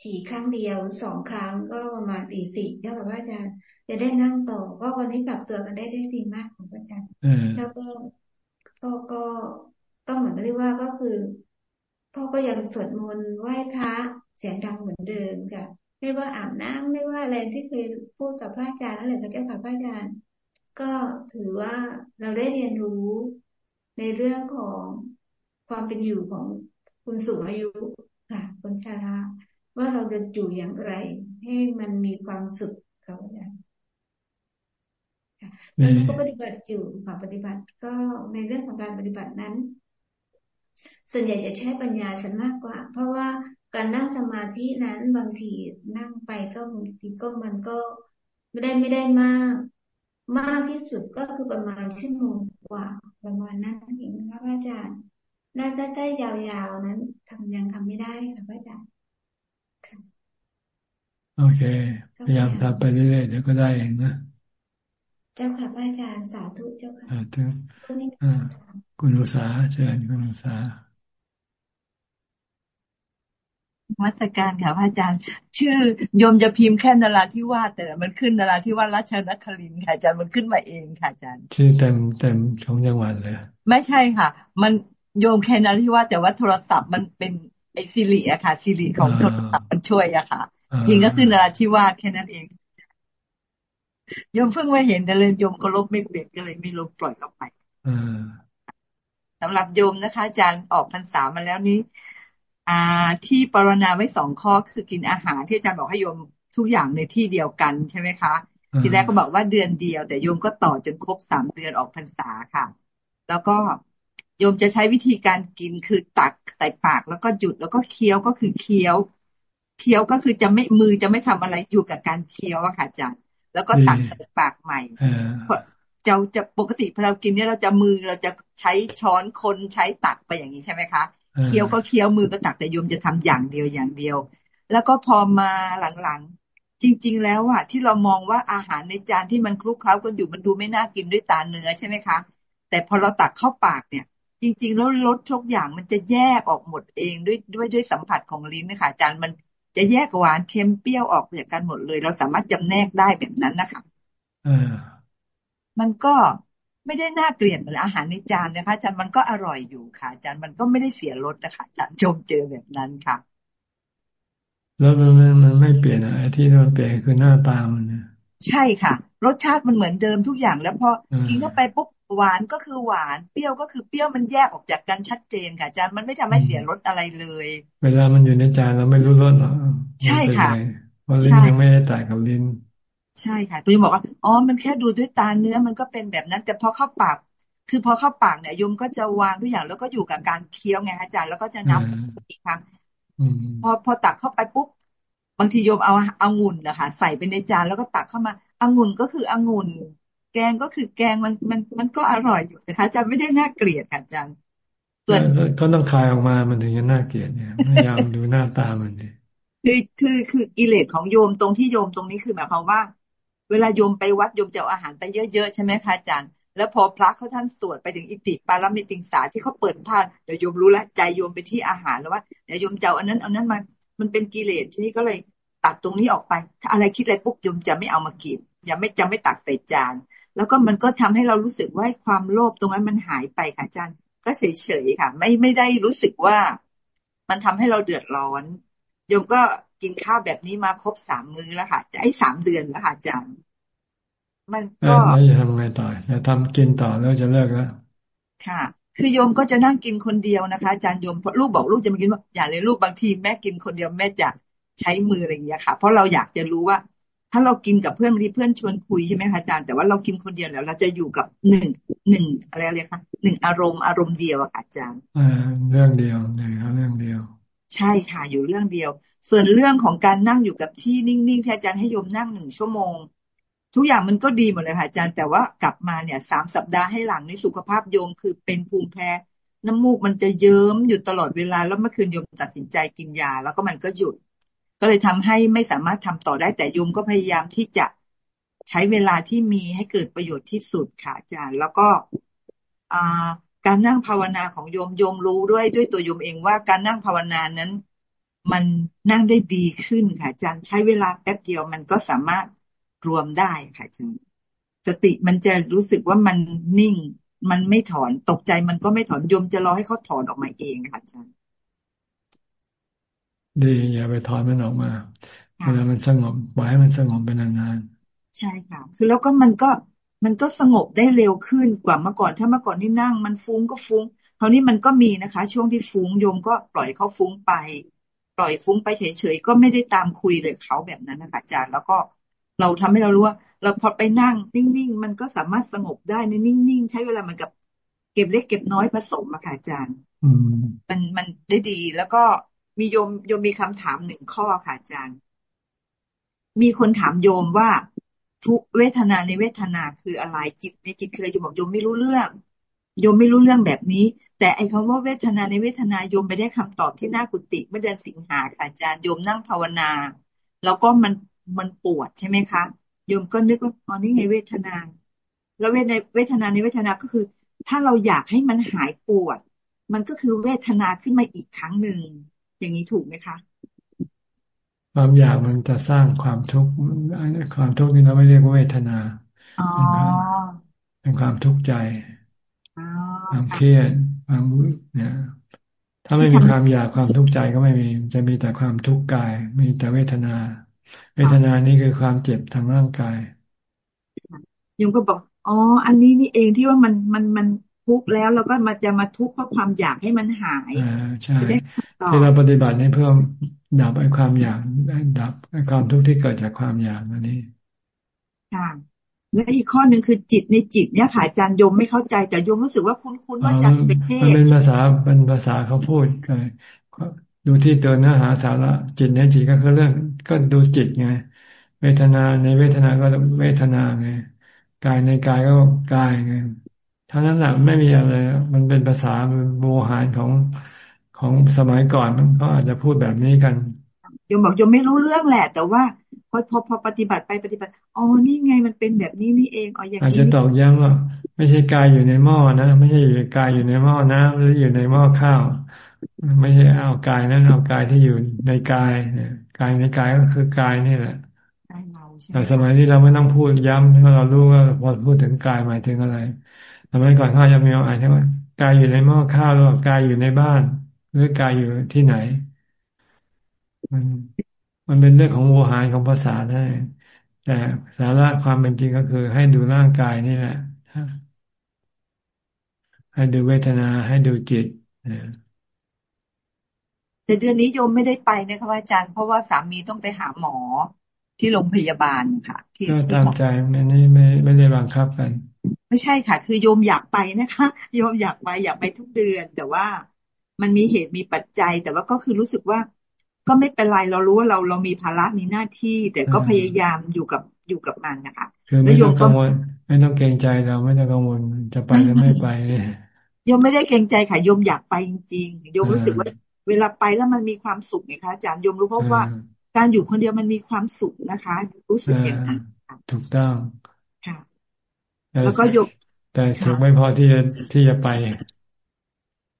ฉี่ครั้งเดียวสองครั้งก็ประมาณตีสี่เท่ากับว่าอาจารย์จะได้นั่งต่อก็วันนี้ปรับตัวกันได้ได้ดีมากของอาจารย์แล้วก็พ่อก็ก็เหมือนเรียกว่าก็คือพ่อก็ยังสวดมนต์ไหว้พระเสียงดังเหมือนเดิมค่ะไม่ว่าอาบน้ำไม่ว่าอะไรที่เคยพูดกับพระอาจารย์นั่นแหละกับเจ้าค่ะพระอาจารย์ ก็ถือว่าเราได้เรียนรู้ในเรื่องของ ความเป็นอยู่ของคุณสูงอายุค่ะคนชราว่าเราจะอยู่อย่างไร ให้มันมีความสุขเขาอย่างแล้วก็ปฏิบัติอยู่ค่ะปฏิบัติ ก็ในเรื่องของการปฏิบัตินั้น ส่วนใหญ่จะใช้ปัญญาฉันมากกว่า เพราะว่าการนั่งสมาธินั้นบางทีนั่งไปก็บางทีก็มันก็ไม่ได้ไม่ได้มาก มากที่สุดก็คือประมาณชั่วโมงกว่าประมาณนั้นเองนะคะอาจารย์ น่าจะใจยาวๆนั้นทำยังทำไม่ได้ค่ะอาจารย์โอเค พยายามทำไปเรื่อยๆเดี๋ยวก็ได้เองนะเจ้าค่ะอาจารย์สาธุเจ้าค่ะสาธุคุณอุษาเชิญคุณอุษาวัตการค่ะพระอาจารย์ ชื่อโยมจะพิมพ์แค่นาราที่ว่าแต่มันขึ้นนาราที่ว่ารัชนครินค่ะอาจารย์มันขึ้นมาเองค่ะอาจารย์ ชื่อเต็มเต็มของจังหวัดเลย ไม่ใช่ค่ะ มัน โยมแค่นาราที่ว่าแต่ว่าโทรศัพท์มันเป็นไอซิลิอะค่ะซิลิของโทรศัพท์มันช่วยอะค่ะ จริงก็คือนาราที่ว่าแค่นั้นเองโยมเพิ่งมาเห็นแต่เลยโยมก็ลบไม่เปลี่ยนก็เลยไม่ลบปล่อยกลับไปสำหรับโยมนะคะอาจารย์ออกพรรษามาแล้วนี้ อ่า ที่ปรณาไว้สองข้อคือกินอาหารที่อาจารย์บอกให้โยมทุกอย่างในที่เดียวกันใช่ไหมคะ ทีแรกก็บอกว่าเดือนเดียว แต่โยมก็ต่อจนครบสามเดือนออกพรรษาค่ะ แล้วก็ โยมจะใช้วิธีการกินคือตักใส่ปากแล้วก็หยุดแล้วก็เคี้ยวก็คือเคี้ยว เคี้ยวก็คือจะไม่มือจะไม่ทำอะไรอยู่กับการเคี้ยวอะค่ะอาจารย์แล้วก็ตักใส่ปากใหม่เราจะปกติพอเรากินเนี่ยเราจะมือเราจะใช้ช้อนคนใช้ตักไปอย่างนี้ใช่ไหมคะเคี้ยวก็เคี้ยวมือก็ตักแต่โยมจะทำอย่างเดียวอย่างเดียว แล้วก็พอมาหลังๆ จริง ๆ แล้วอะที่เรามองว่าอาหารในจานที่มันคลุกเคล้ากันอยู่มันดูไม่น่ากินด้วยตาเนื้อใช่ไหมคะ แต่พอเราตักเข้าปากเนี่ย จริง ๆ แล้วรสทุกอย่างมันจะแยกออกหมดเองด้วยด้วยด้วยสัมผัสของลิ้นนะคะอาจารย์มันจะแยกหวานเค็มเปรี้ยวออกจากกันหมดเลย เราสามารถจำแนกได้แบบนั้นนะคะมันก็ไม่ได้น่าเกลียดเหมือนอาหารในจานนะคะอาจารย์มันก็อร่อยอยู่ค่ะอาจารย์มันก็ไม่ได้เสียรสนะคะอาจารย์ชมเจอแบบนั้นค่ะ แล้วมันมันไม่เปลี่ยนอะไรที่มันเปลี่ยนคือหน้าตามันนใช่ค่ะ รสชาติมันเหมือนเดิมทุกอย่าง แล้วพอกินเข้าไปปุ๊บ หวานก็คือหวานเปรี้ยวก็คือเปรี้ยวมันแยกออกจากกันชัดเจนค่ะอาจารย์มันไม่ทำให้เสียรสอะไรเลย เวลามันอยู่ในจานเราไม่รู้รสหรอใช่ค่ะเพราะลิ้นยังไม่ได้แตกกับลิ้น ใช่ค่ะตัวยังบอกว่าอ๋อมันแค่ดูด้วยตาเนื้อมันก็เป็นแบบนั้น แต่พอเข้าปาก คือพอเข้าปากเนี่ยโยมก็จะวางทุกอย่างแล้วก็อยู่กับการเคี้ยวไงอาจารย์แล้วก็จะนับอีกครั้งพอพอตักเข้าไปปุ๊บบางทีโยมเอาอางุ่นนะคะใส่ไปในจานแล้วก็ตักเข้ามาอางุ่นก็คืออางุ่น แกงก็คือแกงมันมันมันก็อร่อยอยู่นะคะอาจารย์ไม่ได้น่าเกลียดค่ะอาจารย์ส่วนก็ต้องคายออกมามันถึงจะน่าเกลียดเนี่ยพยายามดูหน้าตามันดิคือคือคือกิเลสของโยมตรงที่โยมตรงนี้คือหมายความว่า เวลาโยมไปวัดโยมจะเอาอาหารไปเยอะๆใช่ไหมคะอาจารย์แล้วพอพระเขาท่านสวดไปถึงอิติปารามิติงสาที่เขาเปิดผ่านเดี๋ยวโยมรู้แล้วใจโยมไปที่อาหารแล้วว่าเดี๋ยวโยมเจ้าอันนั้นอันนั้นมันมันเป็นกิเลสที่นี่ก็เลยตัดตรงนี้ออกไป ถ้าอะไรคิดอะไรปุ๊บโยมจะไม่เอามากินอย่าไม่จะไม่ตักใส่จาน แล้วก็มันก็ทำให้เรารู้สึกว่าความโลภตรงนั้นมันหายไปค่ะอาจารย์ ก็เฉยๆค่ะ ไม่ไม่ได้รู้สึกว่ามันทำให้เราเดือดร้อนโยมก็กินข้าวแบบนี้มาครบสามมื้อแล้วค่ะจะไอ้สามเดือนแล้วค่ะอาจารย์มันก็แล้วจะทำไงต่อจะทำกินต่อแล้วจะเลิกแล้วค่ะ คือโยมก็จะนั่งกินคนเดียวนะคะอาจารย์โยมเพราะลูกบอกลูกจะมากินว่าอย่าเลยลูกบางทีแม่กินคนเดียวแม่จะใช้มืออะไรอย่างเงี้ยค่ะ เพราะเราอยากจะรู้ว่า ถ้าเรากินกับเพื่อนบางทีเพื่อนชวนคุยใช่ไหมคะอาจารย์แต่ว่าเรากินคนเดียวแล้วเราจะอยู่กับหนึ่งหนึ่งอะไรอะไรคะหนึ่งอารมณ์อารมณ์เดียวอะอาจารย์เรื่องเดียวหนึ่งเรื่องเดียว ใช่ค่ะอยู่เรื่องเดียว ส่วนเรื่องของการนั่งอยู่กับที่นิ่งๆที่อาจารย์ให้โยมนั่งหนึ่งชั่วโมง ทุกอย่างมันก็ดีหมดเลยค่ะอาจารย์แต่ว่ากลับมาเนี่ยสามสัปดาห์ให้หลังในสุขภาพโยมคือเป็นภูมิแพ้น้ำมูกมันจะเยิ้มอยู่ตลอดเวลาแล้วเมื่อคืนโยมตัดสินใจกินยา แล้วก็มันก็หยุด ก็เลยทำให้ไม่สามารถทำต่อได้แต่โยมก็พยายามที่จะใช้เวลาที่มีให้เกิดประโยชน์ที่สุดค่ะอาจารย์ แล้วก็การนั่งภาวนาของโยมโยมรู้ด้วยด้วยตัวโยมเองว่าการนั่งภาวนานั้น มันนั่งได้ดีขึ้นค่ะอาจารย์ใช้เวลาแป๊บเดียวมันก็สามารถรวมได้ค่ะอาจารย์สติมันจะรู้สึกว่ามันนิ่ง มันไม่ถอนตกใจมันก็ไม่ถอนโยมจะรอให้เขาถอนออกมาเองค่ะอาจารย์ ดีอย่าไปถอนมันออกมาเวลามันสงบปล่อยให้มันสงบไปนานๆใช่ค่ะคือแล้วก็มันก็มันก็สงบได้เร็วขึ้นกว่าเมื่อก่อนถ้าเมื่อก่อนนี่นั่ง มันฟุ้งก็ฟุ้งคราวนี้มันก็มีนะคะ ช่วงที่ฟุ้งโยมก็ปล่อยเขาฟุ้งไป ปล่อยฟุ้งไปเฉยๆก็ไม่ได้ตามคุยเลยเขาแบบนั้นนะคะอาจารย์แล้วก็เราทำให้เรารู้ว่าเราพอไปนั่ง นิ่งๆ มันก็สามารถสงบได้ในนิ่ง ๆ ใช้เวลามันกับเก็บเล็กเก็บน้อยผสมอะค่ะอาจารย์ มันมันได้ดีแล้วก็ มีโยมโยมมีคำถามหนึ่งข้อค่ะอาจารย์ มีคนถามโยมว่า ทุกเวทนาในเวทนาคืออะไรจิตในจิตคืออะไรโยมบอกโยมไม่รู้เรื่อง โยมไม่รู้เรื่องแบบนี้ แต่ไอ้คาว่าเวทนาในเวทนาโยมไปได้คำตอบที่น่ากุติเมื่อเดือนสิงหาค่ะอาจารย์โยมนั่งภาวนา แล้วก็มันมันปวดใช่ไหมคะโยมก็นึกว่าอ๋อนี่ไงเวทนา แล้วเวทในเวทนาในเวทนาก็คือ ถ้าเราอยากให้มันหายปวด มันก็คือเวทนาขึ้นมาอีกครั้งหนึ่ง อย่างนี้ถูกไหมคะ ความอยากมันจะสร้างความทุกข์ความทุกข์นี่เราไม่เรียกว่าเวทนาเป็นความทุกข์ใจความเครียดความเนี่ยถ้าไม่มีความอยากความทุกข์ใจก็ไม่มี จะมีแต่ความทุกข์กาย มีแต่เวทนา เวทนานี่คือความเจ็บทางร่างกายยมก็บอกอ๋อ อันนี้นี่เองที่ว่ามันมันมัน ทุกข์แล้วเราก็มาจะมาทุกข์เพราะความอยากให้มันหายอ่าใช่ที่เราปฏิบัตินี่เพื่อดับไอ้ความอยากดับไอ้ความทุกข์ที่เกิดจากความอยากอันนี้ค่ะและอีกข้อหนึ่งคือจิตในจิตเนี่ยค่ะอาจารย์ยมไม่เข้าใจแต่ยมรู้สึกว่าคุ้นๆว่าจันเป็นเทพมันเป็นภาษาเป็นภาษาเขาพูดเลยดูที่ตัวเนื้อหาสาระจิตในจิตก็คือเรื่องก็ดูจิตไง เวทนาในเวทนาก็เวทนาไงกายในกายก็กายไง ท่านั้นแหละไม่มีอะไร มันเป็นภาษาโมหารของของสมัยก่อนเขาอาจจะพูดแบบนี้กันโยมบอกโยมไม่รู้เรื่องแหละ แต่ว่าพอพอพอปฏิบัติไปปฏิบัติอ๋อนี่ไงมันเป็นแบบนี้นี่เองอ๋ออย่างนี้อาจจะตอกย้ำว่าไม่ใช่กายอยู่ในหม้อนะไม่ใช่อยู่กายอยู่ในหม้อนะหรืออยู่ในหม้อข้าว ไม่ใช่เอากายนั้นเอากายที่อยู่ในกายเนี่ยกายในกายก็คือกายนี่แหละแต่สมัยนี้เราไม่ต้องพูดย้ำเพราะเรารู้ว่าพอพูดถึงกายหมายถึงอะไร สมัยก่อนเขาจะมีอ่านใช่ไหมกายอยู่ในหม้อข้าวหรือกายอยู่ในบ้าน หรือกายอยู่ที่ไหน มันมันเป็นเรื่องของโวหารของภาษาได้ แต่สาระความเป็นจริงก็คือให้ดูร่างกายนี่แหละให้ดูเวทนาให้ดูจิตแต่เดือนนี้โยมไม่ได้ไปนะคะอาจารย์เพราะว่าสามีต้องไปหาหมอที่โรงพยาบาลค่ะ ที่ตามใจไม่ไม่ไม่ไม่ได้บังคับกัน ไม่ใช่ค่ะ คือโยมอยากไปนะคะ โยมอยากไปอยากไปทุกเดือน แต่ว่ามันมีเหตุมีปัจจัย แต่ว่าก็คือรู้สึกว่า ก็ไม่เป็นไรเรารู้ว่าเราเรามีภาระมีหน้าที่ แต่ก็พยายามอยู่กับอยู่กับมันนะคะคือไม่ต้องกังวลไม่ต้องเกรงใจเราไม่ต้องกังวลจะไปหรือไม่ไปโยมไม่ได้เกรงใจค่ะโยมอยากไปจริงๆโยมรู้สึกว่า เวลาไปแล้วมันมีความสุขไงคะอาจารย์โยมรู้เพราะว่าการอยู่คนเดียวมันมีความสุขนะคะ รู้สึกอย่างนั้นถูกต้องค่ะ แล้วก็ยกแต่ถูกไม่พอที่จะที่จะไป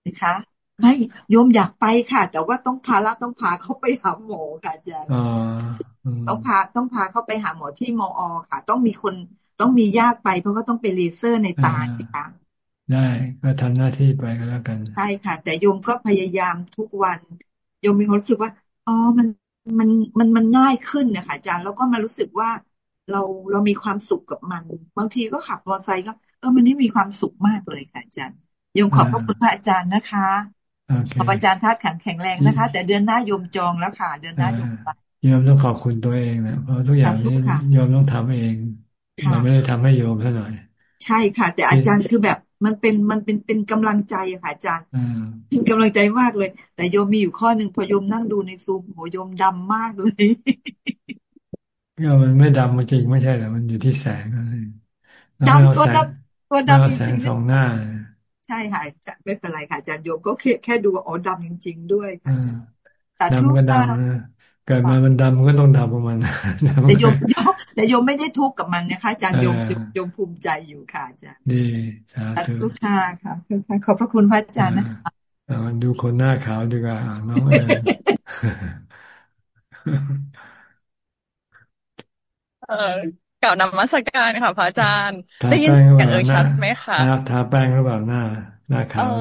นะคะไม่โยมอยากไปค่ะ แต่ว่าต้องพาละต้องพาเขาไปหาหมอค่ะอาจารย์ต้องพาต้องพาเขาไปหาหมอที่มอค่ะ ต้องมีคนต้องมีญาติไป เพราะว่าต้องไปเลเซอร์ในตาค่ะดได้ก็ทำหน้าที่ไปก็แล้วกันใช่ค่ะ แต่โยมก็พยายามทุกวันโยมมีความรู้สึกว่าอ๋อมันมันมันมันง่ายขึ้นนะคะอาจารย์แล้วก็มารู้สึกว่า เราเรามีความสุขกับมัน บางทีก็ขับมอเตอร์ไซค์ก็เออมันนี่มีความสุขมากเลยค่ะอาจารย์โยมขอบพระคุณพระอาจารย์นะคะขอบอาจารย์ทัดขันแข็งแรงนะคะ แต่เดือนหน้าโยมจองแล้วค่ะ เดือนหน้าโยมไปโยมต้องขอบคุณตัวเองนะเพราะทุกอย่างนี้โยมต้องทำเองมันไม่ได้ทำให้โยมซะหน่อย ใช่ค่ะ แต่อาจารย์คือแบบมันเป็นมันเป็นเป็นกำลังใจค่ะอาจารย์เป็นกำลังใจมากเลย แต่โยมมีอยู่ข้อหนึ่งพอโยมนั่งดูในซูมโหโยมดำมากเลย ก็มันไม่ดำมันจริงไม่ใช่หรอมันอยู่ที่แสงดำตัวดำตัวดำแสงสองหน้า ใช่ค่ะไม่เป็นไรค่ะอาจารย์โยมก็แค่แค่ดูอ๋อดำจริง ๆ ด้วยค่ะดำก็ดำเกิดมามันดำมันก็ต้องดำประมาณแต่โยมแต่โยมไม่ได้ทุกข์กับมันนะคะอาจารย์โยมโยมภูมิใจอยู่ค่ะอาจารย์ดีสาธุค่ะค่ะขอบพระคุณพระอาจารย์นะคะดูคนหน้าขาวดีกว่าน้องเอ๋ เออเก่านำมัสการค่ะพระอาจารย์ ได้ยินเสียงเอ่ยชัดไหมคะทาแป้งหรือเปล่าหน้าหน้าขาว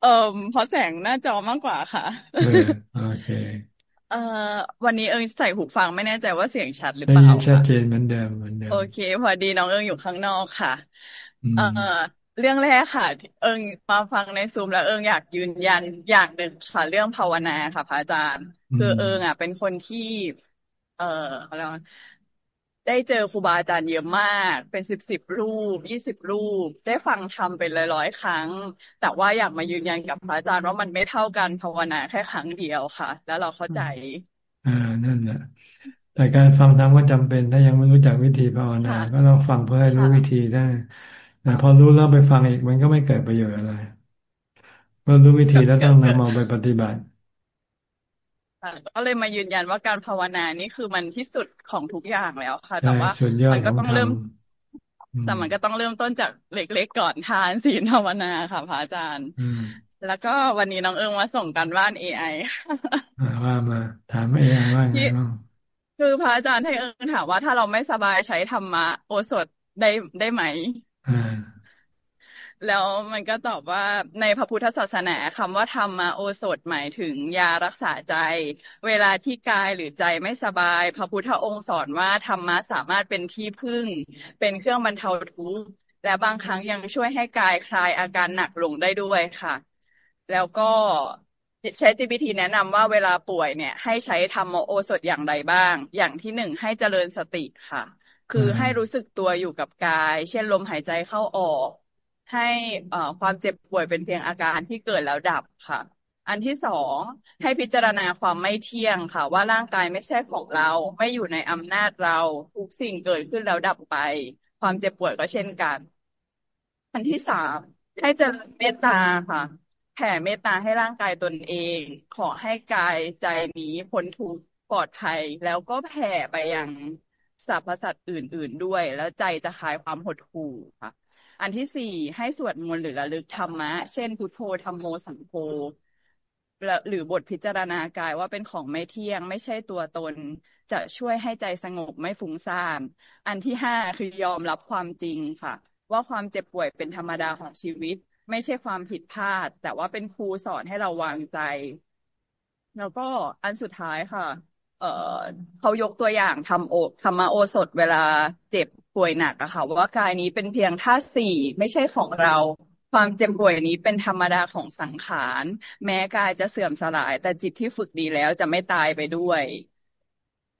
เออเพราะแสงหน้าจอมากกว่าค่ะโอเคเอ่อวันนี้เอิงใส่หูฟังไม่แน่ใจว่าเสียงชัดหรือเปล่าได้ยินชัดเจนเหมือนเดิมเหมือนเดิมโอเค พอดีน้องเอิงอยู่ข้างนอกค่ะ เอ่อเรื่องแรกค่ะ เอิงมาฟังในซูมแล้วเอิงอยากยืนยันอย่างหนึ่งค่ะ เรื่องภาวนาค่ะพระอาจารย์ คือเอิงอะ เป็นคนที่ เอ่ออะ ไรได้เจอครูบาอาจารย์เยอะมาก เป็นสิบสิบรูปยี่สิบรูป ได้ฟังทำเป็นร้อยๆครั้ง แต่ว่าอยากมายืนยันกับพระอาจารย์ว่ามันไม่เท่ากันภาวนาแค่ครั้งเดียวค่ะ แล้วเราเข้าใจอ่านั่นแหละแต่การฟังธรรมก็จำเป็น ถ้ายังไม่รู้จักวิธีภาวนา ก็ต้องฟังเพื่อให้รู้วิธีได้แต่พอรู้แล้วไปฟังอีกมันก็ไม่เกิดประโยชน์อะไรเมื่อรู้วิธีแล้วต้องนำเอาไปปฏิบัติ ก็เลยมายืนยันว่าการภาวนานี่คือมันที่สุดของทุกอย่างแล้วค่ะ แต่ว่ามันก็ต้องเริ่ม แต่มันก็ต้องเริ่มต้นจากเล็กๆก่อนทานศีลภาวนาค่ะพระอาจารย์แล้วก็วันนี้น้องเอิงมาส่งกันบ้านเอไอว่ามา ถามเอไอว่าไงบ้างคือพระอาจารย์ให้เอิงถามว่าถ้าเราไม่สบายใช้ธรรมะโอสถได้ได้ไหม แล้วมันก็ตอบว่าในพระพุทธศาสนาคำว่าธรรมโอสถหมายถึงยารักษาใจ เวลาที่กายหรือใจไม่สบาย พระพุทธองค์สอนว่าธรรมะสามารถเป็นที่พึ่ง เป็นเครื่องบรรเทาทุกข์และบางครั้งยังช่วยให้กายคลายอาการหนักลงได้ด้วยค่ะ แล้วก็ใช้ GPT แนะนำว่าเวลาป่วยเนี่ย ให้ใช้ธรรมโอสถอย่างไรบ้าง อย่างที่หนึ่งให้เจริญสติค่ะ คือให้รู้สึกตัวอยู่กับกาย เช่นลมหายใจเข้าออก ให้ความเจ็บป่วยเป็นเพียงอาการที่เกิดแล้วดับค่ะ อันที่สองให้พิจารณาความไม่เที่ยงค่ะ ว่าร่างกายไม่ใช่ของเรา ไม่อยู่ในอำนาจเราทุกสิ่งเกิดขึ้นแล้วดับไป ความเจ็บป่วยก็เช่นกัน อันที่สามให้เจริญเมตตาค่ะแผ่เมตตาให้ร่างกายตนเอง ขอให้กายใจนี้พ้นทุกข์ปลอดภัย แล้วก็แผ่ไปยังสรรพสัตว์อื่น ๆด้วย แล้วใจจะคลายความหดหู่ค่ะ อันที่สี่ให้สวดมนต์หรือระลึกธรรมะ เช่นพุทโธธรรมโมสังโฆหรือบทพิจารณากายว่าเป็นของไม่เที่ยง ไม่ใช่ตัวตน จะช่วยให้ใจสงบไม่ฟุ้งซ่าน อันที่ห้าคือยอมรับความจริงค่ะ ว่าความเจ็บป่วยเป็นธรรมดาของชีวิต ไม่ใช่ความผิดพลาด แต่ว่าเป็นครูสอนให้เราวางใจ แล้วก็อันสุดท้ายค่ะ เออเขายกตัวอย่างทำโอธรรมโอสถเวลาเจ็บ ป่วยหนักอะค่ะว่ากายนี้เป็นเพียงธาตุสี่ไม่ใช่ของเรา ความเจ็บป่วยนี้เป็นธรรมดาของสังขาร แม้กายจะเสื่อมสลาย แต่จิตที่ฝึกดีแล้วจะไม่ตายไปด้วย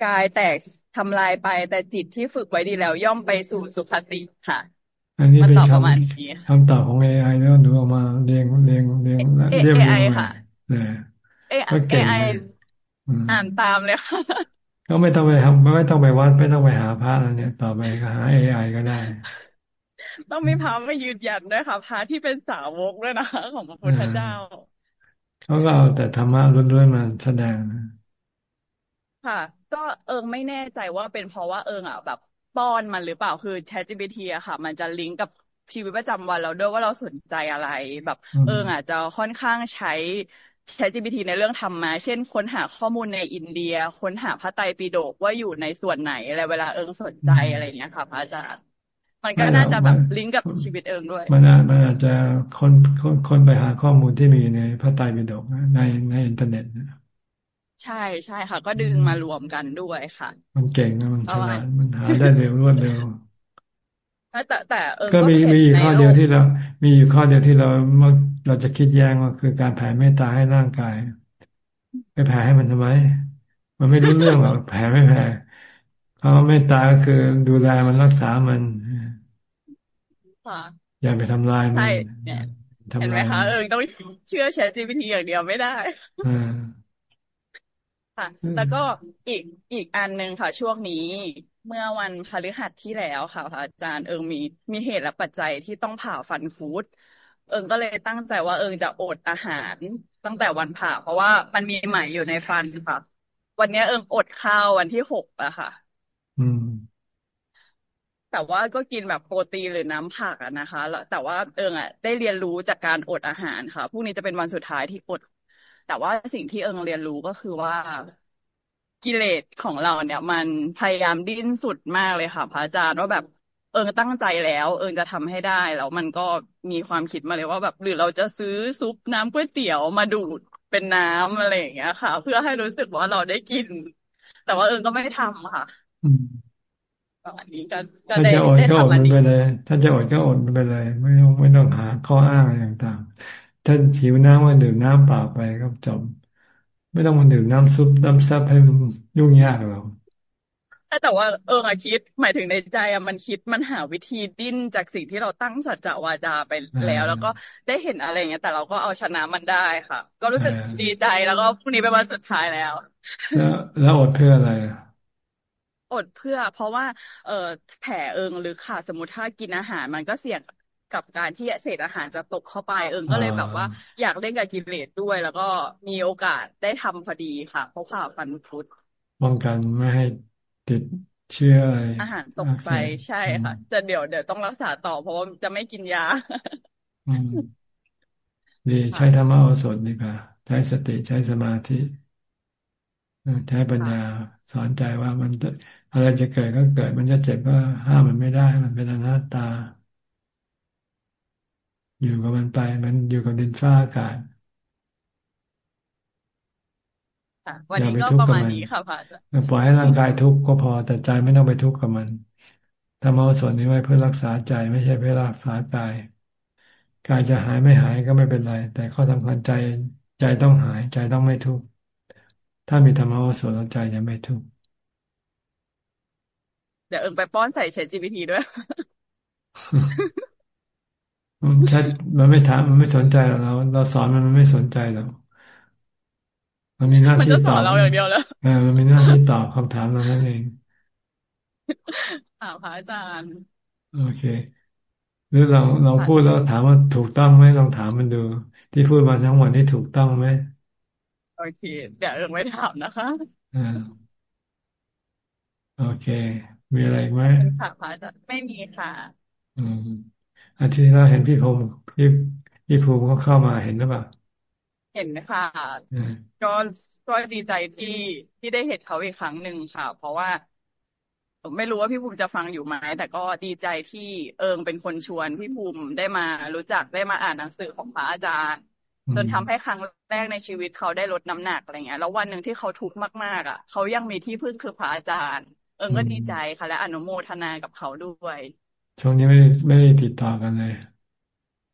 กายแตกทำลายไป แต่จิตที่ฝึกไว้ดีแล้วย่อมไปสู่สุคติค่ะ อันนี้เป็นคำคำตอบของเอไอแล้วดูออกมาเรียงเรียงเรียงเรียงเอไอค่ะเอไออ่านตามเลยค่ะ ก็ไม่ต้องไปทำไม่ต้องไปวัดไม่ต้องไปหาพระแล้วเนี่ย ต่อไปก็หาเอไอก็ได้ ต้องมีพระมายืนยันด้วยค่ะพระที่เป็นสาวกด้วยนะคะของพระพุทธเจ้าเขาก็เอาแต่ธรรมะล้วนๆมาแสดงค่ะ ก็เอิงไม่แน่ใจว่าเป็นเพราะว่าเอิงอะแบบป้อนมันหรือเปล่าคือ ChatGPT อะค่ะ มันจะลิงก์กับชีวิตประจำวันเราด้วยว่าเราสนใจอะไรแบบ เอิงอาจจะค่อนข้างใช้ ใช้ GPT ในเรื่องธรรมะเช่น ค้นหาข้อมูลในอินเดีย ค้นหาพระไตรปิฎกว่าอยู่ในส่วนไหนอะไรเวลาเอิงสนใจอะไรอย่างเงี้ยค่ะพระอาจารย์มันก็น่าจะแบบลิงก์กับชีวิตเอิงด้วย มันมันอาจจะคนคนคนไปหาข้อมูลที่มีในพระไตรปิฎกในในอินเทอร์เน็ตใช่ใช่ค่ะ ก็ดึงมารวมกันด้วยค่ะ มันเก่งนะมันฉลาดมันหาได้เร็วรวดเร็วแต่แต่เออก็มีมีอยู่ข้อเดียวที่เรา มีอยู่ข้อเดียวที่เราเราจะคิดแย้งว่าคือการแผ่เมตตาให้ร่างกาย ไปแผ่ให้มันทำไม มันไม่รู้เรื่องหรอกแผ่ไม่แผ่เขาเมตตาก็คือดูแลมันรักษามันอย่าไปทำลายมันเห็นไหมคะเออต้องเชื่อแชท GPT อย่างเดียวไม่ได้ค่ะ แล้วก็อีกอีกอันหนึ่งค่ะ ช่วงนี้เมื่อวันพฤหัสที่แล้วค่ะพระอาจารย์เอิงมีมีเหตุและปัจจัยที่ต้องผ่าฟันฟูด เอิงก็เลยตั้งใจว่าเอิงจะอดอาหารตั้งแต่วันผ่าเพราะว่ามันมีไหมอยู่ในฟันค่ะ วันนี้เอิงอดข้าววันที่หกอะค่ะ อืม แต่ว่าก็กินแบบโปรตีนหรือน้ำผักอะนะคะแล้วแต่ว่าเอิงอะได้เรียนรู้จากการอดอาหารค่ะพรุ่งนี้จะเป็นวันสุดท้ายที่อด แต่ว่าสิ่งที่เอิงเรียนรู้ก็คือว่ากิเลสของเราเนี่ย มันพยายามดิ้นสุดมากเลยค่ะ พระอาจารย์ว่าแบบ เอิงตั้งใจแล้ว เอิงจะทำให้ได้แล้วมันก็มีความคิดมาเลยว่าแบบหรือเราจะซื้อซุปน้ำก๋วยเตี๋ยวมาดูดเป็นน้ำอะไรอย่างเงี้ยค่ะ เพื่อให้รู้สึกว่าเราได้กิน แต่ว่าเอิงก็ไม่ทำค่ะอันนี้ก็ถ้าจะอดก็อดมันไปเลย ถ้าจะอดก็อดมันไปเลย ไม่ต้องไม่ต้องหาข้ออ้างอะไรต่างๆ ถ้าหิวน้ำก็ดื่มน้ำเปล่าไปก็จบไม่ต้องมาดื่มน้ำซุปน้ำซับให้มันยุ่งยากหรอก แต่ว่าเออคิดหมายถึงในใจอะมันคิดมันหาวิธีดิ้นจากสิ่งที่เราตั้งสัจจะวาจาไปแล้ว แล้วก็ได้เห็นอะไรเงี้ยแต่เราก็เอาชนะมันได้ค่ะ ก็รู้สึกดีใจแล้วก็พรุ่งนี้เป็นวันสุดท้ายแล้ว แล้วแล้วอดเพื่ออะไรอดเพื่อ เพราะว่า เออแผลเอิงหรือขาดสมมติถ้ากินอาหารมันก็เสี่ยงกับการที่เศษอาหารจะตกเข้าไปเอิงก็เลยแบบว่า อยากเล่นกับกิเลสด้วย แล้วก็มีโอกาสได้ทำพอดีค่ะเพราะผ่าฟันฟุตป้องกันไม่ให้ ติดเชื้ออะไรอาหารตกไปใช่ค่ะจะเดี๋ยวเดี๋ยวต้องรักษาต่อ เพราะว่าจะไม่กินยาดีใช้ธรรมะโอสถดีกว่าใช้สติใช้สมาธิใช้ปัญญาสอนใจว่ามันอะไรจะเกิดก็เกิด มันจะเจ็บก็ห้ามมันไม่ได้ มันเป็นอนัตตา อยู่กับมันไป มันอยู่กับดินฟ้าอากาศ วันนี้ก็ประมาณนี้ค่ะพระอาจารย์ปล่อยให้ร่างกายทุกข์ก็พอ แต่ใจไม่ต้องไปทุกข์กับมันธรรมะส่วนนี้ไว้เพื่อรักษาใจไม่ใช่เพื่อรักษากาย กายจะหายไม่หายก็ไม่เป็นไร แต่ข้อสำคัญใจใจต้องหายใจต้องไม่ทุกข์ถ้ามีธรรมะส่วนใจจะไม่ทุกข์เดี๋ยวเอิงไปป้อนใส่เช t GPT ด้วยมันแค่มันไม่ถามมันไม่สนใจเราเราสอนมันมันไม่สนใจเรา มันมีหน้าที่ตอบเราอย่างเดียวแล้วเออมันมีหน้าที่ตอบคำถามเรานั่นเองถามพระอาจารย์ โอเค หรือเราเราพูดแล้วถามว่าถูกต้องไหมลองถามมันดู ที่พูดมาทั้งหมดที่ถูกต้องไหมโอเค เดี๋ยวเรื่องไม่ถามนะคะอ่าโอเค มีอะไรไหมค่ะพระอาจารย์ไม่มีค่ะ อืมอาทิตย์เราเห็นพี่พงศ์พี่พี่ภูมิเขาเข้ามาเห็นหรือเปล่า เห็นค่ะก็ก็ดีใจที่ที่ได้เห็นเขาอีกครั้งหนึ่งค่ะ เพราะว่าไม่รู้ว่าพี่ภูมิจะฟังอยู่ไหมแต่ก็ดีใจที่เอิงเป็นคนชวนพี่ภูมิได้มารู้จักได้มาอ่านหนังสือของพระอาจารย์จนทำให้ครั้งแรกในชีวิตเขาได้ลดน้ำหนักอะไรเงี้ยแล้ววันหนึ่งที่เขาทุกข์มากๆอะเขายังมีที่พึ่งคือพระอาจารย์ เอิงก็ดีใจค่ะ และอนุโมทนากับเขาด้วย ช่วงนี้ไม่ไม่ได้ติดต่อกันเลย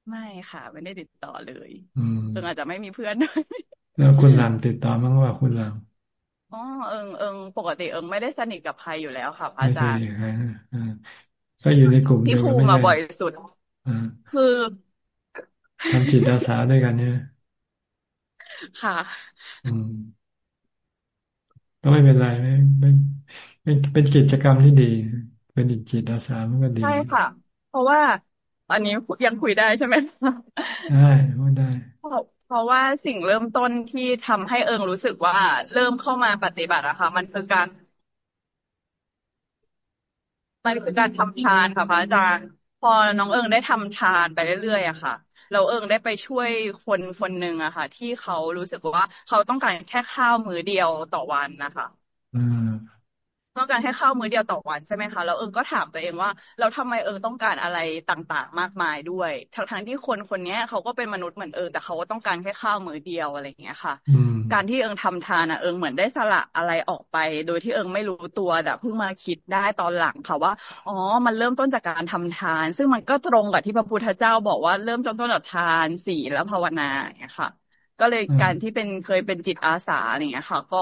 ไม่ค่ะ ไม่ได้ติดต่อเลยอืมเอิงอาจจะไม่มีเพื่อนด้วยแล้วคุณหลังติดต่อมั้งว่าคุณหลังอ๋อเอิงเอิงปกติเอิงไม่ได้สนิทกับใครอยู่แล้วค่ะอาจารย์ก็อยู่ในกลุ่มพี่ภูมิมาบ่อยสุดคือทำจิตอาสาด้วยกันเนี่ยค่ะอืมก็ไม่เป็นไรไม่ไม่เป็นกิจกรรมที่ดี เป็นจิตอาสามันก็ดีใช่ค่ะ เพราะว่า อันนี้ยังคุยได้ใช่ไหมได้พูดได้เพราะว่าสิ่งเริ่มต้นที่ทำให้เอิงรู้สึกว่าเริ่มเข้ามาปฏิบัติอะค่ะมันคือการ มันคือการทำทานค่ะพระอาจารย์ พอน้องเอิงได้ทำทานไปเรื่อยๆอะค่ะ เราเอิงได้ไปช่วยคนคนหนึ่งอะค่ะ ที่เขารู้สึกว่าเขาต้องการแค่ข้าวมื้อเดียวต่อวันนะคะ อืม ต้องการแค่ข้าวมื้อเดียวต่อวันใช่ไหมคะแล้วเอิงก็ถามตัวเองว่าเราทำไมเอิงต้องการอะไรต่างๆ มากมายด้วย ทั้งทั้งที่คนคนนี้เขาก็เป็นมนุษย์เหมือนเอิงแต่เขาก็ต้องการแค่ข้าวมื้อเดียวอะไรอย่างเงี้ยค่ะ การที่เอิงทำทานอะเอิงเหมือนได้สละอะไรออกไป โดยที่เอิงไม่รู้ตัวแต่เพิ่งมาคิดได้ตอนหลังค่ะว่าอ๋อมันเริ่มต้นจากการทำทาน ซึ่งมันก็ตรงกับที่พระพุทธเจ้าบอกว่าเริ่มต้นต้นจากทานศีลและภาวนาอย่างเงี้ยค่ะ ก็เลยการที่เป็นเคยเป็นจิตอาสาอะไรเงี้ยค่ะ ก็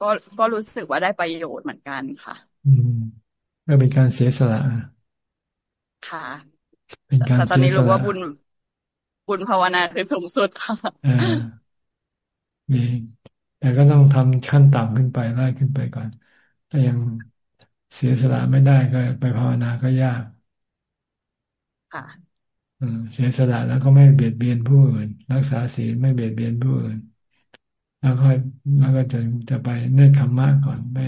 ก็ก็รู้สึกว่าได้ประโยชน์เหมือนกันค่ะ อืมก็เป็นการเสียสละค่ะ เป็นการแต่ตอนนี้รู้ว่าบุญบุญภาวนาคือสูงสุดค่ะอ่ามีแต่ก็ต้องทำขั้นต่ำขึ้นไปไล่ขึ้นไปก่อน ถ้ายังเสียสละไม่ได้ก็ไปภาวนาก็ยากค่ะเสียสละแล้วก็ไม่เบียดเบียนผู้อื่น รักษาศีลไม่เบียดเบียนผู้อื่น แล้วค่อยแล้วก็จะจะไปเนคขมมะก่อนไป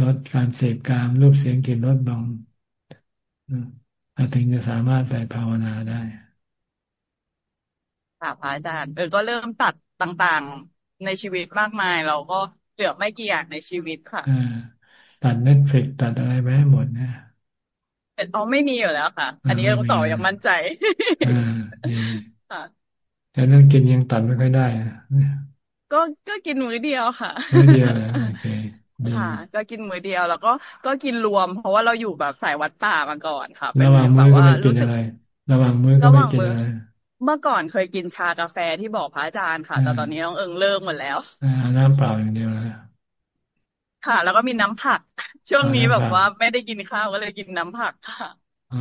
ลดการเสพกามรูปเสียงกลิ่นรสลงถึงจะสามารถไปภาวนาได้ค่ะพระอาจารย์ เออก็เริ่มตัดต่างๆในชีวิตมากมาย เราก็เหลือไม่กี่อย่างในชีวิตค่ะตัด Netflix ตัดอะไรไปให้หมดนะอ๋อไม่มีอยู่แล้วค่ะ อันนี้ต้องต่ออย่างมั่นใจค่ะแต่เรื่องกินยังตัดไม่ค่อยได้ ก็ก็กินมื้อเดียวค่ะมื้อเดียวโอเคค่ะ ก็กินมื้อเดียวแล้วก็ก็กินรวม เพราะว่าเราอยู่แบบสายวัดป่ามาก่อนค่ะระหว่างมื้อก็ไม่กินอะไรระหว่างมื้อก็ไม่กินอะไรเมื่อก่อนเคยกินชากาแฟที่บอกพระอาจารย์ค่ะ แต่ตอนนี้ต้องเอิงเลิกหมดแล้วอ่าน้ำเปล่าอย่างเดียวเลยค่ะ แล้วก็มีน้ำผัก ช่วงนี้แบบว่าไม่ได้กินข้าวก็เลยกินน้ำผักค่ะอ่า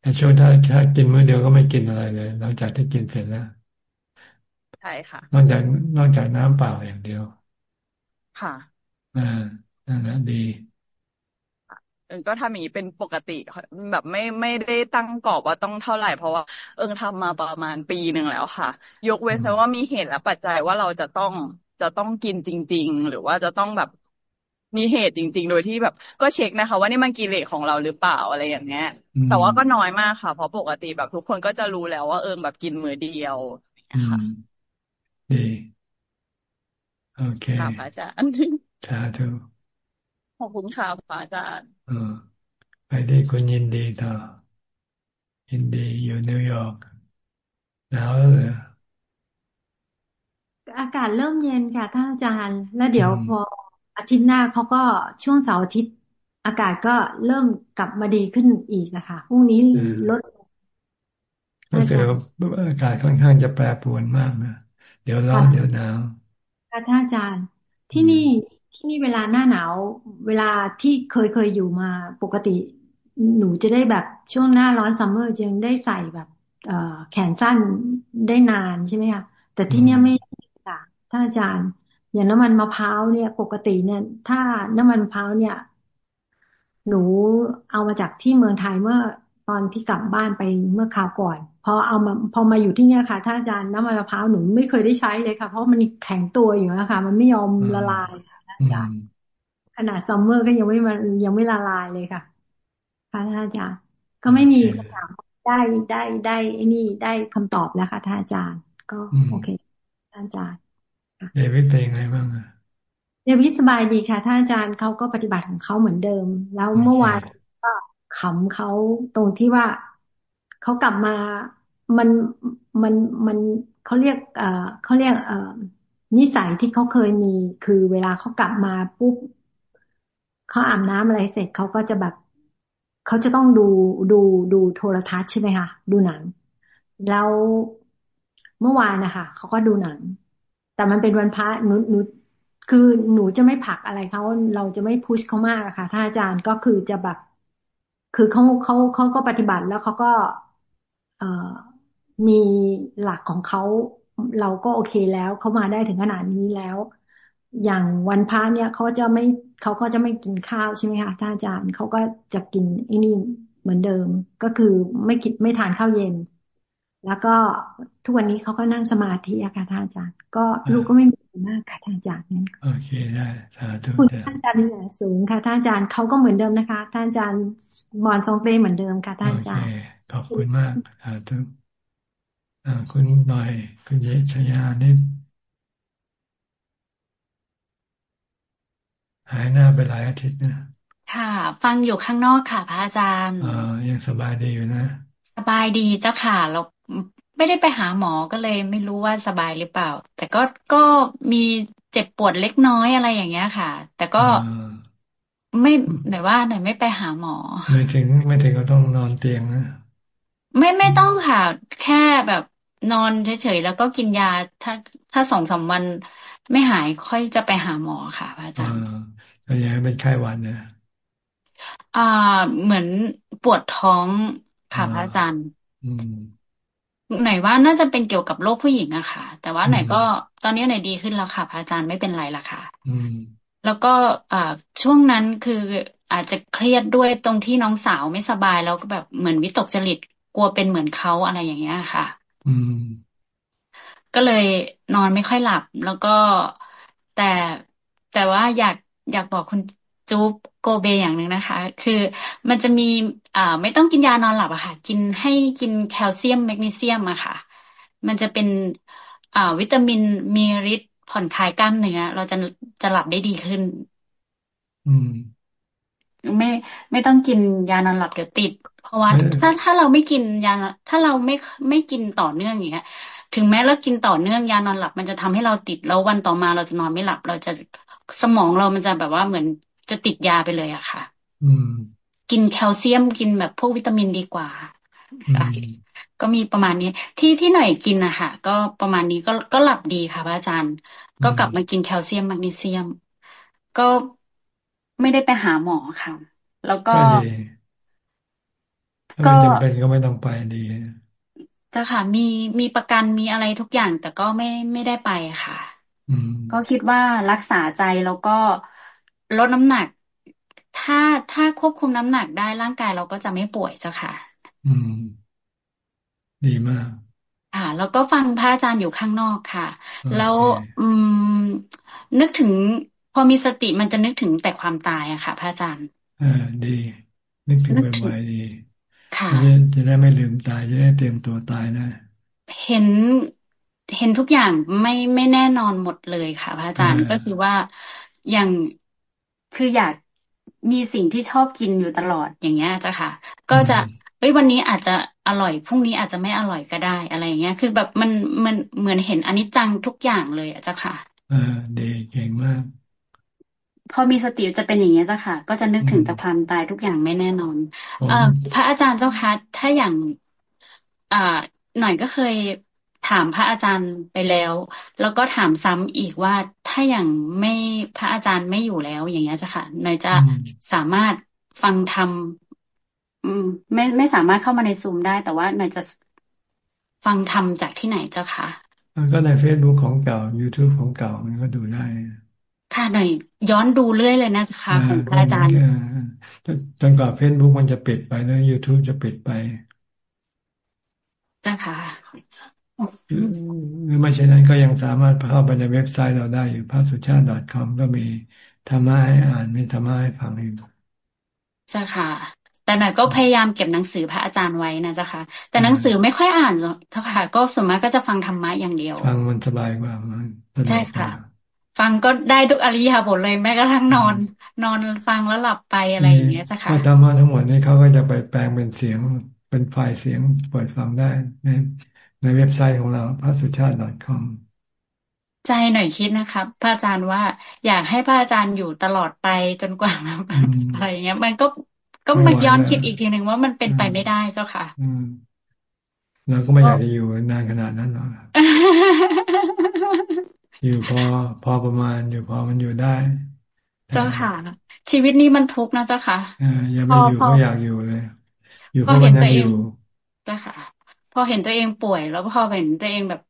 แต่ช่วงถ้าถ้ากินมื้อเดียวก็ไม่กินอะไรเลยหลังจากที่กินเสร็จแล้วใช่ค่ะ นอกจากนอกจากน้ำเปล่าอย่างเดียว ค่ะอ่านั่นแหละดีเอิงก็ทำอย่างนี้เป็นปกติแบบไม่ไม่ได้ตั้งกรอบว่าต้องเท่าไหร่ เพราะว่าเอิงทำมาประมาณปีหนึ่งแล้วค่ะ ยกเว้นแต่ว่ามีเหตุและปัจจัยว่าเราจะต้องจะต้องกินจริง ๆ หรือว่าจะต้องแบบมีเหตุจริง ๆ โดยที่แบบ ก็เช็คนะคะ ว่านี่มันกิเลสของเราหรือเปล่าอะไรอย่างเงี้ย แต่ว่าก็น้อยมากค่ะ เพราะปกติแบบทุกคนก็จะรู้แล้วว่าเอิงแบบกินมือเดียวค่ะ ดี โอเคค่ะอาจารย์สาธุขอบคุณค่ะพระอาจารย์อไปที่คุณยินดีต่อยินดีอยู่นิวยอร์กหนาวแล้วเหรออากาศเริ่มเย็นค่ะท่านอาจารย์ แล้วเดี๋ยวพออาทิตย์หน้าเขาก็ช่วงเสาร์อาทิตย์ อากาศก็เริ่มกลับมาดีขึ้นอีกอะค่ะพรุ่งนี้ลดก็คืออากาศค่อนข้างจะแปรปรวนมากนะเดี๋ยวร้อนเดี๋ยวหนาวค่ะท่านอาจารย์ ที่นี่ที่นี่เวลาหน้าหนาว เวลาที่เคยเคยอยู่มาปกติ หนูจะได้แบบช่วงหน้าร้อนซัมเมอร์ยังได้ใส่แบบเอแขนสั้นได้นานใช่ไหมคะแต่ที่เนี้ยไม่ค่ะท่านอาจารย์ อย่างน้ำมันมะพร้าวเนี่ย ปกติเนี่ย ถ้าน้ำมันมะพร้าวเนี่ย หนูเอามาจากที่เมืองไทยเมื่อ ตอนที่กลับบ้านไปเมื่อคราวก่อนพอเอามาพอมาอยู่ที่เนี่ยค่ะท่านอาจารย์น้ำมันมะพร้าวหนูไม่เคยได้ใช้เลยค่ะ เพราะมันแข็งตัวอยู่นะคะมันไม่ยอมละลายค่ะท่านอาจารย์ขนาด summer ก็ยังไม่มันยังไม่ละลายเลยค่ะค่ะท่านอาจารย์ก็ไม่มีคำถามได้ได้ได้ไอ้นี่ได้คำตอบแล้วค่ะท่านอาจารย์ ก็โอเคท่านอาจารย์เดวิดเป็นยังไงบ้างอะเดวิดสบายดีค่ะท่านอาจารย์เขาก็ปฏิบัติของเขาเหมือนเดิม แล้วเมื่อวานก็ ขำเขาตรงที่ว่าเขากลับมามันมันมันเขาเรียกเอ่อเขาเรียกเอ่อนิสัยที่เขาเคยมี คือเวลาเขากลับมาปุ๊บเขาอาบน้ำอะไรเสร็จเขาก็จะแบบเขาจะต้องดูดูดูโทรทัศน์ใช่ไหมคะดูหนัง แล้วเมื่อวานนะคะเขาก็ดูหนัง แต่มันเป็นวันพระนุนุคือหนูจะไม่ผลักอะไรเขาเราจะไม่พุชเขามากค่ะท่านอาจารย์ก็คือจะแบบ คือเขาเขาเขาก็ปฏิบัติแล้วเขาก็เอมีหลักของเขาเราก็โอเคแล้วเขามาได้ถึงขนาดนี้แล้ว อย่างวันพระเนี่ยเขาจะไม่เขาก็จะไม่กินข้าวใช่ไหมคะท่านอาจารย์เขาก็จะกินไอ้นี่เหมือนเดิม ก็คือไม่กินไม่ทานข้าวเย็น แล้วก็ทุกวันนี้เขาก็นั่งสมาธิอะค่ะท่านอาจารย์ ก็ลูกก็ไม่มีมากค่ะท่านอาจารย์นั้นโอเคได้สาธุคุณท่านอาจารย์เหนือสูงค่ะท่านอาจารย์เขาก็เหมือนเดิมนะคะท่านอาจารย์มอนซองเต้เหมือนเดิมค่ะท่านอาจารย์ขอบคุณมากสาธุคุณหน่อย คุณเยชยานิดหายหน้าไปหลายอาทิตย์นะค่ะ ฟังอยู่ข้างนอกค่ะ พระอาจารย์อ่ายังสบายดีอยู่นะสบายดีเจ้าค่ะเรา ไม่ได้ไปหาหมอก็เลย ไม่รู้ว่าสบายหรือเปล่า แต่ก็ก็มีเจ็บปวดเล็กน้อยอะไรอย่างเงี้ยค่ะ แต่ก็ไม่ไหนว่าไหนไม่ไปหาหมอ ไม่ถึงไม่ถึงก็ต้องนอนเตียงนะไม่ไม่ต้องค่ะ แค่แบบนอนเฉยๆแล้วก็กินยาถ้าถ้าสองสามวันไม่หายค่อยจะไปหาหมอค่ะพระอาจารย์ก็ยังเป็นไข้หวัดเนี่ยอ่าเหมือนปวดท้องค่ะพระอาจารย์ไหนว่าน่าจะเป็นเกี่ยวกับโรคผู้หญิงอะค่ะ แต่ว่าไหนก็ตอนนี้ไหนดีขึ้นแล้วค่ะพระอาจารย์ไม่เป็นไรละค่ะแล้วก็อ่าช่วงนั้นคืออาจจะเครียดด้วยตรงที่น้องสาวไม่สบายแล้วก็แบบเหมือนวิตกจริตกลัวเป็นเหมือนเขาอะไรอย่างเงี้ยค่ะอืมก็เลยนอนไม่ค่อยหลับ แล้วก็แต่แต่ว่าอยากอยากบอกคุณจูบโกเบอย่างหนึ่งนะคะ คือมันจะมีอ่าไม่ต้องกินยานอนหลับอะค่ะ กินให้กินแคลเซียมแมกนีเซียมอะค่ะ มันจะเป็นอ่าวิตามินมีฤทธิ์ผ่อนคลายกล้ามเนื้อ เราจะจะหลับได้ดีขึ้น อืม ไม่ไม่ต้องกินยานอนหลับเดี๋ยวติด เพราะว่าถ้าถ้าเราไม่กินยา ถ้าเราไม่ไม่กินต่อเนื่องอย่างเงี้ยถึงแม้เรากินต่อเนื่องยานอนหลับ มันจะทำให้เราติดแล้ววันต่อมาเราจะนอนไม่หลับ เราจะสมองเรามันจะแบบว่าเหมือน จะติดยาไปเลยอะค่ะ อืม กินแคลเซียมกินแบบพวกวิตามินดีกว่าค่ะก็มีประมาณนี้ ที่ที่หน่อยกินนะคะก็ประมาณนี้ก็ก็หลับดีค่ะพระอาจารย์ ก็กลับมากินแคลเซียมแมกนีเซียม ก็ไม่ได้ไปหาหมอค่ะ แล้วก็ก็จำเป็นก็ไม่ต้องไปดีจ้ะค่ะ มีมีประกันมีอะไรทุกอย่างแต่ก็ไม่ไม่ได้ไปค่ะก็คิดว่ารักษาใจแล้วก็ ลดน้ำหนัก ถ้าถ้าควบคุมน้ำหนักได้ร่างกายเราก็จะไม่ป่วยเจ้าค่ะ อืม ดีมากค่ะแล้วก็ฟังพระอาจารย์อยู่ข้างนอกค่ะ แล้วอืม นึกถึง พอมีสติมันจะนึกถึงแต่ความตายอะค่ะ พระอาจารย์อ่าดี นึกถึงบ่อยๆดีค่ะจะได้ไม่ลืมตายจะได้เตรียมตัวตายนะเห็นเห็นทุกอย่างไม่ไม่แน่นอนหมดเลยค่ะ พระอาจารย์ก็คือว่าอย่าง คืออยากมีสิ่งที่ชอบกินอยู่ตลอดอย่างเงี้ยจ้ะค่ะ ก็จะเอ้ยวันนี้อาจจะอร่อยพรุ่งนี้อาจจะไม่อร่อยก็ได้อะไรอย่างเงี้ย คือแบบมันมันเหมือนเห็นอนิจจังทุกอย่างเลยอะจ้ะค่ะอ่าดีเก่งมาก พอมีสติจะเป็นอย่างเงี้ยจ้ะค่ะ ก็จะนึกถึงแต่ความตายทุกอย่างไม่แน่นอนเอ่อพระอาจารย์เจ้าค่ะถ้าอย่างอ่าหน่อยก็เคย ถามพระอาจารย์ไปแล้ว แล้วก็ถามซ้ำอีกว่าถ้าอย่างไม่พระอาจารย์ไม่อยู่แล้ว อย่างเงี้ยจ้ะค่ะนายจะสามารถฟังธรรมไม่ไม่สามารถเข้ามาในซูมได้ แต่ว่านายจะฟังธรรมจากที่ไหนเจ้าค่ะก็ในเฟซบุ๊กของเก่า YouTube ของเก่ามันก็ดูได้ ค่ะหน่อยย้อนดูเรื่อยเลยนะค่ะของพระอาจารย์จนกว่าเฟซบุ๊กมันจะปิดไปแล้ว YouTube จะปิดไปจ้าค่ะ หรือไม่เช่นนั้นก็ยังสามารถเข้าไปในเว็บไซต์เราได้อยู่พระสุชาติ .com ก็มีธรรมะให้อ่านมีธรรมะให้ฟังอยู่ใช่ค่ะ แต่หน่อยก็พยายามเก็บหนังสือพระอาจารย์ไว้นะจ๊ะค่ะ แต่หนังสือไม่ค่อยอ่านเจ้าค่ะ ก็ส่วนมากก็จะฟังธรรมะอย่างเดียว ฟังมันสบายกว่ามันใช่ค่ะ ฟังก็ได้ทุกอริยบทเลยแม้กระทั่งนอน นอนฟังแล้วหลับไปอะไรอย่างเงี้ยจ้ะค่ะธรรมะทั้งหมดนี้เขาก็จะไปแปลงเป็นเสียงเป็นไฟล์เสียงเปิดฟังได้ใน ในเว็บไซต์ของเราพระสุชาติ .com ใจหน่อยคิดนะครับพระอาจารย์ว่าอยากให้พระอาจารย์อยู่ตลอดไปจนกว่าอะไรอย่างเงี้ย มันก็ก็มาย้อนคิดอีกทีหนึ่งว่ามันเป็นไปไม่ได้เจ้าค่ะเราก็ไม่อยากจะอยู่นานขนาดนั้นหรอกอยู่พอพอประมาณอยู่พอมันอยู่ได้ เจ้าค่ะ ชีวิตนี้มันทุกข์นะเจ้าค่ะอย่าไม่อยู่ก็อยากอยู่เลย อยู่เพราะมันยังอยู่เจ้าค่ะพ อเห็นตัวเองป่วย แล้วพอเห็นตัวเองแบบ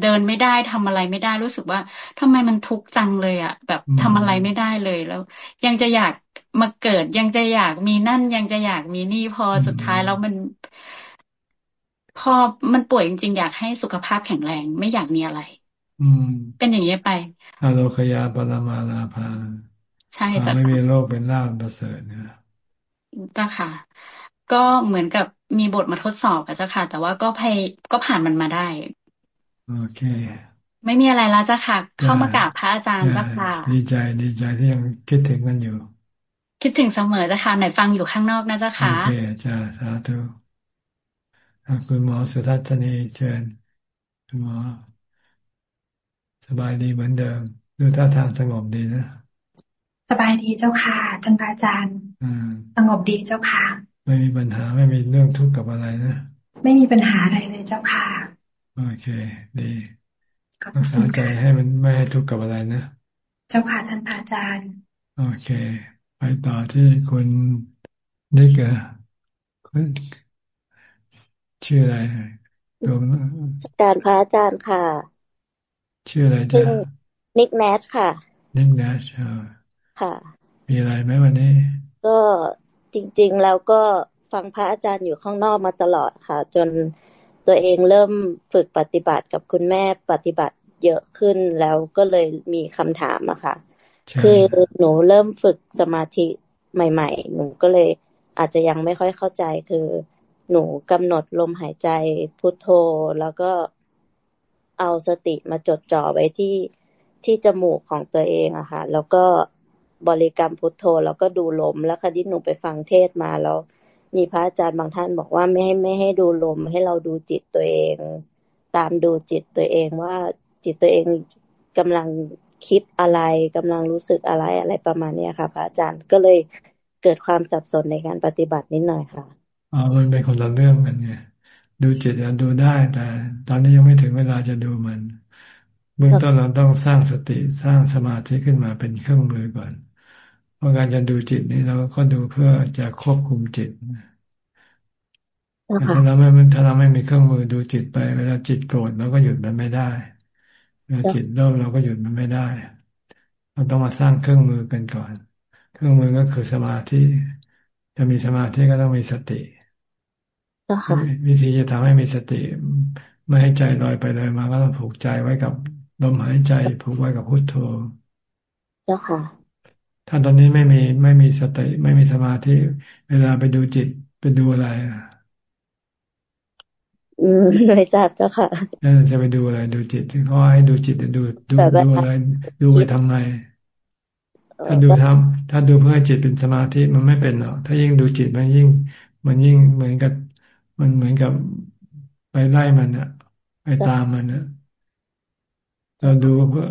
เดินไม่ได้ทำอะไรไม่ได้รู้สึกว่าทำไมมันทุกข์จังเลยอะ แบบทำอะไรไม่ได้เลยแล้ว ยังจะอยากมาเกิดยังจะอยากมีนั่นยังจะอยากมีนี่พอสุดท้ายแล้วมัน พอมันป่วยจริงๆอยากให้สุขภาพแข็งแรง ไม่อยากมีอะไร อืม เป็นอย่างนี้ไปอโลคยาปรมาลาภาใช่จ้ะไม่มีโรคเป็นลาภประเสริฐนะจ้ะค่ะ ก็เหมือนกับมีบทมาทดสอบอะเจ้าค่ะ แต่ว่าก็พยก็ผ่านมันมาได้ โอเค ไม่มีอะไรแล้วจ้ะค่ะ เข้ามากราบพระอาจารย์จ้ะค่ะ ดีใจดีใจที่ยังคิดถึงกันอยู่ คิดถึงเสมอจ้ะค่ะ ไหนฟังอยู่ข้างนอกนะจ้ะค่ะ โอเคจ้าสาธุคุณหมอสุทัศนีเชิญคุณหมอสบายดีเหมือนเดิม ดูท่าทางสงบดีนะ สบายดีเจ้าค่ะท่านพระอาจารย์สงบดีเจ้าค่ะ ไม่มีปัญหาไม่มีเรื่องทุกข์กับอะไรนะ ไม่มีปัญหาอะไรเลยเจ้าค่ะ โอเค ดีรักษาใจให้มันไม่ให้ทุกข์กับอะไรนะ เจ้าค่ะท่านพระอาจารย์ โอเค ไปต่อที่คุณนิกเกอคุณชื่ออะไรตัวการพระอาจารย์ค่ะ ชื่ออะไรจ๊ะนิกแนชค่ะ นิกแนชค่ะ มีอะไรไหมวันนี้ ก็ จริง ๆ แล้วก็ฟังพระอาจารย์อยู่ข้างนอกมาตลอดค่ะ จนตัวเองเริ่มฝึกปฏิบัติกับคุณแม่ปฏิบัติเยอะขึ้นแล้วก็เลยมีคำถามอะค่ะ คือหนูเริ่มฝึกสมาธิใหม่ ๆ หนูก็เลยอาจจะยังไม่ค่อยเข้าใจคือ หนูกำหนดลมหายใจพุทโธแล้วก็เอาสติมาจดจ่อไว้ที่ที่จมูกของตัวเองอะค่ะ แล้วก็ บริกรรมพุทโธแล้วก็ดูลม แล้วคดีหนูไปฟังเทศมาแล้ว มีพระอาจารย์บางท่านบอกว่าไม่ให้ไม่ให้ดูลม ให้เราดูจิตตัวเอง ตามดูจิตตัวเองว่าจิตตัวเองกำลังคิดอะไรกำลังรู้สึกอะไรอะไรประมาณนี้ค่ะ พระอาจารย์ก็เลยเกิดความสับสนในการปฏิบัตินิดหน่อยค่ะอ๋อมันเป็นคนละเรื่องกันไงดูจิตดูได้แต่ ตอนนี้ยังไม่ถึงเวลาจะดูมัน เบื้องต้นเราต้องสร้างสติสร้างสมาธิขึ้นมาเป็นเครื่องมือก่อน เพราะการจะดูจิตนี้เราก็ดูเพื่อจะควบคุมจิตถ้าเราไม่ถ้าเราไม่มีเครื่องมือดูจิตไป เวลาจิตโกรธเราก็หยุดมันไม่ได้ เวลาจิตโลภเราก็หยุดมันไม่ได้เราต้องมาสร้างเครื่องมือกันก่อน เครื่องมือก็คือสมาธิ จะมีสมาธิก็ต้องมีสติวิธีจะทำให้มีสติ ไม่ให้ใจลอยไปเลยมาก็ต้องผูกใจไว้กับลมหายใจผูกไว้กับพุทโธเจ้าค่ะ ถ้าตอนนี้ไม่มีไม่มีสติไม่มีสมาธิเวลาไปดูจิตไปดูอะไรอืมไม่ทราบเจ้าค่ะจะไปดูอะไรดูจิตเขาให้ดูจิตดูดูดูอะไร ดูไปทำไงถ้าดูทำถ้าดูเพื่อให้จิตเป็นสมาธิมันไม่เป็นหรอกถ้ายิ่งดูจิตมันยิ่ง มันยิ่งเหมือนกับ มันเหมือนกับไปไล่มันอะไปตามมันอะเราดูเพื่อ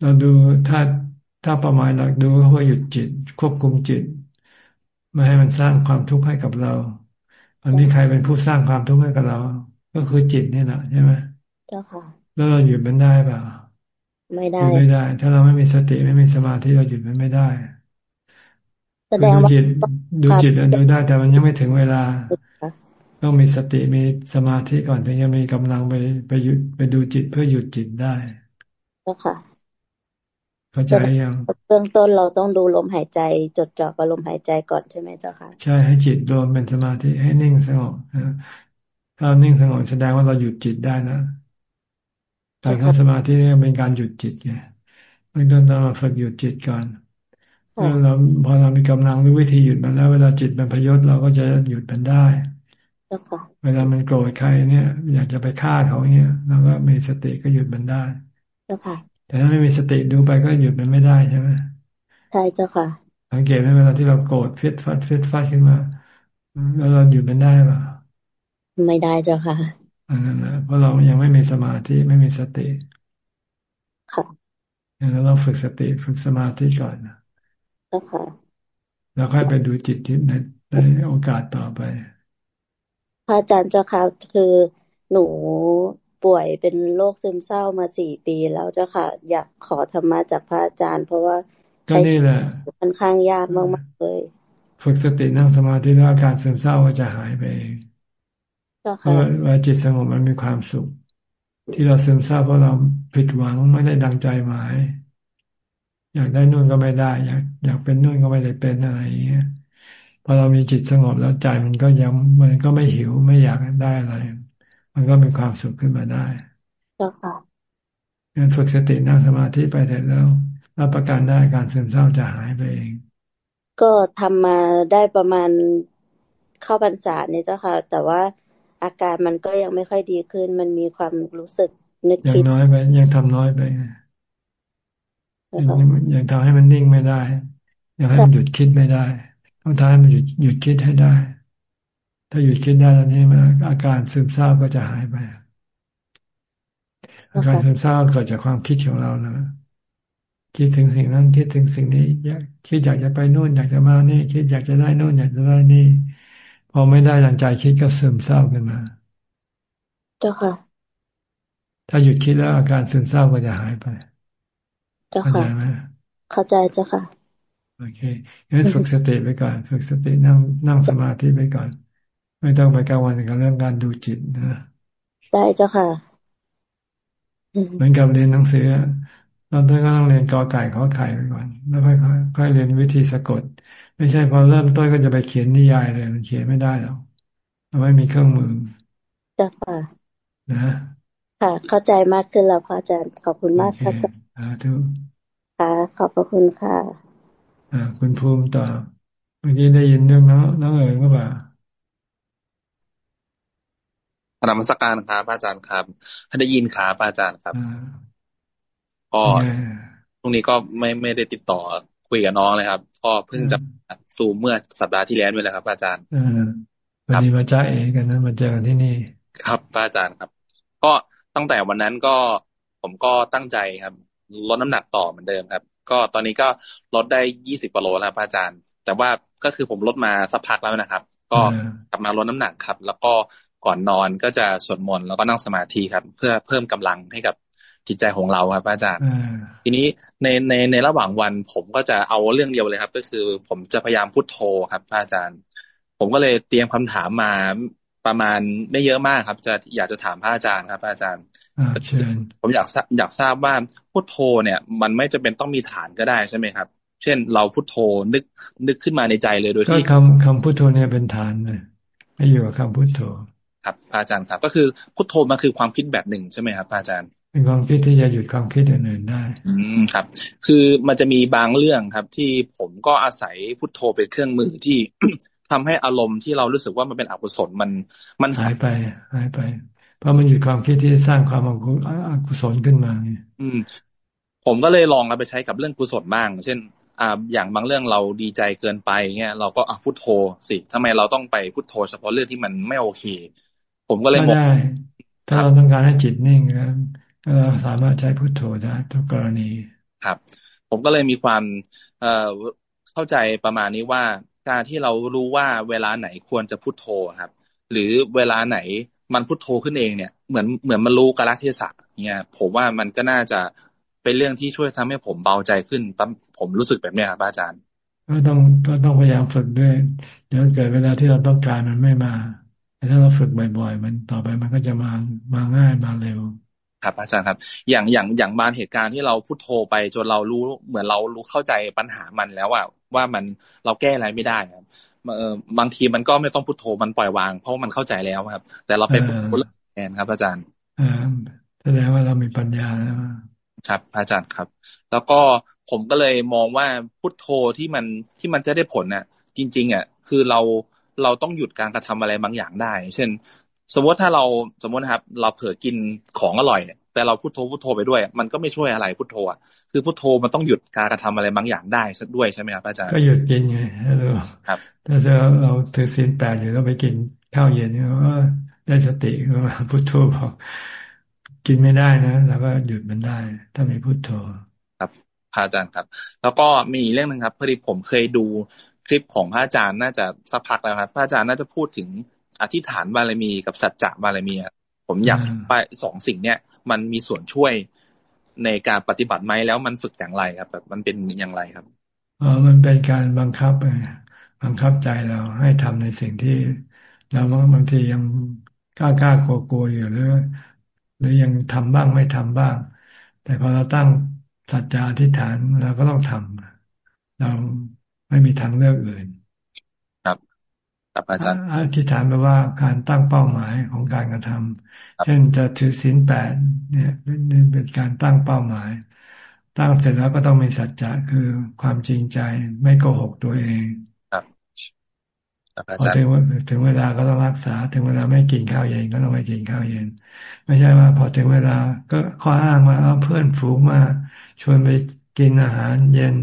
เราดูถ้า ถ้าประมาณหลักดูเพื่อหยุดจิต ควบคุมจิต ไม่ให้มันสร้างความทุกข์ให้กับเราอันนี้ใครเป็นผู้สร้างความทุกข์ให้กับเรา ก็คือจิตนี่แหละใช่ไหมเจ้าค่ะ แล้วเราหยุดมันได้เปล่าไม่ได้ไม่ได้ ถ้าเราไม่มีสติไม่มีสมาธิเราหยุดมันไม่ได้แสดงว่าจิตดูจิตดูได้ แต่มันยังไม่ถึงเวลา ต้องมีสติมีสมาธิก่อนถึงจะมีกำลังไปไปหยุดไปดูจิตเพื่อหยุดจิตได้ก็ค่ะ เข้าใจยังเบื้องต้นเราต้องดูลมหายใจ จดจ่อกับลมหายใจก่อนใช่ไหมเจ้าค่ะ ใช่ให้จิตรวมเป็นสมาธิให้นิ่งสงบถ้านิ่งสงบแสดงว่าเราหยุดจิตได้นะการเข้าสมาธินี่เป็นการหยุดจิตไงไม่ต้องต้องมาฝึกหยุดจิตก่อนเราพอเรามีกำลังรู้วิธีหยุดมันแล้ว เวลาจิตมันพยศเราก็จะหยุดมันได้เวลามันโกรธใครเนี่ย อยากจะไปฆ่าเขาเนี่ยแล้วก็มีสติก็หยุดมันได้ แต่ถ้าไม่มีสติดูไปก็หยุดมันไม่ได้ใช่ไหมใช่เจ้าค่ะสังเกตไหมเวลาที่เราโกรธฟิตฟัดฟิตฟัดขึ้นมาแล้วเราหยุดมันได้หรอไม่ได้เจ้าค่ะอันนั้นนะเพราะเรายังไม่มีสมาธิไม่มีสติค่ะแล้วเราฝึกสติฝึกสมาธิก่อนนะค่ะแล้วค่อยไปดูจิตที่ในในโอกาสต่อไปพระอาจารย์เจ้าค่ะคือหนู ป่วยเป็นโรคซึมเศร้ามาสี่ปีแล้วเจ้าค่ะ อยากขอธรรมะจากพระอาจารย์ เพราะว่าก็นี่แหละค่อนข้างยากมากๆเลยฝึกสตินั่งสมาธิแล้วอาการซึมเศร้าก็จะหายไปเองเพราะว่าจิตสงบมันมีความสุข ที่เราซึมเศร้าเพราะเราผิดหวังไม่ได้ดังใจหมาย อยากได้นู่นก็ไม่ได้ อยากอยากเป็นนู่นก็ไม่ได้เป็นอะไรอย่างเงี้ยพอเรามีจิตสงบแล้วใจมันก็ยังมันก็ไม่หิวไม่อยากได้อะไร มันก็มีความสุขขึ้นมาได้เจ้าค่ะงั้นฝึกสตินั่งสมาธิไปเสร็จแล้วรับประกันได้การซึมเศร้าจะหายไปเอง ก็ทำมาได้ประมาณเข้าพรรษาเนี่ยเจ้าค่ะ แต่ว่าอาการมันก็ยังไม่ค่อยดีขึ้น มันมีความรู้สึกนึกคิดยังน้อยไปยังทำน้อยไปยังยังทำให้มันนิ่งไม่ได้ยังให้มันหยุดคิดไม่ได้ ต้องทำให้มันหยุดหยุดคิดให้ได้ ถ้าหยุดคิดได้แล้วนี่มันอาการซึมเศร้าก็จะหายไป อาการซึมเศร้าเกิดจากความคิดของเรานะคิดถึงสิ่งนั้นคิดถึงสิ่งนี้อยากคิดอยากจะไปนู่นอยากจะมานี่ คิดอยากจะได้นู่นอยากจะได้นี่ พอไม่ได้ดังใจคิดก็ซึมเศร้าขึ้นมาเจ้าค่ะ ถ้าหยุดคิดแล้วอาการซึมเศร้าก็จะหายไปเจ้าค่ะเข้าใจเจ้าค่ะ โอเคงั้นฝึกสติไปก่อน ฝึกสตินั่งนั่งสมาธิไปก่อน ไม่ต้องไปกังวลกับเรื่องการดูจิตนะได้เจ้าค่ะเหมือนกับเรียนหนังสือเราต้องก็ต้องเรียนกอไก่ขอไข่ไปก่อนแล้วค่อยค่อยเรียนวิธีสะกด ไม่ใช่พอเริ่มต้นก็จะไปเขียนนิยายเลยมันเขียนไม่ได้หรอกเราไม่มีเครื่องมือจ้าค่ะนะค่ะ เข้าใจมากขึ้นแล้วพระอาจารย์ขอบคุณมากค่ะสาธุค่ะขอบพระคุณค่ะ อ่า คุณภูมิต่อเมื่อกี้ได้ยินเรื่องน้องน้องเอ๋ยก็บ่า ธรรมสการครับอาจารย์ครับถ้าได้ยินครับอาจารย์ครับก็ตรงนี้ก็ไม่ไม่ได้ติดต่อคุยกับน้องเลยครับก็เพิ่งจะซูมเมื่อสัปดาห์ที่แล้วนี่แหละครับ อาจารย์วันนี้มาจ้าเอกันนะมาเจอกันที่นี่ ครับอาจารย์ครับ ก็ตั้งแต่วันนั้นก็ผมก็ตั้งใจครับ ลดน้ำหนักต่อเหมือนเดิมครับ ก็ตอนนี้ก็ลดได้ยี่สิบกิโลแล้วอาจารย์ แต่ว่าก็คือผมลดมาสักพักแล้วนะครับ ก็กลับมาลดน้ำหนักครับ แล้วก็ ก่อนนอนก็จะสวดมนต์แล้วก็นั่งสมาธิครับ เพื่อเพิ่มกำลังให้กับจิตใจของเราครับอาจารย์ทีนี้ในในในระหว่างวัน ผมก็จะเอาเรื่องเดียวเลยครับ ก็คือผมจะพยายามพุโทโธครับอาจารย์ ผมก็เลยเตรียมคำถามมาประมาณไม่เยอะมากครับ จะอยากจะถามพระอาจารย์ครับอาจารย์ผมอยากอยากทราบว่าพุทโธเนี่ย มันไม่จะเป็นต้องมีฐานก็ได้ใช่ไหมครับ เช่น เราพุทโธนึกนึกขึ้นมาในใจเลยโดยที่คำคำพุทโธเนี่ยเป็นฐานเลยให้อยู่กับคำพุทโธ ครับอาจารย์ครับ ก็คือพุทโธมันคือความคิดแบบหนึ่งใช่ไหมครับอาจารย์ เป็นความคิดที่จะหยุดความคิดอื่นๆได้ อืมครับ คือมันจะมีบางเรื่องครับ ที่ผมก็อาศัยพุทโธเป็นเครื่องมือที่ทำให้อารมณ์ที่เรารู้สึกว่ามันเป็นอกุศลมันมันหายไปหายไป เพราะมันหยุดความคิดที่สร้างความอกุศลขึ้นมาอืม ผมก็เลยลองเอาไปใช้กับเรื่องกุศลบ้าง เช่น อ่า อย่างบางเรื่องเราดีใจเกินไปเงี้ยเราก็อะพุทโธสิทำไมเราต้องไปพุทโธเฉพาะเรื่องที่มันไม่โอเค ผมก็เลยมองถ้าเราต้องการให้จิตนิ่งนะเราสามารถใช้พุทโธได้ทุกกรณีครับ ผมก็เลยมีความเอ่อเข้าใจประมาณนี้ว่าการที่เรารู้ว่าเวลาไหนควรจะพุทโธครับ หรือเวลาไหนมันพุทโธขึ้นเองเนี่ยเหมือนเหมือนมันรู้กาลเทศะเนี่ยผมว่ามันก็น่าจะเป็นเรื่องที่ช่วยทำให้ผมเบาใจขึ้นผมรู้สึกแบบนี้ครับอาจารย์ก็ต้องก็ต้องพยายามฝึกด้วย เดี๋ยวเกิดเวลาที่เราต้องการมันไม่มาแต่ ถ้าเราฝึกบ่อยๆ มันต่อไปมันก็จะมามาง่ายมาเร็ว ครับ อาจารย์ครับ อย่างอย่างอย่างบางเหตุการณ์ที่เราพูดโทรไปจนเรารู้เหมือนเรารู้เข้าใจปัญหามันแล้วว่าว่ามันเราแก้อะไรไม่ได้ครับเออบางทีมันก็ไม่ต้องพูดโทรมันปล่อยวาง เพราะมันเข้าใจแล้วครับ แต่เราไปพูดแทนครับ อาจารย์อ่าแสดงว่าเรามีปัญญาแล้วครับ อาจารย์ครับ แล้วก็ผมก็เลยมองว่าพุทโธที่มันที่มันจะได้ผลน่ะ จริง ๆอะคือเรา เราต้องหยุดการกระทำอะไรบางอย่างได้ เช่น สมมติถ้าเราสมมตินะครับ เราเผลอกินของอร่อยเนี่ยแต่เราพุโทโธพุโทโธไปด้วย มันก็ไม่ช่วยอะไรพุโทโธอะคือพุโทโธมันต้องหยุดการกระทำอะไรบางอย่างได้สักด้วยใช่ไหมครับอาจารย์ก็หยุดกินไงครับถ้าเราถือศีลแปดอยู่แล้วไปกินข้าวเย็นเนี่ยก็ได้สติก็พุโทโธบอกกินไม่ได้นะแล้วก็หยุดมันได้ ถ้ามีพุโทโธครับพระอาจารย์ครับ แล้วก็มีเรื่องหนึ่งครับพอดีผมเคยดู คลิปของพระอาจารย์น่าจะสักพักแล้วครับ พระอาจารย์น่าจะพูดถึงอธิษฐานบารมีกับสัจจะบารมีผมอยากไปสองสิ่งเนี้ยมันมีส่วนช่วยในการปฏิบัติไหมแล้วมันฝึกอย่างไรครับแบบมันเป็นอย่างไรครับเออมันเป็นการบังคับบังคับใจเราให้ทำในสิ่งที่เราบางทียังกล้ากล้ากลัวกลัวอยู่หรือหรือยังทำบ้างไม่ทำบ้าง แต่พอเราตั้งสัจจะอธิษฐานเราก็ต้องทำเรา ไม่มีทางเลือกอื่นครับอาจารย์อธิษฐานแปลว่าการตั้งเป้าหมายของการกระทำเช่นจะถือศีลแปดเนี่ยนี่เป็นการตั้งเป้าหมาย ตั้งเสร็จแล้วก็ต้องมีสัจจะคือความจริงใจไม่โกหกตัวเองครับพอถึงถึงเวลาก็ต้องรักษา ถึงเวลาไม่กินข้าวเย็นก็ต้องไม่กินข้าวเย็น ไม่ใช่ว่า พอถึงเวลาก็ข้ออ้างมาเอาเพื่อนฝูงมาชวนไปกินอาหารเย็น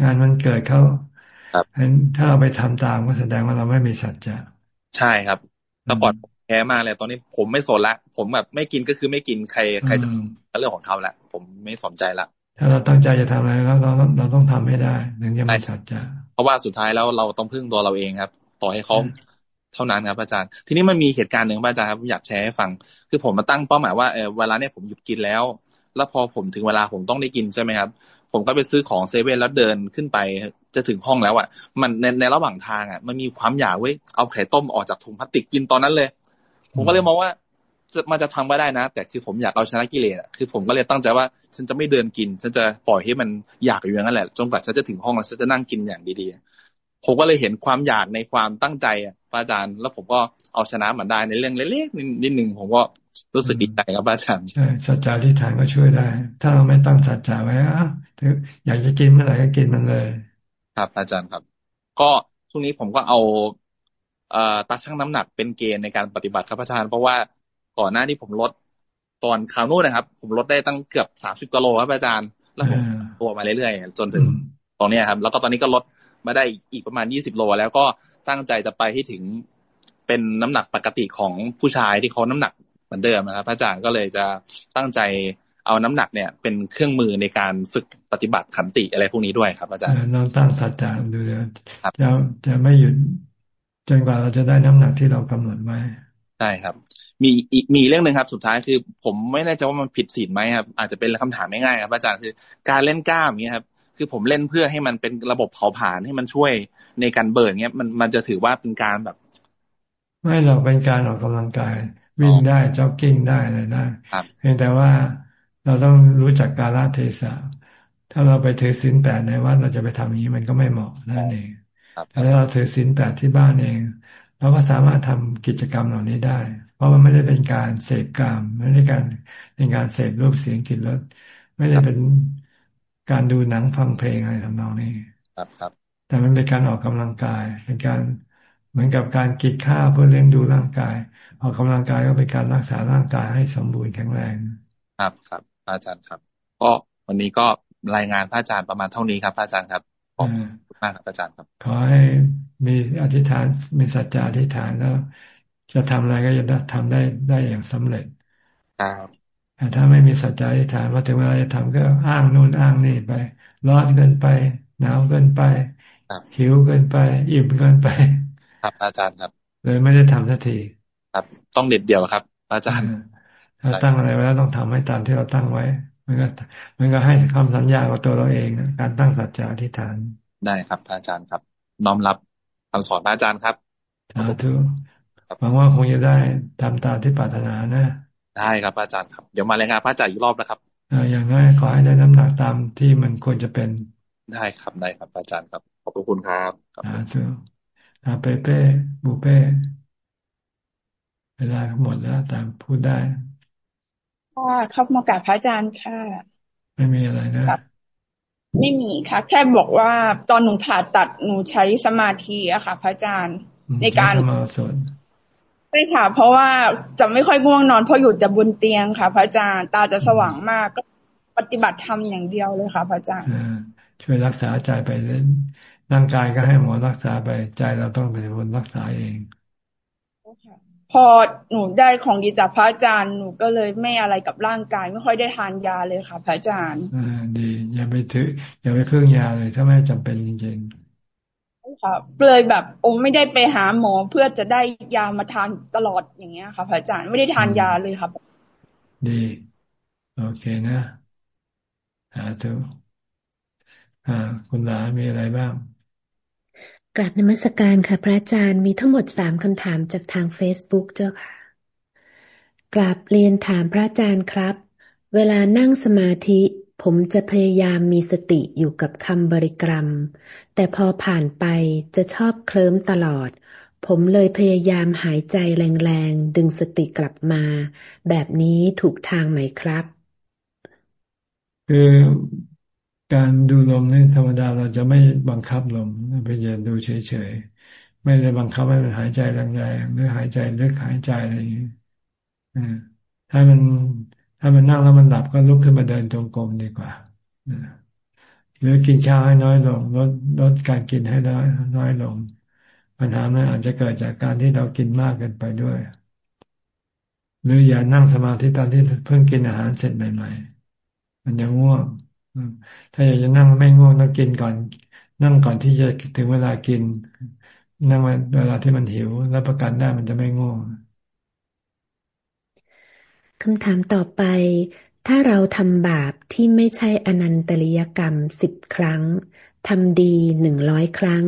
งานมันเกิดเขา ถ้าเราไปทำตามก็แสดงว่าเราไม่มีสัจจะใช่ครับแต่ก่อนแพ้มากเลยตอนนี้ผมไม่สนละ ผมแบบไม่กินก็คือไม่กินใครใครจะเรื่องของเขาละผมไม่สนใจละถ้าเราตั้งใจจะทำอะไรแล้วเราเราต้องทำให้ได้ถึงจะไม่สัจจะเพราะว่าสุดท้ายแล้วเราต้องพึ่งตัวเราเองครับ ต่อให้เขาเท่านั้นครับอาจารย์ ทีนี้มันมีเหตุการณ์หนึ่งอาจารย์ครับอยากแชร์ให้ฟัง คือผมมาตั้งเป้าหมายว่าเออเวลาเนี้ยผมหยุดกินแล้ว แล้วพอผมถึงเวลาผมต้องได้กินใช่ไหมครับ ผมก็ไปซื้อของเซเว่นแล้วเดินขึ้นไปจะถึงห้องแล้วอะ มันในในระหว่างทางอะ มันมีความอยากเว้ยเอาไข่ต้มออกจากถุงพลาสติกกินตอนนั้นเลย ผมก็เลยมองว่ามันจะทำไม่ได้นะ แต่คือผมอยากเอาชนะกิเลสคือผมก็เลยตั้งใจว่า ฉันจะไม่เดินกิน ฉันจะปล่อยให้มันอยากอยู่อย่างนั้นแหละจนกว่าฉันจะถึงห้องแล้วฉันจะนั่งกินอย่างดีๆ ผมก็เลยเห็นความอยากในความตั้งใจอะอาจารย์ แล้วผมก็เอาชนะมันได้ในเรื่องเล็กๆนิดนึงผมก็ รู้สึกดีใจครับอาจารย์ใช่สัจจะที่ฐานก็ช่วยได้ ถ้าเราไม่ตั้งสัจจะไว้อะอยากจะกินเมื่อไหร่ก็กินมันเลย ครับ อาจารย์ครับ ก็ช่วงนี้ผมก็เอาเอ่อตาชั่งน้ำหนักเป็นเกณฑ์ในการปฏิบัติครับอาจารย์เพราะว่าก่อนหน้าที่ผมลดตอนคราวนู้นนะครับ ผมลดได้ตั้งเกือบสามสิบกิโลครับอาจารย์ แล้วผมตัวมาเรื่อยๆจนถึงตรงนี้ครับ แล้วก็ตอนนี้ก็ลดมาได้อีกประมาณยี่สิบโลแล้วก็ตั้งใจจะไปให้ถึงเป็นน้ำหนักปกติของผู้ชายที่เขาน้ำหนักเห มือนเดิมนะครับอาจารย์ก็เลยจะตั้งใจเอาน้ำหนักเนี่ย เป็นเครื่องมือในการฝึกปฏิบัติขันติอะไรพวกนี้ด้วยครับอาจารย์เราตั้งสัจจะดูจะจะไม่หยุดจนกว่าเราจะได้น้ำหนักที่เรากำหนดไว้ใช่ครับ มีอีกมีเรื่องหนึ่งครับ สุดท้ายคือ ผมไม่แน่ใจว่ามันผิดศีลไหมครับ อาจจะเป็นคำถามง่ายๆครับอาจารย์คือการเล่นกล้ามนี้ครับคือผมเล่นเพื่อให้มันเป็นระบบเผาผลาญให้มันช่วยในการเบิร์นเงี้ยมันมันจะถือว่าเป็นการแบบ ไม่เราเป็นการออกกำลังกาย วิ่งได้จ็อกกิ้งได้อะไรได้เพียงแต่ว่าเราต้องรู้จักกาลเทศะถ้าเราไปถือศีลแปดในวัดเราจะไปทำอย่างนี้มันก็ไม่เหมาะนั่นเองแต่ถ้าเราถือศีลแปดที่บ้านเองเราก็สามารถทำกิจกรรมเหล่านี้ได้ เพราะมันไม่ได้เป็นการเสพกามไม่ได้การเป็นการเสพรูปเสียงกลิ่นรสไม่ได้เป็นการดูหนังฟังเพลงอะไรทำนองนี้ ครับครับ แต่มันเป็นการออกกำลังกาย เป็นการ เหมือนกับการกินข้าวเพื่อเลี้ยงดูร่างกายออกกำลังกายก็เป็นการรักษาร่างกายให้สมบูรณ์แข็งแรง ครับครับอาจารย์ครับ ก็วันนี้ก็รายงานพระอาจารย์ประมาณเท่านี้ครับพระอาจารย์ครับขอบคุณมากครับอาจารย์ครับ ขอให้มีอธิษฐานมีสัจจะอธิษฐานแล้ว จะทำอะไรก็จะทำได้ได้อย่างสำเร็จครับแต่ถ้าไม่มีสัจจะอธิษฐานว่าถึงเวลาจะทำก็อ้างนู่นอ้างนี่ไปร้อนเกินไปหนาวเกินไปหิวเกินไป อิ่มเกินไป ครับ อาจารย์ครับ เลยไม่ได้ทำสักทีครับ ต้องเด็ดเดี่ยวครับ อาจารย์ถ้าตั้งอะไรไว้แล้วต้องทำให้ตามที่เราตั้งไว้ มันก็มันก็ให้คำสัญญากับตัวเราเองการตั้งสัจจะอธิษฐานได้ครับอาจารย์ครับ น้อมรับคำสอนอาจารย์ครับสาธุหวังว่าคงจะได้ทำตามที่ปรารถนานะได้ครับอาจารย์ครับ เดี๋ยวมารายงานพระอาจารย์อีกรอบนะครับอย่างน้อยขอให้ได้น้ำหนักตามที่มันควรจะเป็นได้ครับได้ครับอาจารย์ครับ ขอบคุณครับสาธุ อาเปเป้บูเป้ เวลาหมดแล้วตามพูดได้ ค่ะเข้ามากับพระอาจารย์ค่ะ ไม่มีอะไรนะ ไม่มีค่ะ แค่บอกว่าตอนหนูผ่าตัดหนูใช้สมาธิอะค่ะ พระอาจารย์ ในการมาสนไม่ค่ะ เพราะว่าจะไม่ค่อยง่วงนอนเพราะอยู่แต่บนเตียงค่ะ พระอาจารย์ตาจะสว่างมากก็ปฏิบัติธรรมอย่างเดียวเลยค่ะ พระอาจารย์ช่วยรักษาใจไปเล่น ร่างกายก็ให้หมอรักษาไปใจเราต้องเป็นคนรักษาเองพอหนูได้ของดีจากพระอาจารย์หนูก็เลยไม่อะไรกับร่างกาย ไม่ค่อยได้ทานยาเลยค่ะ พระอาจารย์อ่าดีอย่าไปถืออย่าไปพึ่งยาเลย ถ้าไม่จำเป็นจริงๆค่ะเลยแบบองไม่ได้ไปหาหมอเพื่อจะได้ยามาทานตลอดอย่างเงี้ยค่ะพระอาจารย์ไม่ได้ทานยาเลยครับ ดี โอเคนะหาตัวอ่า คุณหลามีอะไรบ้าง กราบนมัสการค่ะ พระอาจารย์มีทั้งหมดสามคำถามจากทาง Facebook เจ้าค่ะ กราบเรียนถามพระอาจารย์ครับ เวลานั่งสมาธิผมจะพยายามมีสติอยู่กับคำบริกรรม แต่พอผ่านไปจะชอบเคลิ้มตลอด ผมเลยพยายามหายใจแรงๆ ดึงสติกลับมา แบบนี้ถูกทางไหมครับ คือ การดูลมนี่ธรรมดาเราจะไม่บังคับลมเป็นอย่าดูเฉยๆ ไม่ได้บังคับให้มันหายใจแรงๆหรือหายใจลึกหายใจอะไรอย่างนี้ถ้ามันถ้ามันนั่งแล้วมันหลับก็ลุกขึ้นมาเดินจงกรมดีกว่าหรือกินข้าวให้น้อยลงลดลดการกินให้น้อยน้อยลง ปัญหามันอาจจะเกิดจากการที่เรากินมากเกินไปด้วย หรืออย่านั่งสมาธิตอนที่เพิ่งกินอาหารเสร็จใหม่ ๆ มันยังง่วง ถ้าอยากจะนั่งไม่ง่วงต้องกินก่อน นั่งก่อนที่จะถึงเวลากิน นั่งเวลาที่มันหิวแล้วประกันได้มันจะไม่ง่วงคำถามต่อไป ถ้าเราทำบาปที่ไม่ใช่อนันตริยกรรมสิบครั้งทำดีหนึ่งร้อยครั้ง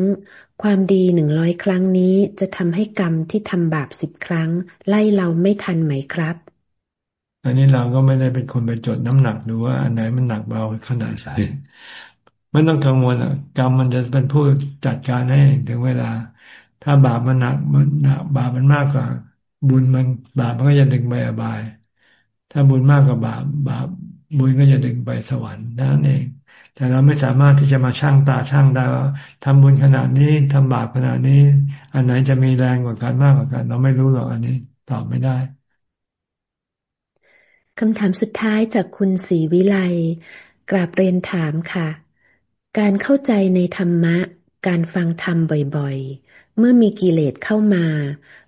ความดีหนึ่งร้อยครั้งนี้จะทำให้กรรมที่ทำบาปสิบครั้ง ไล่เราไม่ทันไหมครับ อันนี้เราก็ไม่ได้เป็นคนไปจดน้ำหนักดูว่าอันไหนมันหนักเบาขนาดไหนไม่ต้องกังวลอะกรรมมันจะเป็นผู้จัดการให้ถึงเวลา ถ้าบาปมันหนักมันหนักบาปมันมากกว่า บุญมันบาปมันก็จะดึงไปอบาย ถ้าบุญมากกว่าบาปบาปบุญก็จะดึงไปสวรรค์นั่นเอง แต่เราไม่สามารถที่จะมาชั่งตาชั่งได้ว่าทำบุญขนาดนี้ทำบาปขนาดนี้ อันไหนจะมีแรงกว่ากันมากกว่ากัน เราไม่รู้หรอกอันนี้ตอบไม่ได้ คำถามสุดท้ายจากคุณศรีวิไลกราบเรียนถามค่ะ การเข้าใจในธรรมะ การฟังธรรมบ่อยๆ เมื่อมีกิเลสเข้ามา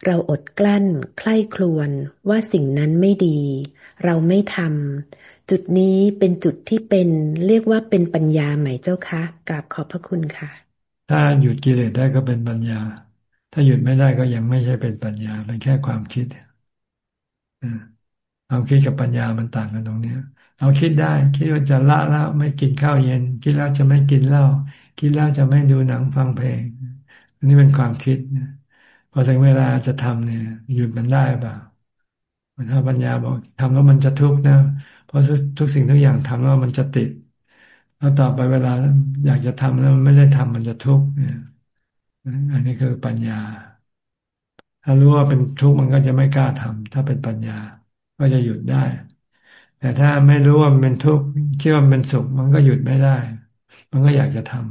เราอดกลั้น ใคร่ครวญว่าสิ่งนั้นไม่ดี เราไม่ทำจุดนี้เป็นจุดที่เป็นเรียกว่าเป็นปัญญาไหมเจ้าคะกราบขอบพระคุณค่ะ ถ้าหยุดกิเลสได้ก็เป็นปัญญา ถ้าหยุดไม่ได้ก็ยังไม่ใช่เป็นปัญญาเป็นแค่ความคิดอืม ความคิดกับปัญญามันต่างกันตรงเนี้ยเราคิดได้ คิดว่าจะละแล้วไม่กินข้าวเย็น คิดแล้วจะไม่กินเหล้าคิดแล้วจะไม่ดูหนังฟังเพลง อันนี้เป็นความคิดพอถึงเวลาจะทำเนี่ยหยุดมันได้เปล่ามันถ้าปัญญาบอกทำแล้วมันจะทุกข์นะ เพราะทุกสิ่งทุกอย่างทำแล้วมันจะติด แล้วต่อไปเวลาอยากจะทำแล้วมันไม่ได้ทำมันจะทุกข์เนี่ยอันนี้คือปัญญา ถ้ารู้ว่าเป็นทุกข์มันก็จะไม่กล้าทำถ้าเป็นปัญญา ก็จะหยุดได้ แต่ถ้าไม่รู้ว่ามันเป็นทุกข์คิดว่ามันเป็นสุข มันก็หยุดไม่ได้ มันก็อยากจะทำ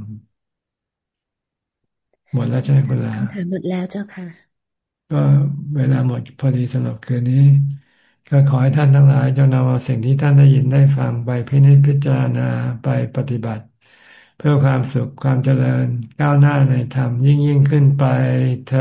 หมดแล้วใช่ไหมคุณลาหมดแล้วเจ้าค่ะ ก็เวลาหมดพอดีสำหรับคืนนี้ ก็ขอให้ท่านทั้งหลายจงนำเอาสิ่งที่ท่านได้ยินได้ฟังไปพินิจพิจารณาไปปฏิบัติเพื่อความสุขความเจริญก้าวหน้าในธรรมยิ่งยิ่งขึ้นไปเธอ